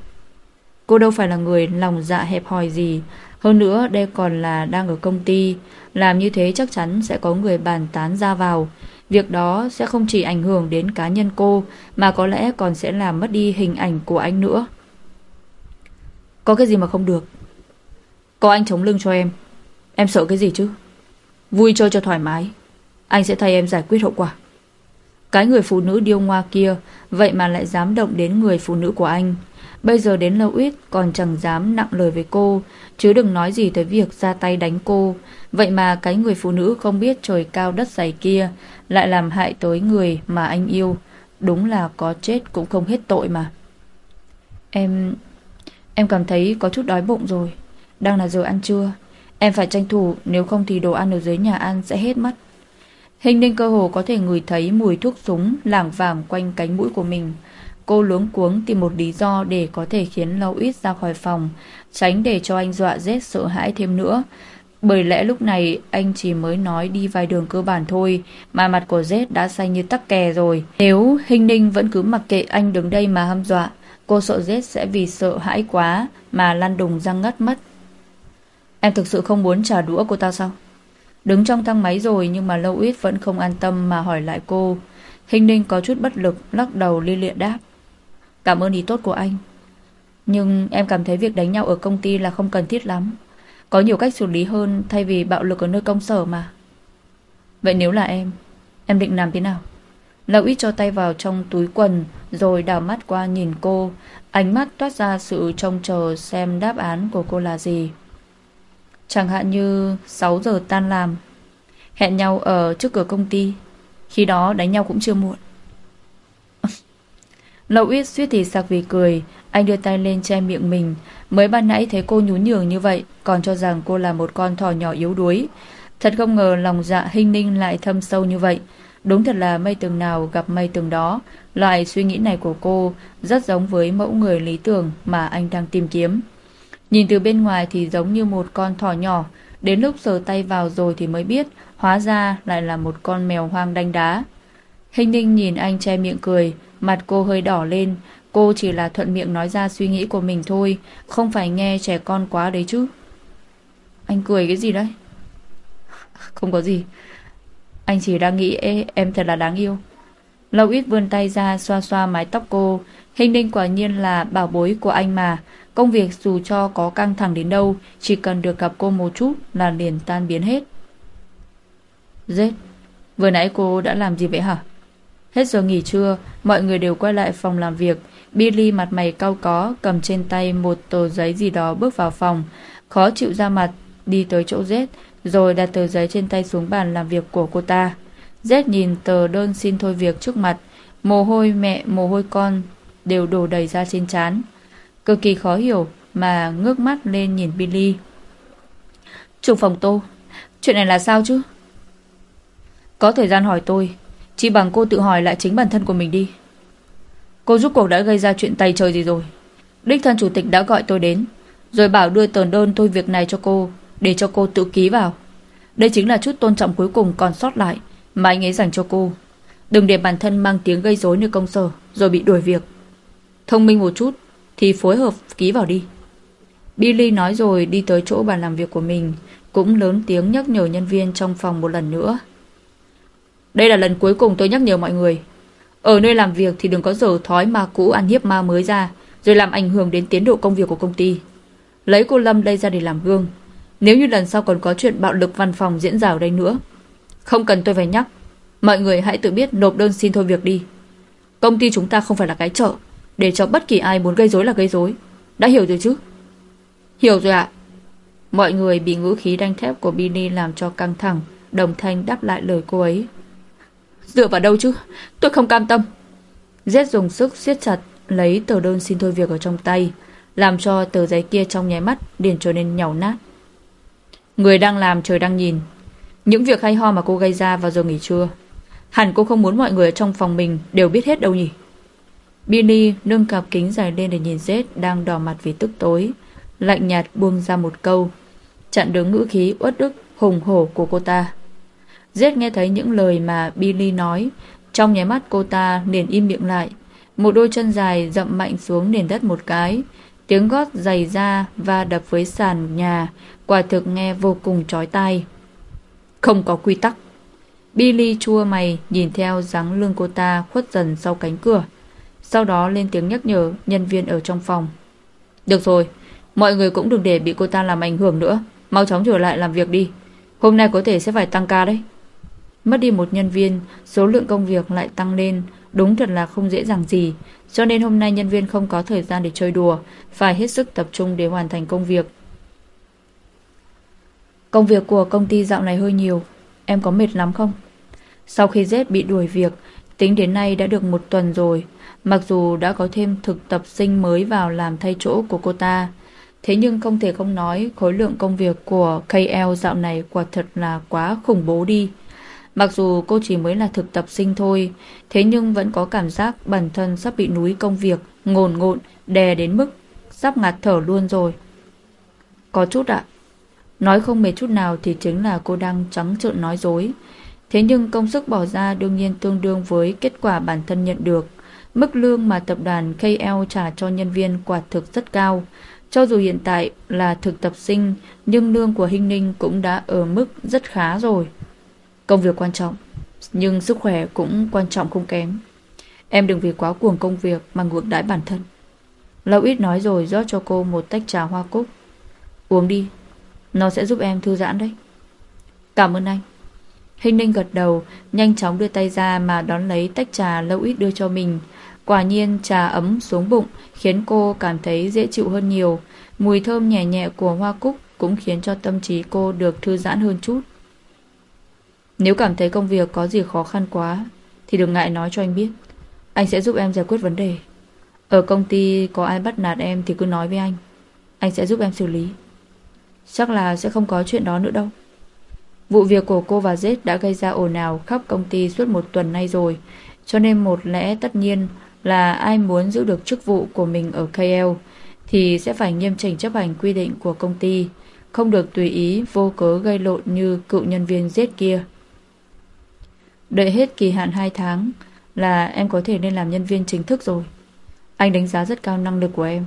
Cô đâu phải là người lòng dạ hẹp hòi gì. Hơn nữa, đây còn là đang ở công ty. Làm như thế chắc chắn sẽ có người bàn tán ra vào. Việc đó sẽ không chỉ ảnh hưởng đến cá nhân cô, Mà có lẽ còn sẽ làm mất đi hình ảnh của anh nữa. Có cái gì mà không được? Có anh chống lưng cho em. Em sợ cái gì chứ? Vui chơi cho thoải mái. Anh sẽ thay em giải quyết hậu quả. Cái người phụ nữ điêu ngoa kia, Vậy mà lại dám động đến người phụ nữ của anh. Bây giờ đến lâu ít còn chẳng dám nặng lời với cô, Chứ đừng nói gì tới việc ra tay đánh cô. Vậy mà cái người phụ nữ không biết trời cao đất dày kia Lại làm hại tới người mà anh yêu. Đúng là có chết cũng không hết tội mà. Em... Em cảm thấy có chút đói bụng rồi. Đang là giờ ăn trưa. Em phải tranh thủ, Nếu không thì đồ ăn ở dưới nhà ăn sẽ hết mất. Hình ninh cơ hồ có thể ngửi thấy mùi thuốc súng lảng vàng quanh cánh mũi của mình Cô luống cuống tìm một lý do để có thể khiến Lâu Ít ra khỏi phòng, tránh để cho anh dọa rét sợ hãi thêm nữa. Bởi lẽ lúc này anh chỉ mới nói đi vài đường cơ bản thôi mà mặt của Z đã xanh như tắc kè rồi. Nếu Hình Ninh vẫn cứ mặc kệ anh đứng đây mà hăm dọa, cô sợ Z sẽ vì sợ hãi quá mà lăn đùng răng ngất mất. Em thực sự không muốn trả đũa cô ta sao? Đứng trong thang máy rồi, nhưng mà Lâu Ít vẫn không an tâm mà hỏi lại cô. Hình Ninh có chút bất lực, lắc đầu li lịa đáp. Cảm ơn ý tốt của anh. Nhưng em cảm thấy việc đánh nhau ở công ty là không cần thiết lắm. Có nhiều cách xử lý hơn Thay vì bạo lực ở nơi công sở mà. Vậy nếu là em Em định làm thế nào? Lão ít cho tay vào trong túi quần, Rồi đảo mắt qua nhìn cô. Ánh mắt toát ra sự trông chờ Xem đáp án của cô là gì. Chẳng hạn như 6 giờ tan làm, Hẹn nhau ở trước cửa công ty. Khi đó đánh nhau cũng chưa muộn. Lậu ít suýt thì sặc vì cười. Anh đưa tay lên che miệng mình. Mới ban nãy thấy cô nhún nhường như vậy, Còn cho rằng cô là một con thỏ nhỏ yếu đuối. Thật không ngờ lòng dạ hình ninh lại thâm sâu như vậy. Đúng thật là mây tường nào gặp mây tường đó. Loại suy nghĩ này của cô Rất giống với mẫu người lý tưởng Mà anh đang tìm kiếm. Nhìn từ bên ngoài thì giống như một con thỏ nhỏ. Đến lúc sờ tay vào rồi thì mới biết Hóa ra lại là một con mèo hoang đanh đá. Hình ninh nhìn anh che miệng cười Mặt cô hơi đỏ lên. Cô chỉ là thuận miệng nói ra suy nghĩ của mình thôi Không phải nghe trẻ con quá đấy chứ. Anh cười cái gì đấy? Không có gì. Anh chỉ đang nghĩ Ê, em thật là đáng yêu. Lâu ít vươn tay ra xoa xoa mái tóc cô. Hình ninh quả nhiên là bảo bối của anh mà. Công việc dù cho có căng thẳng đến đâu Chỉ cần được gặp cô một chút Là liền tan biến hết Dết Vừa nãy cô đã làm gì vậy hả Hết giờ nghỉ trưa, mọi người đều quay lại phòng làm việc. Billy mặt mày cau có, cầm trên tay một tờ giấy gì đó bước vào phòng. Khó chịu ra mặt, đi tới chỗ Z, rồi đặt tờ giấy trên tay xuống bàn làm việc của cô ta. Z nhìn tờ đơn xin thôi việc trước mặt, mồ hôi mẹ, mồ hôi con đều đổ đầy ra trên trán. Cực kỳ khó hiểu mà ngước mắt lên nhìn Billy. Chủ phòng tô, chuyện này là sao chứ? Có thời gian hỏi tôi, chỉ bằng cô tự hỏi lại chính bản thân của mình đi. Cô giúp cuộc đã gây ra chuyện tay trời gì rồi? Đích thân chủ tịch đã gọi tôi đến Rồi bảo đưa tờ đơn thôi việc này cho cô Để cho cô tự ký vào. Đây chính là chút tôn trọng cuối cùng còn sót lại Mà anh ấy dành cho cô. Đừng để bản thân mang tiếng gây rối nơi công sở Rồi bị đuổi việc. Thông minh một chút thì phối hợp ký vào đi Billy nói rồi đi tới chỗ bàn làm việc của mình Cũng lớn tiếng nhắc nhở nhân viên trong phòng một lần nữa đây là lần cuối cùng tôi nhắc nhở mọi người. Ở nơi làm việc thì đừng có dở thói ma cũ ăn hiếp ma mới ra, rồi làm ảnh hưởng đến tiến độ công việc của công ty. Lấy cô Lâm đây ra để làm gương. Nếu như lần sau còn có chuyện bạo lực văn phòng diễn ra ở đây nữa, không cần tôi phải nhắc. Mọi người hãy tự biết nộp đơn xin thôi việc đi. Công ty chúng ta không phải là cái chợ, để cho bất kỳ ai muốn gây rối là gây rối. Đã hiểu rồi chứ? Hiểu rồi ạ. Mọi người bị ngữ khí đanh thép của Bini làm cho căng thẳng, đồng thanh đáp lại lời cô ấy. Dựa vào đâu chứ Tôi không cam tâm Zed dùng sức siết chặt Lấy tờ đơn xin thôi việc ở trong tay Làm cho tờ giấy kia trong nháy mắt Điền trở nên nhàu nát Người đang làm trời đang nhìn Những việc hay ho mà cô gây ra vào giờ nghỉ trưa Hẳn cô không muốn mọi người ở trong phòng mình Đều biết hết đâu nhỉ Billy nâng cặp kính dài lên để nhìn Zed Đang đỏ mặt vì tức tối Lạnh nhạt buông ra một câu Chặn đứng ngữ khí uất ức hùng hổ của cô ta Zed nghe thấy những lời mà Billy nói, trong nháy mắt cô ta liền im miệng lại. Một đôi chân dài dậm mạnh xuống nền đất một cái. Tiếng gót giày ra và đập với sàn nhà, quả thực nghe vô cùng chói tai. Không có quy tắc. Billy chua mày nhìn theo dáng lưng cô ta khuất dần sau cánh cửa. Sau đó lên tiếng nhắc nhở nhân viên ở trong phòng. Được rồi, mọi người cũng đừng để bị cô ta làm ảnh hưởng nữa. Mau chóng trở lại làm việc đi. Hôm nay có thể sẽ phải tăng ca đấy. Mất đi một nhân viên, số lượng công việc lại tăng lên, đúng thật là không dễ dàng gì. Cho nên hôm nay nhân viên không có thời gian để chơi đùa, phải hết sức tập trung để hoàn thành công việc. Công việc của công ty dạo này hơi nhiều, em có mệt lắm không? Sau khi Z bị đuổi việc, tính đến nay đã được một tuần rồi, mặc dù đã có thêm thực tập sinh mới vào làm thay chỗ của cô ta. Thế nhưng không thể không nói khối lượng công việc của KL dạo này quả thật là quá khủng bố đi. Mặc dù cô chỉ mới là thực tập sinh thôi, thế nhưng vẫn có cảm giác bản thân sắp bị núi công việc, ngồn ngộn, đè đến mức sắp ngạt thở luôn rồi. Có chút ạ. Nói không mệt chút nào thì chính là cô đang trắng trợn nói dối. Thế nhưng công sức bỏ ra đương nhiên tương đương với kết quả bản thân nhận được. Mức lương mà tập đoàn KL trả cho nhân viên quả thực rất cao. Cho dù hiện tại là thực tập sinh, nhưng lương của Hinh Ninh cũng đã ở mức rất khá rồi. Công việc quan trọng, nhưng sức khỏe cũng quan trọng không kém. Em đừng vì quá cuồng công việc mà ngược đãi bản thân. Lâu ít nói rồi rót cho cô một tách trà hoa cúc. Uống đi, nó sẽ giúp em thư giãn đấy. Cảm ơn anh. Hình ninh gật đầu, nhanh chóng đưa tay ra mà đón lấy tách trà lâu ít đưa cho mình. Quả nhiên trà ấm xuống bụng khiến cô cảm thấy dễ chịu hơn nhiều. Mùi thơm nhẹ nhẹ của hoa cúc cũng khiến cho tâm trí cô được thư giãn hơn chút. Nếu cảm thấy công việc có gì khó khăn quá, Thì đừng ngại nói cho anh biết. Anh sẽ giúp em giải quyết vấn đề. Ở công ty có ai bắt nạt em Thì cứ nói với anh. Anh sẽ giúp em xử lý. Chắc là sẽ không có chuyện đó nữa đâu. Vụ việc của cô và Z đã gây ra ồn ào khắp công ty suốt một tuần nay rồi. Cho nên một lẽ tất nhiên là ai muốn giữ được chức vụ của mình ở KL thì sẽ phải nghiêm chỉnh chấp hành quy định của công ty, không được tùy ý vô cớ gây lộn như cựu nhân viên giết kia. Đợi hết kỳ hạn 2 tháng là em có thể nên làm nhân viên chính thức rồi. Anh đánh giá rất cao năng lực của em.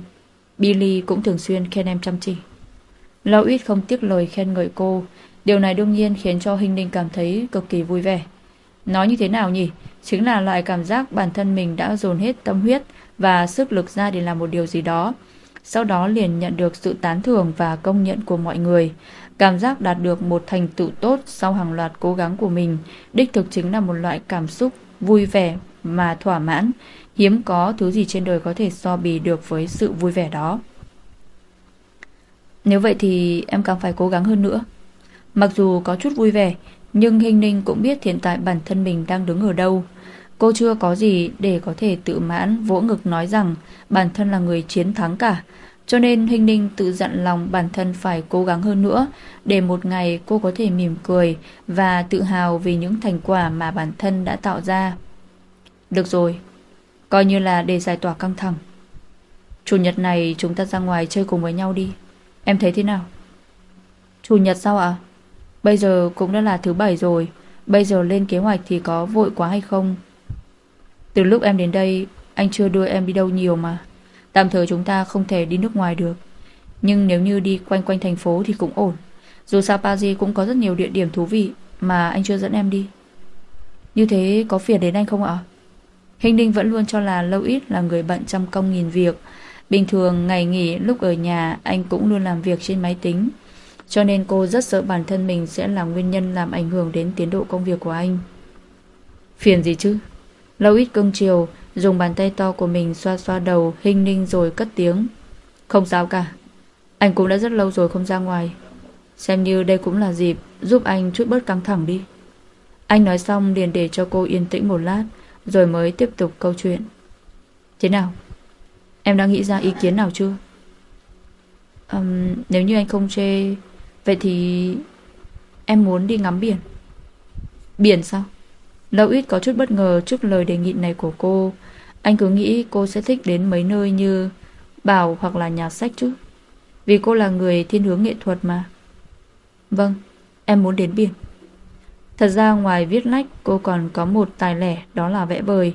Billy cũng thường xuyên khen em chăm chỉ. Lâu ít không tiếc lời khen ngợi cô. Điều này đương nhiên khiến cho Hình Ninh cảm thấy cực kỳ vui vẻ. Nói như thế nào nhỉ? Chính là loại cảm giác bản thân mình đã dồn hết tâm huyết và sức lực ra để làm một điều gì đó. Sau đó liền nhận được sự tán thưởng và công nhận của mọi người. Cảm giác đạt được một thành tựu tốt sau hàng loạt cố gắng của mình, đích thực chính là một loại cảm xúc vui vẻ mà thỏa mãn, hiếm có thứ gì trên đời có thể so bì được với sự vui vẻ đó. Nếu vậy thì em càng phải cố gắng hơn nữa. Mặc dù có chút vui vẻ, nhưng Hình Ninh cũng biết hiện tại bản thân mình đang đứng ở đâu. Cô chưa có gì để có thể tự mãn vỗ ngực nói rằng bản thân là người chiến thắng cả, cho nên Hình Ninh tự dặn lòng bản thân phải cố gắng hơn nữa để một ngày cô có thể mỉm cười và tự hào vì những thành quả mà bản thân đã tạo ra. Được rồi, coi như là để giải tỏa căng thẳng. Chủ nhật này chúng ta ra ngoài chơi cùng với nhau đi. Em thấy thế nào? Chủ nhật sao ạ? Bây giờ cũng đã là thứ bảy rồi. Bây giờ lên kế hoạch thì có vội quá hay không? Từ lúc em đến đây, anh chưa đưa em đi đâu nhiều mà. Tạm thời chúng ta không thể đi nước ngoài được Nhưng nếu như đi quanh quanh thành phố thì cũng ổn Dù sao Paris cũng có rất nhiều địa điểm thú vị Mà anh chưa dẫn em đi Như thế có phiền đến anh không ạ? Hình Ninh vẫn luôn cho là lâu ít là người bận trăm công nghìn việc Bình thường ngày nghỉ lúc ở nhà anh cũng luôn làm việc trên máy tính cho nên cô rất sợ bản thân mình sẽ là nguyên nhân làm ảnh hưởng đến tiến độ công việc của anh. Phiền gì chứ? Lâu ít cưng chiều Dùng bàn tay to của mình xoa xoa đầu Hình ninh rồi cất tiếng. Không sao cả. Anh cũng đã rất lâu rồi không ra ngoài. Xem như đây cũng là dịp Giúp anh chút bớt căng thẳng đi. Anh nói xong liền để cho cô yên tĩnh một lát Rồi mới tiếp tục câu chuyện. Thế nào? Em đã nghĩ ra ý kiến nào chưa? Um, Nếu như anh không chê Vậy thì Em muốn đi ngắm biển. Biển sao? Lâu ít có chút bất ngờ trước lời đề nghị này của cô. Anh cứ nghĩ cô sẽ thích đến mấy nơi như Bảo hoặc là nhà sách chứ. Vì cô là người thiên hướng nghệ thuật mà. Vâng Em muốn đến biển. Thật ra ngoài viết lách, cô còn có một tài lẻ, đó là vẽ vời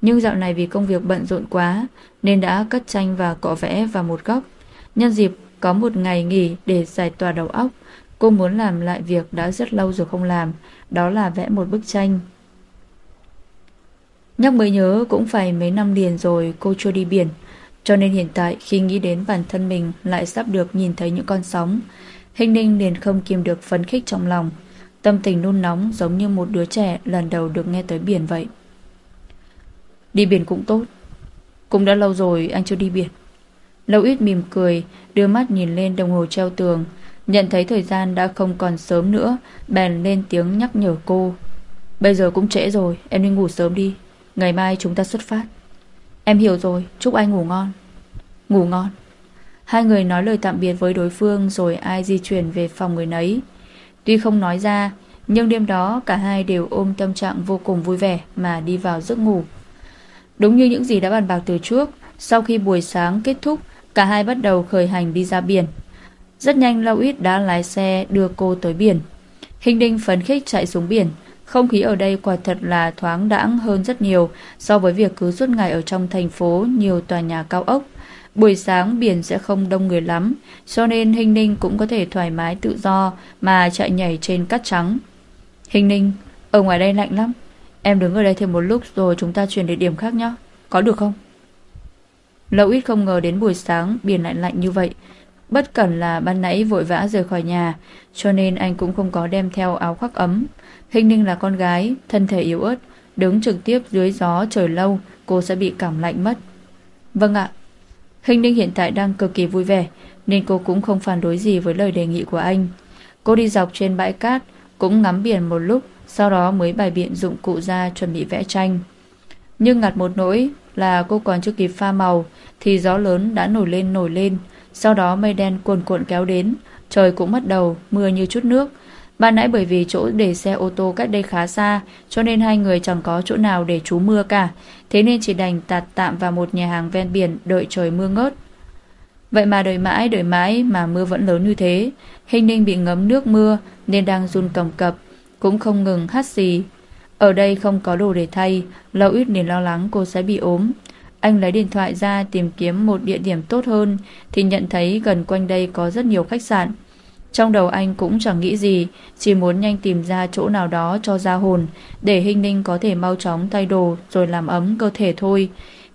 Nhưng dạo này vì công việc bận rộn quá, Nên đã cắt tranh và cọ vẽ vào một góc. Nhân dịp có một ngày nghỉ để giải tỏa đầu óc. Cô muốn làm lại việc đã rất lâu rồi không làm, Đó là vẽ một bức tranh. Nhắc mới nhớ cũng phải mấy năm liền rồi cô chưa đi biển, Cho nên hiện tại khi nghĩ đến bản thân mình lại sắp được nhìn thấy những con sóng. Hình ninh liền không kìm được phấn khích trong lòng. Tâm tình nôn nóng giống như một đứa trẻ lần đầu được nghe tới biển vậy. Đi biển cũng tốt. Cũng đã lâu rồi anh chưa đi biển. Lâu ít mỉm cười, Đưa mắt nhìn lên đồng hồ treo tường. Nhận thấy thời gian đã không còn sớm nữa, Bèn lên tiếng nhắc nhở cô. Bây giờ cũng trễ rồi, Em đi ngủ sớm đi. Ngày mai chúng ta xuất phát. Em hiểu rồi, Chúc anh ngủ ngon. Ngủ ngon. Hai người nói lời tạm biệt với đối phương Rồi ai di chuyển về phòng người nấy. Tuy không nói ra, Nhưng đêm đó cả hai đều ôm tâm trạng vô cùng vui vẻ Mà đi vào giấc ngủ. Đúng như những gì đã bàn bạc từ trước, Sau khi buổi sáng kết thúc Cả hai bắt đầu khởi hành đi ra biển. Rất nhanh Lâu Ít đã lái xe đưa cô tới biển. Hình đinh phấn khích chạy xuống biển. Không khí ở đây quả thật là thoáng đãng hơn rất nhiều So với việc cứ suốt ngày ở trong thành phố Nhiều tòa nhà cao ốc. Buổi sáng, biển sẽ không đông người lắm, Cho nên Hình Ninh cũng có thể thoải mái tự do Mà chạy nhảy trên cát trắng. Hình Ninh Ở ngoài đây lạnh lắm. Em đứng ở đây thêm một lúc rồi chúng ta chuyển địa điểm khác nhé Có được không? Lâu ít không ngờ đến buổi sáng, biển lại lạnh như vậy. Bất cẩn là ban nãy vội vã rời khỏi nhà, Cho nên anh cũng không có đem theo áo khoác ấm. Hình ninh là con gái, Thân thể yếu ớt, Đứng trực tiếp dưới gió trời lâu, Cô sẽ bị cảm lạnh mất. Vâng ạ. Hình ninh hiện tại đang cực kỳ vui vẻ, Nên cô cũng không phản đối gì với lời đề nghị của anh. Cô đi dọc trên bãi cát, Cũng ngắm biển một lúc, Sau đó mới bài biện dụng cụ ra chuẩn bị vẽ tranh. Nhưng ngặt một nỗi là cô còn chưa kịp pha màu thì gió lớn đã nổi lên nổi lên, sau đó mây đen cuồn cuộn kéo đến, trời cũng bắt đầu mưa như chút nước. Ban nãy bởi vì chỗ để xe ô tô cách đây khá xa, cho nên hai người chẳng có chỗ nào để trú mưa cả, thế nên chỉ đành tạt tạm vào một nhà hàng ven biển đợi trời mưa ngớt. Vậy mà đợi mãi đợi mãi mà mưa vẫn lớn như thế, Hình Ninh bị ngấm nước mưa nên đang run cầm cập, cũng không ngừng hắt xì. Ở đây không có đồ để thay, Lâu ít liền lo lắng cô sẽ bị ốm. Anh lấy điện thoại ra tìm kiếm một địa điểm tốt hơn thì nhận thấy gần quanh đây có rất nhiều khách sạn. Trong đầu anh cũng chẳng nghĩ gì, chỉ muốn nhanh tìm ra chỗ nào đó cho ra hồn để Hình Ninh có thể mau chóng thay đồ rồi làm ấm cơ thể thôi.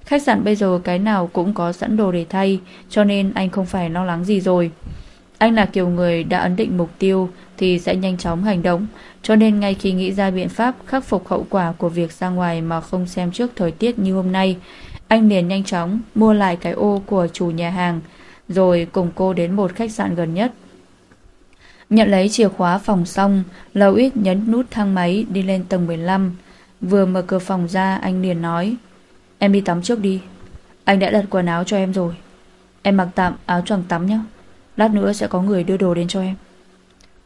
Khách sạn bây giờ cái nào cũng có sẵn đồ để thay cho nên anh không phải lo lắng gì rồi. Anh là kiểu người đã ấn định mục tiêu thì sẽ nhanh chóng hành động, cho nên ngay khi nghĩ ra biện pháp khắc phục hậu quả của việc ra ngoài mà không xem trước thời tiết như hôm nay, anh liền nhanh chóng mua lại cái ô của chủ nhà hàng, rồi cùng cô đến một khách sạn gần nhất. Nhận lấy chìa khóa phòng xong, Lâu ít nhấn nút thang máy đi lên tầng 15. Vừa mở cửa phòng ra, anh liền nói, Em đi tắm trước đi. Anh đã đặt quần áo cho em rồi. Em mặc tạm áo choàng tắm nhé. Lát nữa sẽ có người đưa đồ đến cho em.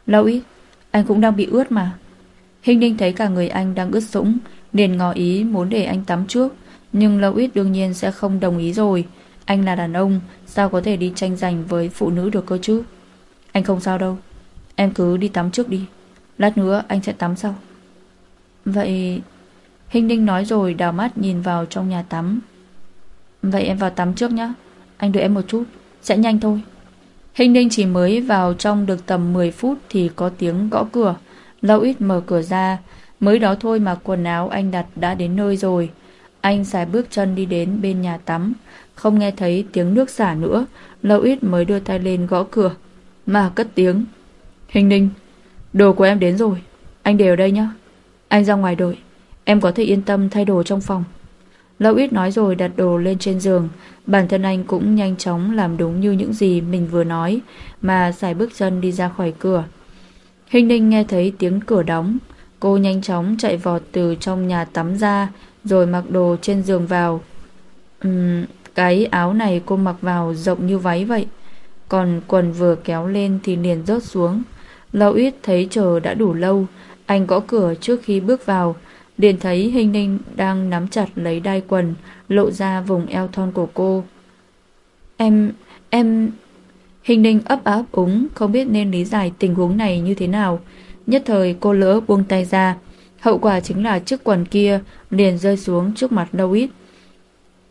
Lâu ít, anh cũng đang bị ướt mà. Hình ninh thấy cả người anh đang ướt sũng, liền ngỏ ý muốn để anh tắm trước. Nhưng Lâu ít đương nhiên sẽ không đồng ý rồi. Anh là đàn ông Sao có thể đi tranh giành với phụ nữ được cơ chứ? Anh không sao đâu. Em cứ đi tắm trước đi. Lát nữa anh sẽ tắm sau. Vậy Hình Ninh nói rồi đào mắt nhìn vào trong nhà tắm. Vậy em vào tắm trước nhé Anh đợi em một chút. Sẽ nhanh thôi. Hình Ninh chỉ mới vào trong được tầm 10 phút Thì có tiếng gõ cửa. Lâu ít mở cửa ra, Mới đó thôi mà quần áo anh đặt đã đến nơi rồi. Anh xài bước chân đi đến bên nhà tắm, Không nghe thấy tiếng nước xả nữa. Lâu ít mới đưa tay lên gõ cửa. Mà cất tiếng. Hình ninh Đồ của em đến rồi. Anh để ở đây nhé Anh ra ngoài đợi Em có thể yên tâm thay đồ trong phòng. Lâu ít nói rồi đặt đồ lên trên giường Bản thân anh cũng nhanh chóng làm đúng như những gì mình vừa nói Mà xài bước chân đi ra khỏi cửa Hình ninh nghe thấy tiếng cửa đóng Cô nhanh chóng chạy vọt từ trong nhà tắm ra rồi mặc đồ trên giường vào. Uhm, cái áo này cô mặc vào rộng như váy vậy. Còn quần vừa kéo lên thì liền rớt xuống. Lâu ít thấy chờ đã đủ lâu. Anh gõ cửa trước khi bước vào. Liền thấy Hình Ninh đang nắm chặt lấy đai quần, lộ ra vùng eo thon của cô. Em, em... Hình Ninh ấp áp úng, không biết nên lý giải tình huống này như thế nào. Nhất thời cô lỡ buông tay ra. Hậu quả chính là chiếc quần kia liền rơi xuống trước mặt Louis.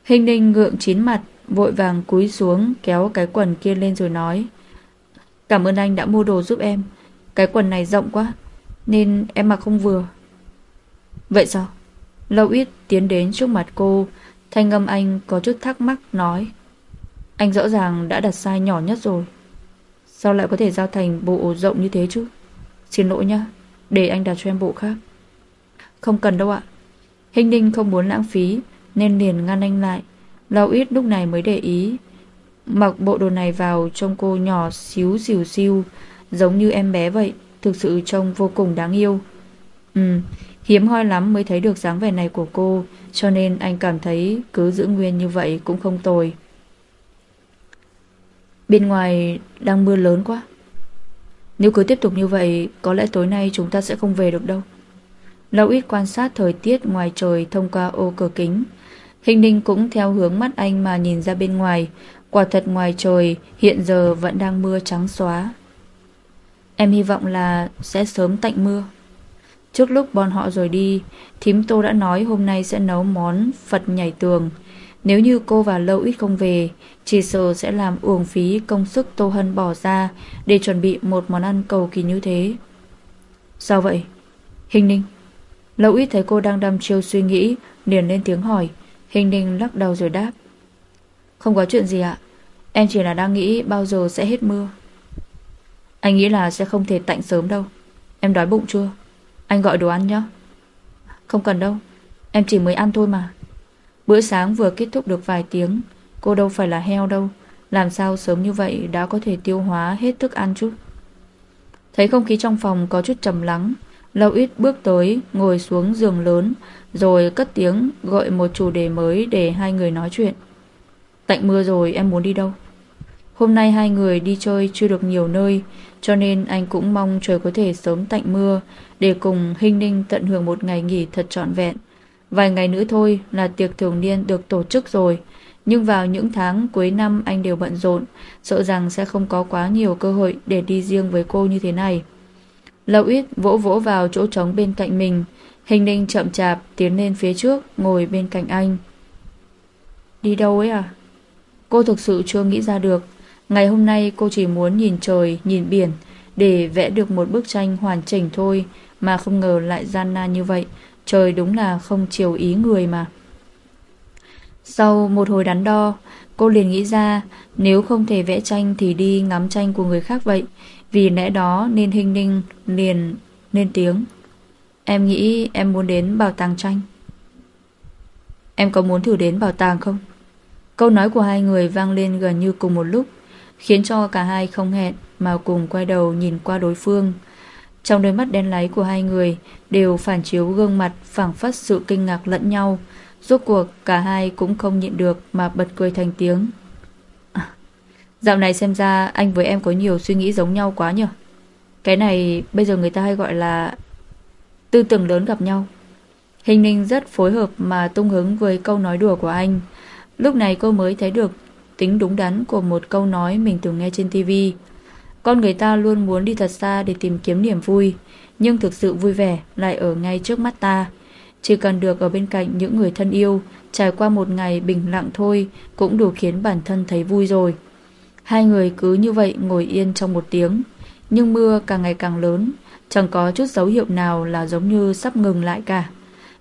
Hình ninh ngượng chín mặt, vội vàng cúi xuống kéo cái quần kia lên rồi nói. Cảm ơn anh đã mua đồ giúp em. Cái quần này rộng quá, nên em mặc không vừa. Vậy sao? Louis tiến đến trước mặt cô, thanh âm anh có chút thắc mắc nói. Anh rõ ràng đã đặt sai nhỏ nhất rồi. Sao lại có thể giao thành bộ rộng như thế chứ? Xin lỗi nhá, để anh đặt cho em bộ khác. Không cần đâu ạ. Hình ninh không muốn lãng phí nên liền ngăn anh lại. Lâu ít lúc này mới để ý. Mặc bộ đồ này vào trông cô nhỏ xíu xìu xiu giống như em bé vậy. Thực sự trông vô cùng đáng yêu. Ừ, hiếm hoi lắm mới thấy được dáng vẻ này của cô cho nên anh cảm thấy cứ giữ nguyên như vậy cũng không tồi. Bên ngoài đang mưa lớn quá. Nếu cứ tiếp tục như vậy, có lẽ tối nay chúng ta sẽ không về được đâu. Lâu ít quan sát thời tiết ngoài trời thông qua ô cửa kính. Hình ninh cũng theo hướng mắt anh mà nhìn ra bên ngoài. Quả thật ngoài trời hiện giờ vẫn đang mưa trắng xóa. Em hy vọng là sẽ sớm tạnh mưa. Trước lúc bọn họ rời đi, thím tô đã nói hôm nay sẽ nấu món Phật nhảy tường. Nếu như cô và Lâu ít không về, chỉ sợ sẽ làm uổng phí công sức Tô Hân bỏ ra để chuẩn bị một món ăn cầu kỳ như thế. Sao vậy? Hình ninh. Lâu ít thấy cô đang đăm chiêu suy nghĩ, liền lên tiếng hỏi. Hình ninh lắc đầu rồi đáp. Không có chuyện gì ạ. Em chỉ là đang nghĩ bao giờ sẽ hết mưa. Anh nghĩ là sẽ không thể tạnh sớm đâu. Em đói bụng chưa? Anh gọi đồ ăn nhé. Không cần đâu. Em chỉ mới ăn thôi mà. Bữa sáng vừa kết thúc được vài tiếng, Cô đâu phải là heo đâu Làm sao sớm như vậy đã có thể tiêu hóa hết thức ăn chút Thấy không khí trong phòng có chút trầm lắng, Lâu ít bước tới, Ngồi xuống giường lớn, Rồi cất tiếng gọi một chủ đề mới Để hai người nói chuyện Tạnh mưa rồi, em muốn đi đâu Hôm nay hai người đi chơi chưa được nhiều nơi cho nên anh cũng mong trời có thể sớm tạnh mưa Để cùng Hinh Ninh tận hưởng một ngày nghỉ thật trọn vẹn. Vài ngày nữa thôi là tiệc thường niên được tổ chức rồi. Nhưng vào những tháng cuối năm anh đều bận rộn, Sợ rằng sẽ không có quá nhiều cơ hội để đi riêng với cô như thế này. Lâu ít vỗ vỗ vào chỗ trống bên cạnh mình Hình ninh chậm chạp tiến lên phía trước, Ngồi bên cạnh anh. Đi đâu ấy à? Cô thực sự chưa nghĩ ra được. Ngày hôm nay cô chỉ muốn nhìn trời Nhìn biển Để vẽ được một bức tranh hoàn chỉnh thôi Mà không ngờ lại gian nan như vậy Trời đúng là không chiều ý người mà. Sau một hồi đắn đo, cô liền nghĩ ra nếu không thể vẽ tranh thì đi ngắm tranh của người khác vậy. Vì lẽ đó nên hình ninh liền lên tiếng. Em nghĩ em muốn đến bảo tàng tranh. Em có muốn thử đến bảo tàng không? Câu nói của hai người vang lên gần như cùng một lúc, khiến cho cả hai không hẹn mà cùng quay đầu nhìn qua đối phương. Trong đôi mắt đen láy của hai người đều phản chiếu gương mặt phảng phất sự kinh ngạc lẫn nhau. Rốt cuộc cả hai cũng không nhịn được mà bật cười thành tiếng. À, dạo này xem ra anh với em có nhiều suy nghĩ giống nhau quá nhỉ. Cái này bây giờ người ta hay gọi là tư tưởng lớn gặp nhau. Hình ninh rất phối hợp mà tung hứng với câu nói đùa của anh. Lúc này cô mới thấy được tính đúng đắn của một câu nói mình từng nghe trên tivi. Con người ta luôn muốn đi thật xa để tìm kiếm niềm vui, nhưng thực sự vui vẻ lại ở ngay trước mắt ta. Chỉ cần được ở bên cạnh những người thân yêu, trải qua một ngày bình lặng thôi cũng đủ khiến bản thân thấy vui rồi. Hai người cứ như vậy ngồi yên trong một tiếng, nhưng mưa càng ngày càng lớn, chẳng có chút dấu hiệu nào là giống như sắp ngừng lại cả.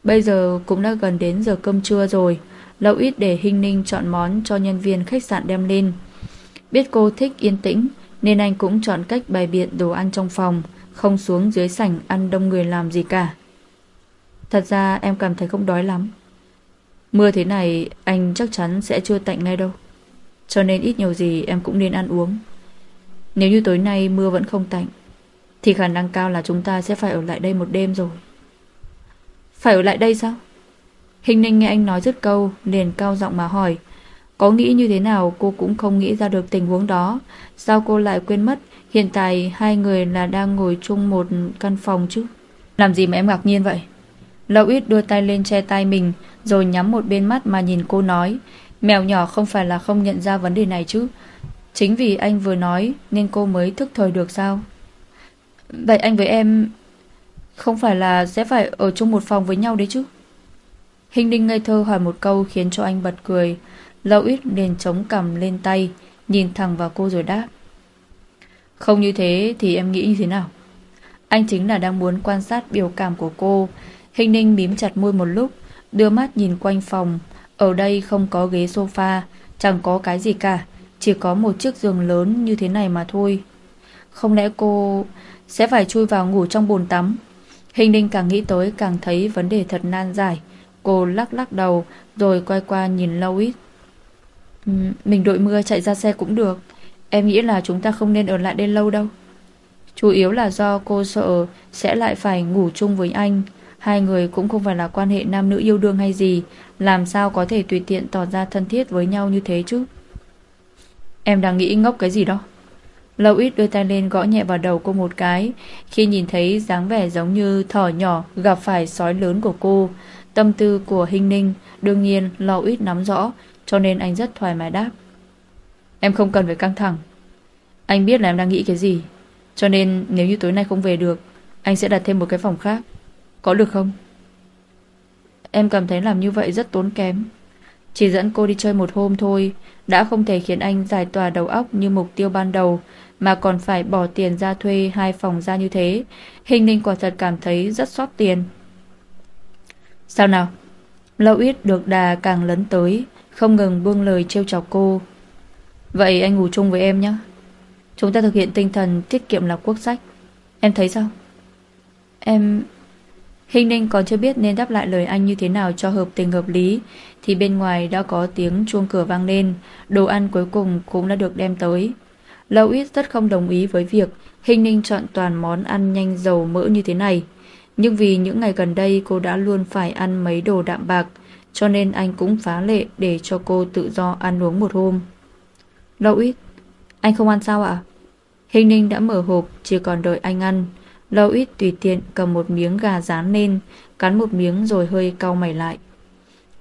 Bây giờ cũng đã gần đến giờ cơm trưa rồi, lâu ít để hình Ninh chọn món cho nhân viên khách sạn đem lên. Biết cô thích yên tĩnh, nên anh cũng chọn cách bày biện đồ ăn trong phòng, không xuống dưới sảnh ăn đông người làm gì cả. Thật ra em cảm thấy không đói lắm. Mưa thế này anh chắc chắn sẽ chưa tạnh ngay đâu. Cho nên ít nhiều gì em cũng nên ăn uống. Nếu như tối nay mưa vẫn không tạnh, thì khả năng cao là chúng ta sẽ phải ở lại đây một đêm rồi. Phải ở lại đây sao? Hình ninh nghe anh nói dứt câu, liền cao giọng mà hỏi. Có nghĩ như thế nào cô cũng không nghĩ ra được tình huống đó. Sao cô lại quên mất hiện tại hai người là đang ngồi chung một căn phòng chứ? Làm gì mà em ngạc nhiên vậy? Lâu ít đưa tay lên che tay mình rồi nhắm một bên mắt mà nhìn cô nói. Mèo nhỏ không phải là không nhận ra vấn đề này chứ. Chính vì anh vừa nói nên cô mới thức thời được sao? Vậy anh với em... Không phải là sẽ phải ở chung một phòng với nhau đấy chứ Hình ninh ngây thơ hỏi một câu khiến cho anh bật cười. Lâu ít liền chống cầm lên tay, Nhìn thẳng vào cô rồi đáp. Không như thế thì em nghĩ như thế nào? Anh chính là đang muốn quan sát biểu cảm của cô. Hình ninh mím chặt môi một lúc, Đưa mắt nhìn quanh phòng. Ở đây không có ghế sofa, Chẳng có cái gì cả, Chỉ có một chiếc giường lớn như thế này mà thôi. Không lẽ cô Sẽ phải chui vào ngủ trong bồn tắm? Hình ninh càng nghĩ tới càng thấy vấn đề thật nan giải. Cô lắc lắc đầu, Rồi quay qua nhìn Louis. Ừ, mình đội mưa chạy ra xe cũng được. Em nghĩ là chúng ta không nên ở lại đây lâu đâu. Chủ yếu là do cô sợ Sẽ lại phải ngủ chung với anh. Hai người cũng không phải là quan hệ nam nữ yêu đương hay gì. Làm sao có thể tùy tiện tỏ ra thân thiết với nhau như thế chứ? Em đang nghĩ ngốc cái gì đó. Lâu ít đưa tay lên gõ nhẹ vào đầu cô một cái, Khi nhìn thấy dáng vẻ giống như thỏ nhỏ gặp phải sói lớn của cô. Tâm tư của Hình Ninh đương nhiên Lâu ít nắm rõ, Cho nên anh rất thoải mái đáp. Em không cần phải căng thẳng. Anh biết là em đang nghĩ cái gì, Cho nên nếu như tối nay không về được, Anh sẽ đặt thêm một cái phòng khác. Có được không? Em cảm thấy làm như vậy rất tốn kém. Chỉ dẫn cô đi chơi một hôm thôi Đã không thể khiến anh giải tỏa đầu óc Như mục tiêu ban đầu, Mà còn phải bỏ tiền ra thuê hai phòng ra như thế. Hình ninh quả thật cảm thấy rất xót tiền. Sao nào? Lâu ít được đà càng lấn tới, Không ngừng buông lời trêu chọc cô. Vậy anh ngủ chung với em nhé. Chúng ta thực hiện tinh thần tiết kiệm là quốc sách. Em thấy sao? Em... Hình ninh còn chưa biết nên đáp lại lời anh như thế nào cho hợp tình hợp lý, Thì bên ngoài đã có tiếng chuông cửa vang lên. Đồ ăn cuối cùng cũng đã được đem tới. Lâu ít rất không đồng ý với việc Hình ninh chọn toàn món ăn nhanh dầu mỡ như thế này. Nhưng vì những ngày gần đây cô đã luôn phải ăn mấy đồ đạm bạc, Cho nên anh cũng phá lệ để cho cô tự do ăn uống một hôm. Lâu ít Anh không ăn sao ạ? Hình ninh đã mở hộp, Chỉ còn đợi anh ăn. Lâu ít tùy tiện cầm một miếng gà rán lên, Cắn một miếng rồi hơi cau mày lại.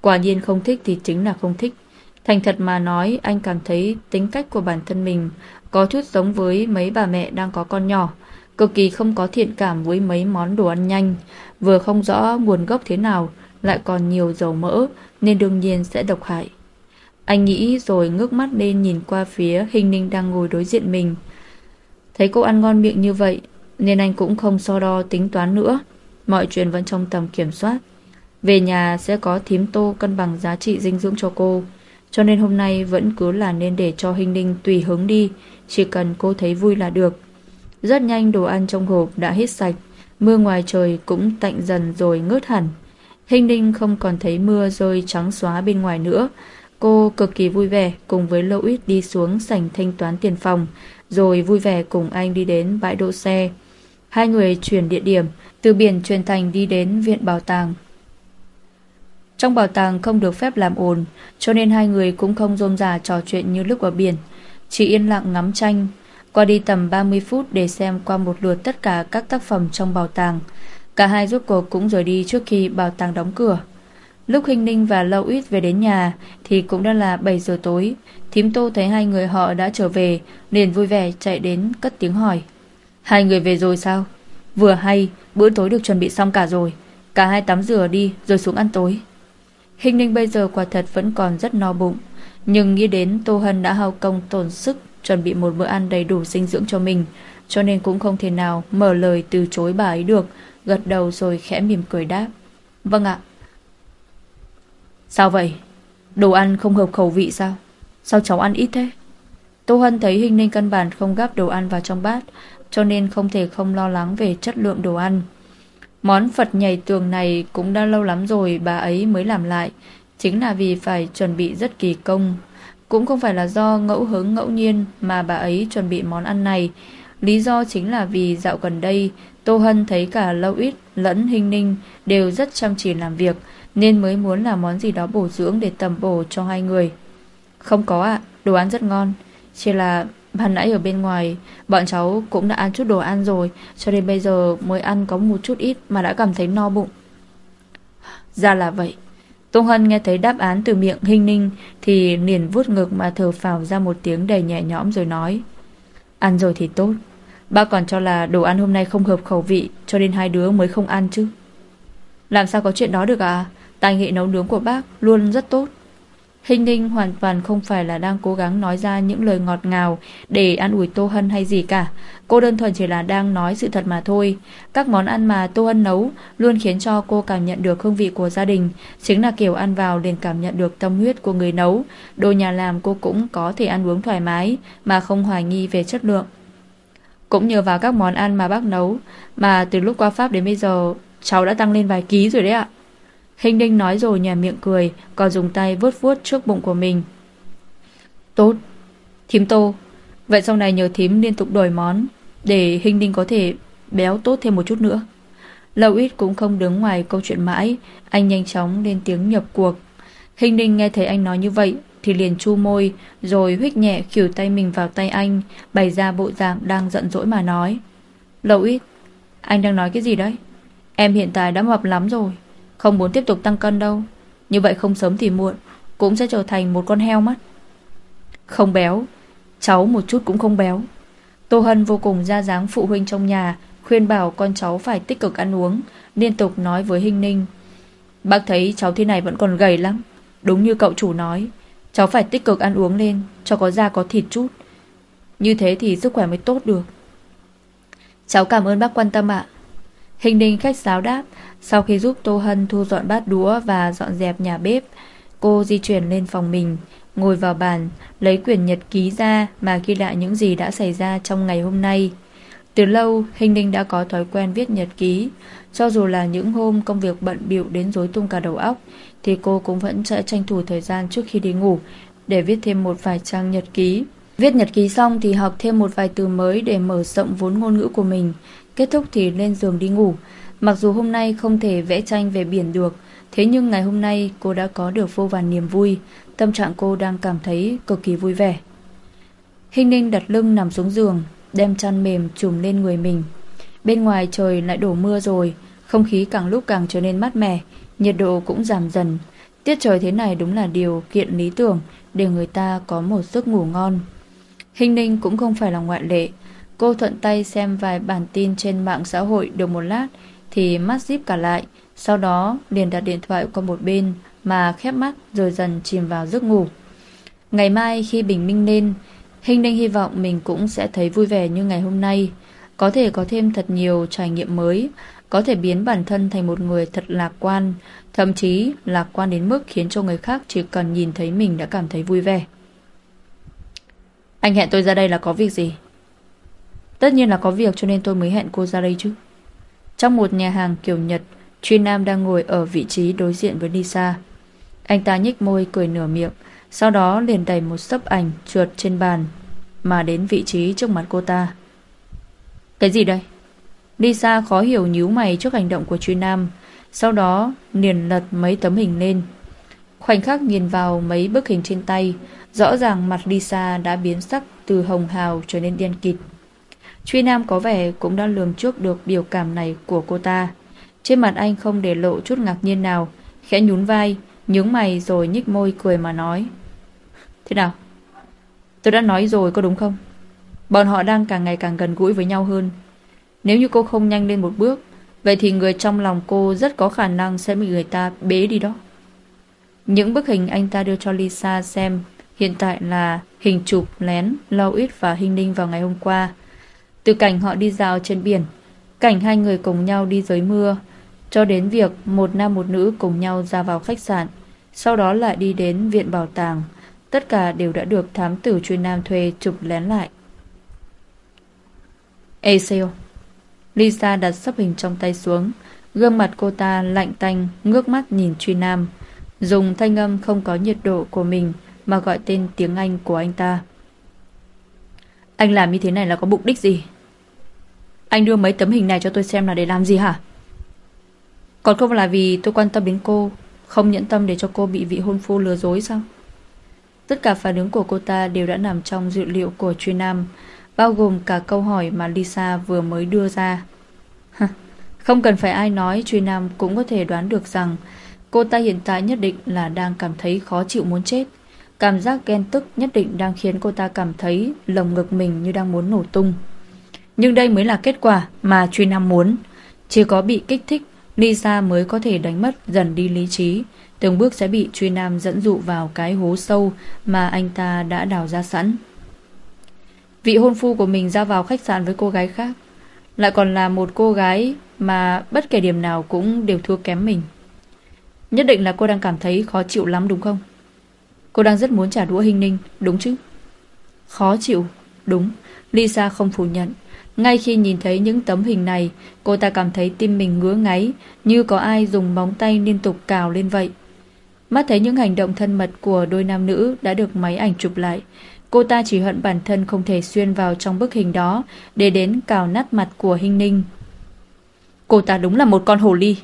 Quả nhiên không thích thì chính là không thích. Thành thật mà nói, Anh cảm thấy tính cách của bản thân mình Có chút giống với mấy bà mẹ đang có con nhỏ. Cực kỳ không có thiện cảm với mấy món đồ ăn nhanh Vừa không rõ nguồn gốc thế nào Lại còn nhiều dầu mỡ Nên đương nhiên sẽ độc hại anh nghĩ rồi ngước mắt lên nhìn qua phía hình ninh đang ngồi đối diện mình. Thấy cô ăn ngon miệng như vậy, nên anh cũng không so đo tính toán nữa. Mọi chuyện vẫn trong tầm kiểm soát. Về nhà sẽ có thím tô cân bằng giá trị dinh dưỡng cho cô. Cho nên hôm nay vẫn cứ là nên để cho hình ninh tùy hứng đi, chỉ cần cô thấy vui là được. Rất nhanh đồ ăn trong hộp đã hết sạch, mưa ngoài trời cũng tạnh dần rồi ngớt hẳn. Hình ninh không còn thấy mưa rơi trắng xóa bên ngoài nữa, Cô cực kỳ vui vẻ cùng với Lâu Ít đi xuống sảnh thanh toán tiền phòng, rồi vui vẻ cùng anh đi đến bãi đỗ xe. Hai người chuyển địa điểm, từ biển truyền thành đi đến viện bảo tàng. Trong bảo tàng không được phép làm ồn, cho nên hai người cũng không rôm rà trò chuyện như lúc ở biển, chỉ yên lặng ngắm tranh. Qua đi tầm 30 phút để xem qua một lượt tất cả các tác phẩm trong bảo tàng. Cả hai rốt cuộc cũng rời đi trước khi bảo tàng đóng cửa. Lúc Hình Ninh và Lâu Ít về đến nhà thì cũng đã là 7 giờ tối. Thím Tô thấy hai người họ đã trở về, liền vui vẻ chạy đến cất tiếng hỏi. Hai người về rồi sao? Vừa hay, bữa tối được chuẩn bị xong cả rồi. Cả hai tắm rửa đi rồi xuống ăn tối. Hình Ninh bây giờ quả thật vẫn còn rất no bụng. Nhưng nghĩ đến Tô Hân đã hao công tổn sức chuẩn bị một bữa ăn đầy đủ dinh dưỡng cho mình, cho nên cũng không thể nào mở lời từ chối bà ấy được, gật đầu rồi khẽ mỉm cười đáp. Vâng ạ. Sao vậy? Đồ ăn không hợp khẩu vị sao? Sao cháu ăn ít thế? Tô Hân thấy hình nên căn bản không gắp đồ ăn vào trong bát, cho nên không thể không lo lắng về chất lượng đồ ăn. Món Phật nhảy tường này cũng đã lâu lắm rồi bà ấy mới làm lại, chính là vì phải chuẩn bị rất kỳ công. Cũng không phải là do ngẫu hứng ngẫu nhiên mà bà ấy chuẩn bị món ăn này, lý do chính là vì dạo gần đây Tô Hân thấy cả Lâu Ít lẫn Hình Ninh đều rất chăm chỉ làm việc, nên mới muốn làm món gì đó bổ dưỡng để tầm bổ cho hai người. Không có ạ, đồ ăn rất ngon. Chỉ là ban nãy ở bên ngoài bọn cháu cũng đã ăn chút đồ ăn rồi, cho nên bây giờ mới ăn có một chút ít mà đã cảm thấy no bụng. Ra là vậy. Tông Hân nghe thấy đáp án từ miệng Hinh Ninh thì liền vuốt ngực mà thở phào ra một tiếng đầy nhẹ nhõm rồi nói. Ăn rồi thì tốt. Ba còn cho là đồ ăn hôm nay không hợp khẩu vị, Cho nên hai đứa mới không ăn chứ Làm sao có chuyện đó được à Tài nghệ nấu nướng của bác luôn rất tốt Hình ninh hoàn toàn không phải là đang cố gắng nói ra những lời ngọt ngào để an ủi Tô Hân hay gì cả. Cô đơn thuần chỉ là đang nói sự thật mà thôi. Các món ăn mà Tô Hân nấu luôn khiến cho cô cảm nhận được hương vị của gia đình. Chính là kiểu ăn vào liền cảm nhận được tâm huyết của người nấu. Đồ nhà làm cô cũng có thể ăn uống thoải mái mà không hoài nghi về chất lượng. Cũng nhờ vào các món ăn mà bác nấu mà từ lúc qua Pháp đến bây giờ, cháu đã tăng lên vài ký rồi đấy ạ. Hình đinh nói rồi nhà miệng cười, Còn dùng tay vuốt vuốt trước bụng của mình. Tốt. Thím tô, Vậy sau này nhờ thím liên tục đổi món, Để hình đinh có thể béo tốt thêm một chút nữa. Lâu ít cũng không đứng ngoài câu chuyện mãi, Anh nhanh chóng lên tiếng nhập cuộc. Hình đinh nghe thấy anh nói như vậy Thì liền chu môi, Rồi huyết nhẹ khỉu tay mình vào tay anh, Bày ra bộ dạng đang giận dỗi mà nói. Lâu ít, Anh đang nói cái gì đấy? Em hiện tại đã mập lắm rồi không muốn tiếp tục tăng cân đâu. Như vậy không sớm thì muộn, Cũng sẽ trở thành một con heo mất. Không béo, Cháu một chút cũng không béo. Tô Hân vô cùng ra dáng phụ huynh trong nhà, Khuyên bảo con cháu phải tích cực ăn uống, Liên tục nói với Hinh Ninh. Bác thấy cháu thế này vẫn còn gầy lắm, Đúng như cậu chủ nói, Cháu phải tích cực ăn uống lên, Cho có da có thịt chút. Như thế thì sức khỏe mới tốt được. Cháu cảm ơn bác quan tâm ạ. Hình ninh khách sáo đáp sau khi giúp Tô Hân thu dọn bát đũa Và dọn dẹp nhà bếp, Cô di chuyển lên phòng mình, Ngồi vào bàn, Lấy quyển nhật ký ra Mà ghi lại những gì đã xảy ra trong ngày hôm nay. Từ lâu, Hình ninh đã có thói quen viết nhật ký. Cho dù là những hôm công việc bận bịu Đến rối tung cả đầu óc, Thì cô cũng vẫn sẽ tranh thủ thời gian trước khi đi ngủ Để viết thêm một vài trang nhật ký. Viết nhật ký xong thì học thêm một vài từ mới để mở rộng vốn ngôn ngữ của mình. Kết thúc thì lên giường đi ngủ. Mặc dù hôm nay không thể vẽ tranh về biển được, Thế nhưng ngày hôm nay cô đã có được vô vàn niềm vui. Tâm trạng cô đang cảm thấy cực kỳ vui vẻ. Hình ninh đặt lưng nằm xuống giường, Đem chăn mềm trùm lên người mình. Bên ngoài trời lại đổ mưa rồi, Không khí càng lúc càng trở nên mát mẻ, Nhiệt độ cũng giảm dần. Tiết trời thế này đúng là điều kiện lý tưởng Để người ta có một giấc ngủ ngon. Hình ninh cũng không phải là ngoại lệ. Cô thuận tay xem vài bản tin trên mạng xã hội được một lát thì mắt díp cả lại, sau đó liền đặt điện thoại qua một bên mà khép mắt rồi dần chìm vào giấc ngủ. Ngày mai khi bình minh lên, Hình Đinh hy vọng mình cũng sẽ thấy vui vẻ như ngày hôm nay, có thể có thêm thật nhiều trải nghiệm mới, có thể biến bản thân thành một người thật lạc quan, thậm chí lạc quan đến mức khiến cho người khác chỉ cần nhìn thấy mình đã cảm thấy vui vẻ. Anh hẹn tôi ra đây là có việc gì? Tất nhiên là có việc cho nên tôi mới hẹn cô ra đây chứ. Trong một nhà hàng kiểu Nhật, Truy Nam đang ngồi ở vị trí đối diện với Lisa. Anh ta nhích môi cười nửa miệng, sau đó liền đẩy một sấp ảnh trượt trên bàn mà đến vị trí trước mặt cô ta. Cái gì đây? Lisa khó hiểu nhíu mày trước hành động của Truy Nam, sau đó liền lật mấy tấm hình lên. Khoảnh khắc nhìn vào mấy bức hình trên tay, rõ ràng mặt Lisa đã biến sắc từ hồng hào trở nên đen kịt. Truy Nam có vẻ cũng đã lường trước được biểu cảm này của cô ta. Trên mặt anh không để lộ chút ngạc nhiên nào, khẽ nhún vai, nhướng mày rồi nhích môi cười mà nói. Thế nào? Tôi đã nói rồi có đúng không? Bọn họ đang càng ngày càng gần gũi với nhau hơn. Nếu như cô không nhanh lên một bước, vậy thì người trong lòng cô rất có khả năng sẽ bị người ta bế đi đó. Những bức hình anh ta đưa cho Lisa xem hiện tại là hình chụp lén Lau Ít và Hình Ninh vào ngày hôm qua. Từ cảnh họ đi dạo trên biển, cảnh hai người cùng nhau đi dưới mưa, cho đến việc một nam một nữ cùng nhau ra vào khách sạn, sau đó lại đi đến viện bảo tàng. Tất cả đều đã được thám tử chuyên nam thuê chụp lén lại. Ê siêu Lisa đặt sắp hình trong tay xuống Gương mặt cô ta lạnh tanh Ngước mắt nhìn truy nam Dùng thanh âm không có nhiệt độ của mình Mà gọi tên tiếng Anh của anh ta anh làm như thế này là có mục đích gì anh đưa mấy tấm hình này cho tôi xem là để làm gì hả? Còn không là vì tôi quan tâm đến cô, Không nhẫn tâm để cho cô bị vị hôn phu lừa dối sao? Tất cả phản ứng của cô ta đều đã nằm trong dự liệu của Truy Nam, Bao gồm cả câu hỏi mà Lisa vừa mới đưa ra Không cần phải ai nói Truy Nam cũng có thể đoán được rằng Cô ta hiện tại nhất định là đang cảm thấy khó chịu muốn chết Cảm giác ghen tức nhất định đang khiến cô ta cảm thấy lồng ngực mình như đang muốn nổ tung Nhưng đây mới là kết quả mà Truy Nam muốn. Chỉ có bị kích thích, Lisa mới có thể đánh mất dần đi lý trí. Từng bước sẽ bị Truy Nam dẫn dụ vào cái hố sâu mà anh ta đã đào ra sẵn. Vị hôn phu của mình ra vào khách sạn với cô gái khác. Lại còn là một cô gái mà bất kể điểm nào cũng đều thua kém mình. Nhất định là cô đang cảm thấy khó chịu lắm đúng không? Cô đang rất muốn trả đũa hình ninh, đúng chứ? Khó chịu, đúng. Lisa không phủ nhận. Ngay khi nhìn thấy những tấm hình này, cô ta cảm thấy tim mình ngứa ngáy, như có ai dùng móng tay liên tục cào lên vậy. Mắt thấy những hành động thân mật của đôi nam nữ đã được máy ảnh chụp lại. Cô ta chỉ hận bản thân không thể xuyên vào trong bức hình đó để đến cào nát mặt của Hinh Ninh. Cô ta đúng là một con hồ ly.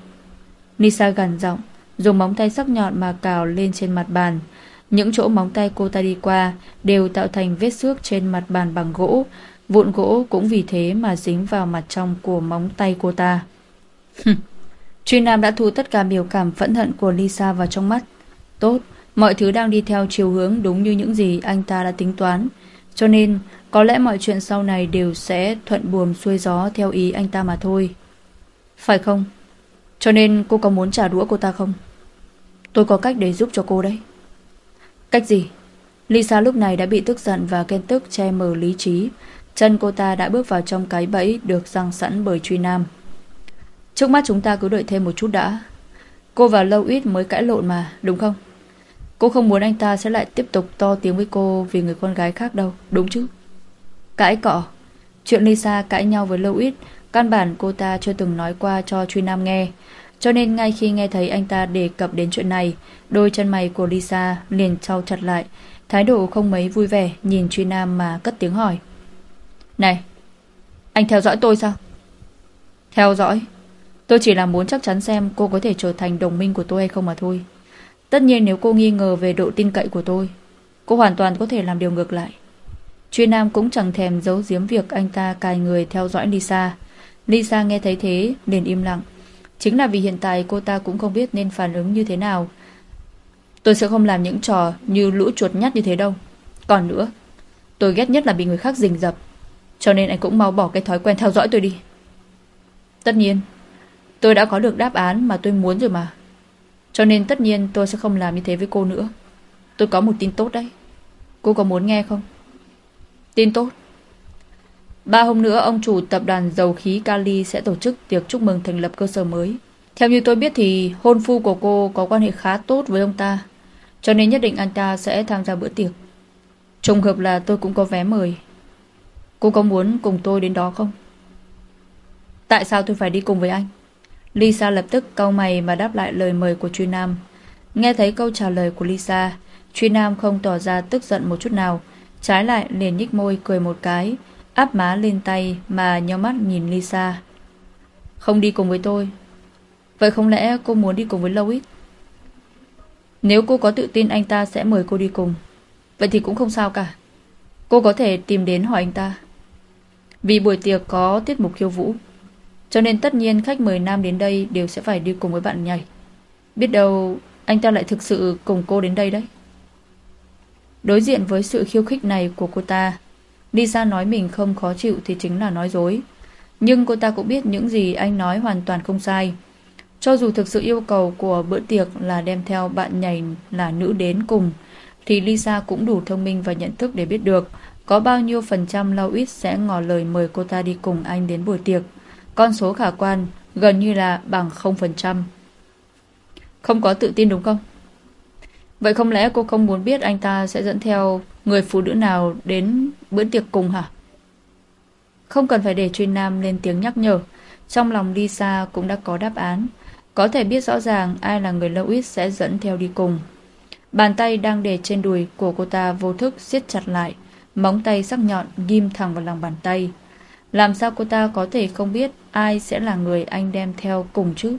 Nisa gần giọng, dùng móng tay sắc nhọn mà cào lên trên mặt bàn. Những chỗ móng tay cô ta đi qua đều tạo thành vết xước trên mặt bàn bằng gỗ. Vụn gỗ cũng vì thế mà dính vào mặt trong của móng tay cô ta. Truy Nam đã thu tất cả biểu cảm phẫn hận của Lisa vào trong mắt. Tốt, mọi thứ đang đi theo chiều hướng đúng như những gì anh ta đã tính toán. Cho nên, có lẽ mọi chuyện sau này đều sẽ thuận buồm xuôi gió theo ý anh ta mà thôi. Phải không? Cho nên cô có muốn trả đũa cô ta không? Tôi có cách để giúp cho cô đấy. Cách gì? Lisa lúc này đã bị tức giận và ghen tức che mờ lý trí. Chân cô ta đã bước vào trong cái bẫy được răng sẵn bởi truy nam. Trước mắt chúng ta cứ đợi thêm một chút đã. Cô và Lâu Ít mới cãi lộn mà, đúng không? Cô không muốn anh ta sẽ lại tiếp tục to tiếng với cô vì người con gái khác đâu, đúng chứ? Cãi cọ. Chuyện Lisa cãi nhau với Lâu Ít, căn bản cô ta chưa từng nói qua cho Truy Nam nghe. Cho nên ngay khi nghe thấy anh ta đề cập đến chuyện này, đôi chân mày của Lisa liền trao chặt lại, thái độ không mấy vui vẻ nhìn Truy Nam mà cất tiếng hỏi. Này, anh theo dõi tôi sao? Theo dõi? Tôi chỉ là muốn chắc chắn xem cô có thể trở thành đồng minh của tôi hay không mà thôi. Tất nhiên nếu cô nghi ngờ về độ tin cậy của tôi, cô hoàn toàn có thể làm điều ngược lại. Truy Nam cũng chẳng thèm giấu giếm việc anh ta cài người theo dõi Lisa. Lisa nghe thấy thế, liền im lặng. Chính là vì hiện tại cô ta cũng không biết nên phản ứng như thế nào. Tôi sẽ không làm những trò như lũ chuột nhắt như thế đâu. Còn nữa, tôi ghét nhất là bị người khác rình rập. Cho nên anh cũng mau bỏ cái thói quen theo dõi tôi đi. Tất nhiên, tôi đã có được đáp án mà tôi muốn rồi mà. Cho nên tất nhiên tôi sẽ không làm như thế với cô nữa. Tôi có một tin tốt đấy. Cô có muốn nghe không? Tin tốt. Ba hôm nữa ông chủ tập đoàn dầu khí Cali sẽ tổ chức tiệc chúc mừng thành lập cơ sở mới. Theo như tôi biết thì hôn phu của cô có quan hệ khá tốt với ông ta. Cho nên nhất định anh ta sẽ tham gia bữa tiệc. Trùng hợp là tôi cũng có vé mời. Cô có muốn cùng tôi đến đó không? Tại sao tôi phải đi cùng với anh? Lisa lập tức cau mày mà đáp lại lời mời của Truy Nam. Nghe thấy câu trả lời của Lisa, Truy Nam không tỏ ra tức giận một chút nào. Trái lại liền nhích môi cười một cái, áp má lên tay mà nhau mắt nhìn Lisa. Không đi cùng với tôi. Vậy không lẽ cô muốn đi cùng với Lois? Nếu cô có tự tin anh ta sẽ mời cô đi cùng, vậy thì cũng không sao cả. Cô có thể tìm đến hỏi anh ta. Vì buổi tiệc có tiết mục khiêu vũ, cho nên tất nhiên khách mời nam đến đây đều sẽ phải đi cùng với bạn nhảy. Biết đâu anh ta lại thực sự cùng cô đến đây đấy. Đối diện với sự khiêu khích này của cô ta, Lisa nói mình không khó chịu thì chính là nói dối. Nhưng cô ta cũng biết những gì anh nói hoàn toàn không sai. Cho dù thực sự yêu cầu của bữa tiệc là đem theo bạn nhảy là nữ đến cùng, thì Lisa cũng đủ thông minh và nhận thức để biết được có bao nhiêu phần trăm Louis sẽ ngỏ lời mời cô ta đi cùng anh đến buổi tiệc. Con số khả quan gần như là bằng 0%. Không có tự tin đúng không? Vậy không lẽ cô không muốn biết anh ta sẽ dẫn theo người phụ nữ nào đến bữa tiệc cùng hả? Không cần phải để Truy Nam lên tiếng nhắc nhở. Trong lòng Lisa cũng đã có đáp án. Có thể biết rõ ràng ai là người Louis sẽ dẫn theo đi cùng. Bàn tay đang để trên đùi của cô ta vô thức siết chặt lại. Móng tay sắc nhọn ghim thẳng vào lòng bàn tay. Làm sao cô ta có thể không biết ai sẽ là người anh đem theo cùng chứ?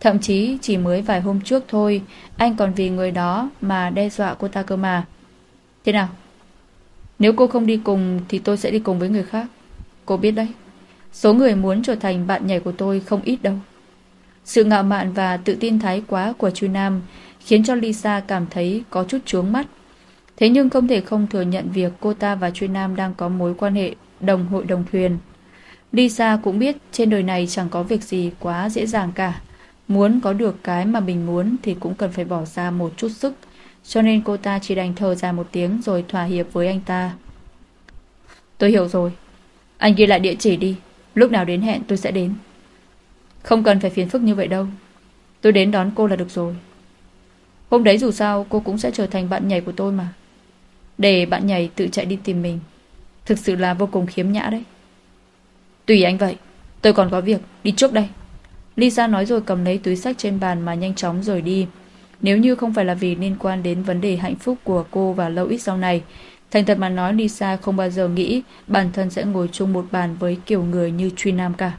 Thậm chí chỉ mới vài hôm trước thôi, anh còn vì người đó mà đe dọa cô ta cơ mà. Thế nào? Nếu cô không đi cùng thì tôi sẽ đi cùng với người khác. Cô biết đấy. Số người muốn trở thành bạn nhảy của tôi không ít đâu. Sự ngạo mạn và tự tin thái quá của Chu Nam khiến cho Lisa cảm thấy có chút chướng mắt. Thế nhưng không thể không thừa nhận việc cô ta và Chu Nam đang có mối quan hệ đồng hội đồng thuyền. Lisa cũng biết trên đời này chẳng có việc gì quá dễ dàng cả. Muốn có được cái mà mình muốn thì cũng cần phải bỏ ra một chút sức. Cho nên cô ta chỉ đành thở dài một tiếng rồi thỏa hiệp với anh ta. Tôi hiểu rồi. Anh ghi lại địa chỉ đi. Lúc nào đến hẹn tôi sẽ đến. Không cần phải phiền phức như vậy đâu. Tôi đến đón cô là được rồi. Hôm đấy dù sao, cô cũng sẽ trở thành bạn nhảy của tôi mà. Để bạn nhảy tự chạy đi tìm mình. Thực sự là vô cùng khiếm nhã đấy. Tùy anh vậy. Tôi còn có việc. Đi trước đây. Lisa nói rồi cầm lấy túi sách trên bàn mà nhanh chóng rời đi. Nếu như không phải là vì liên quan đến vấn đề hạnh phúc của cô và lâu ít sau này, thành thật mà nói Lisa không bao giờ nghĩ bản thân sẽ ngồi chung một bàn với kiểu người như Truy Nam cả.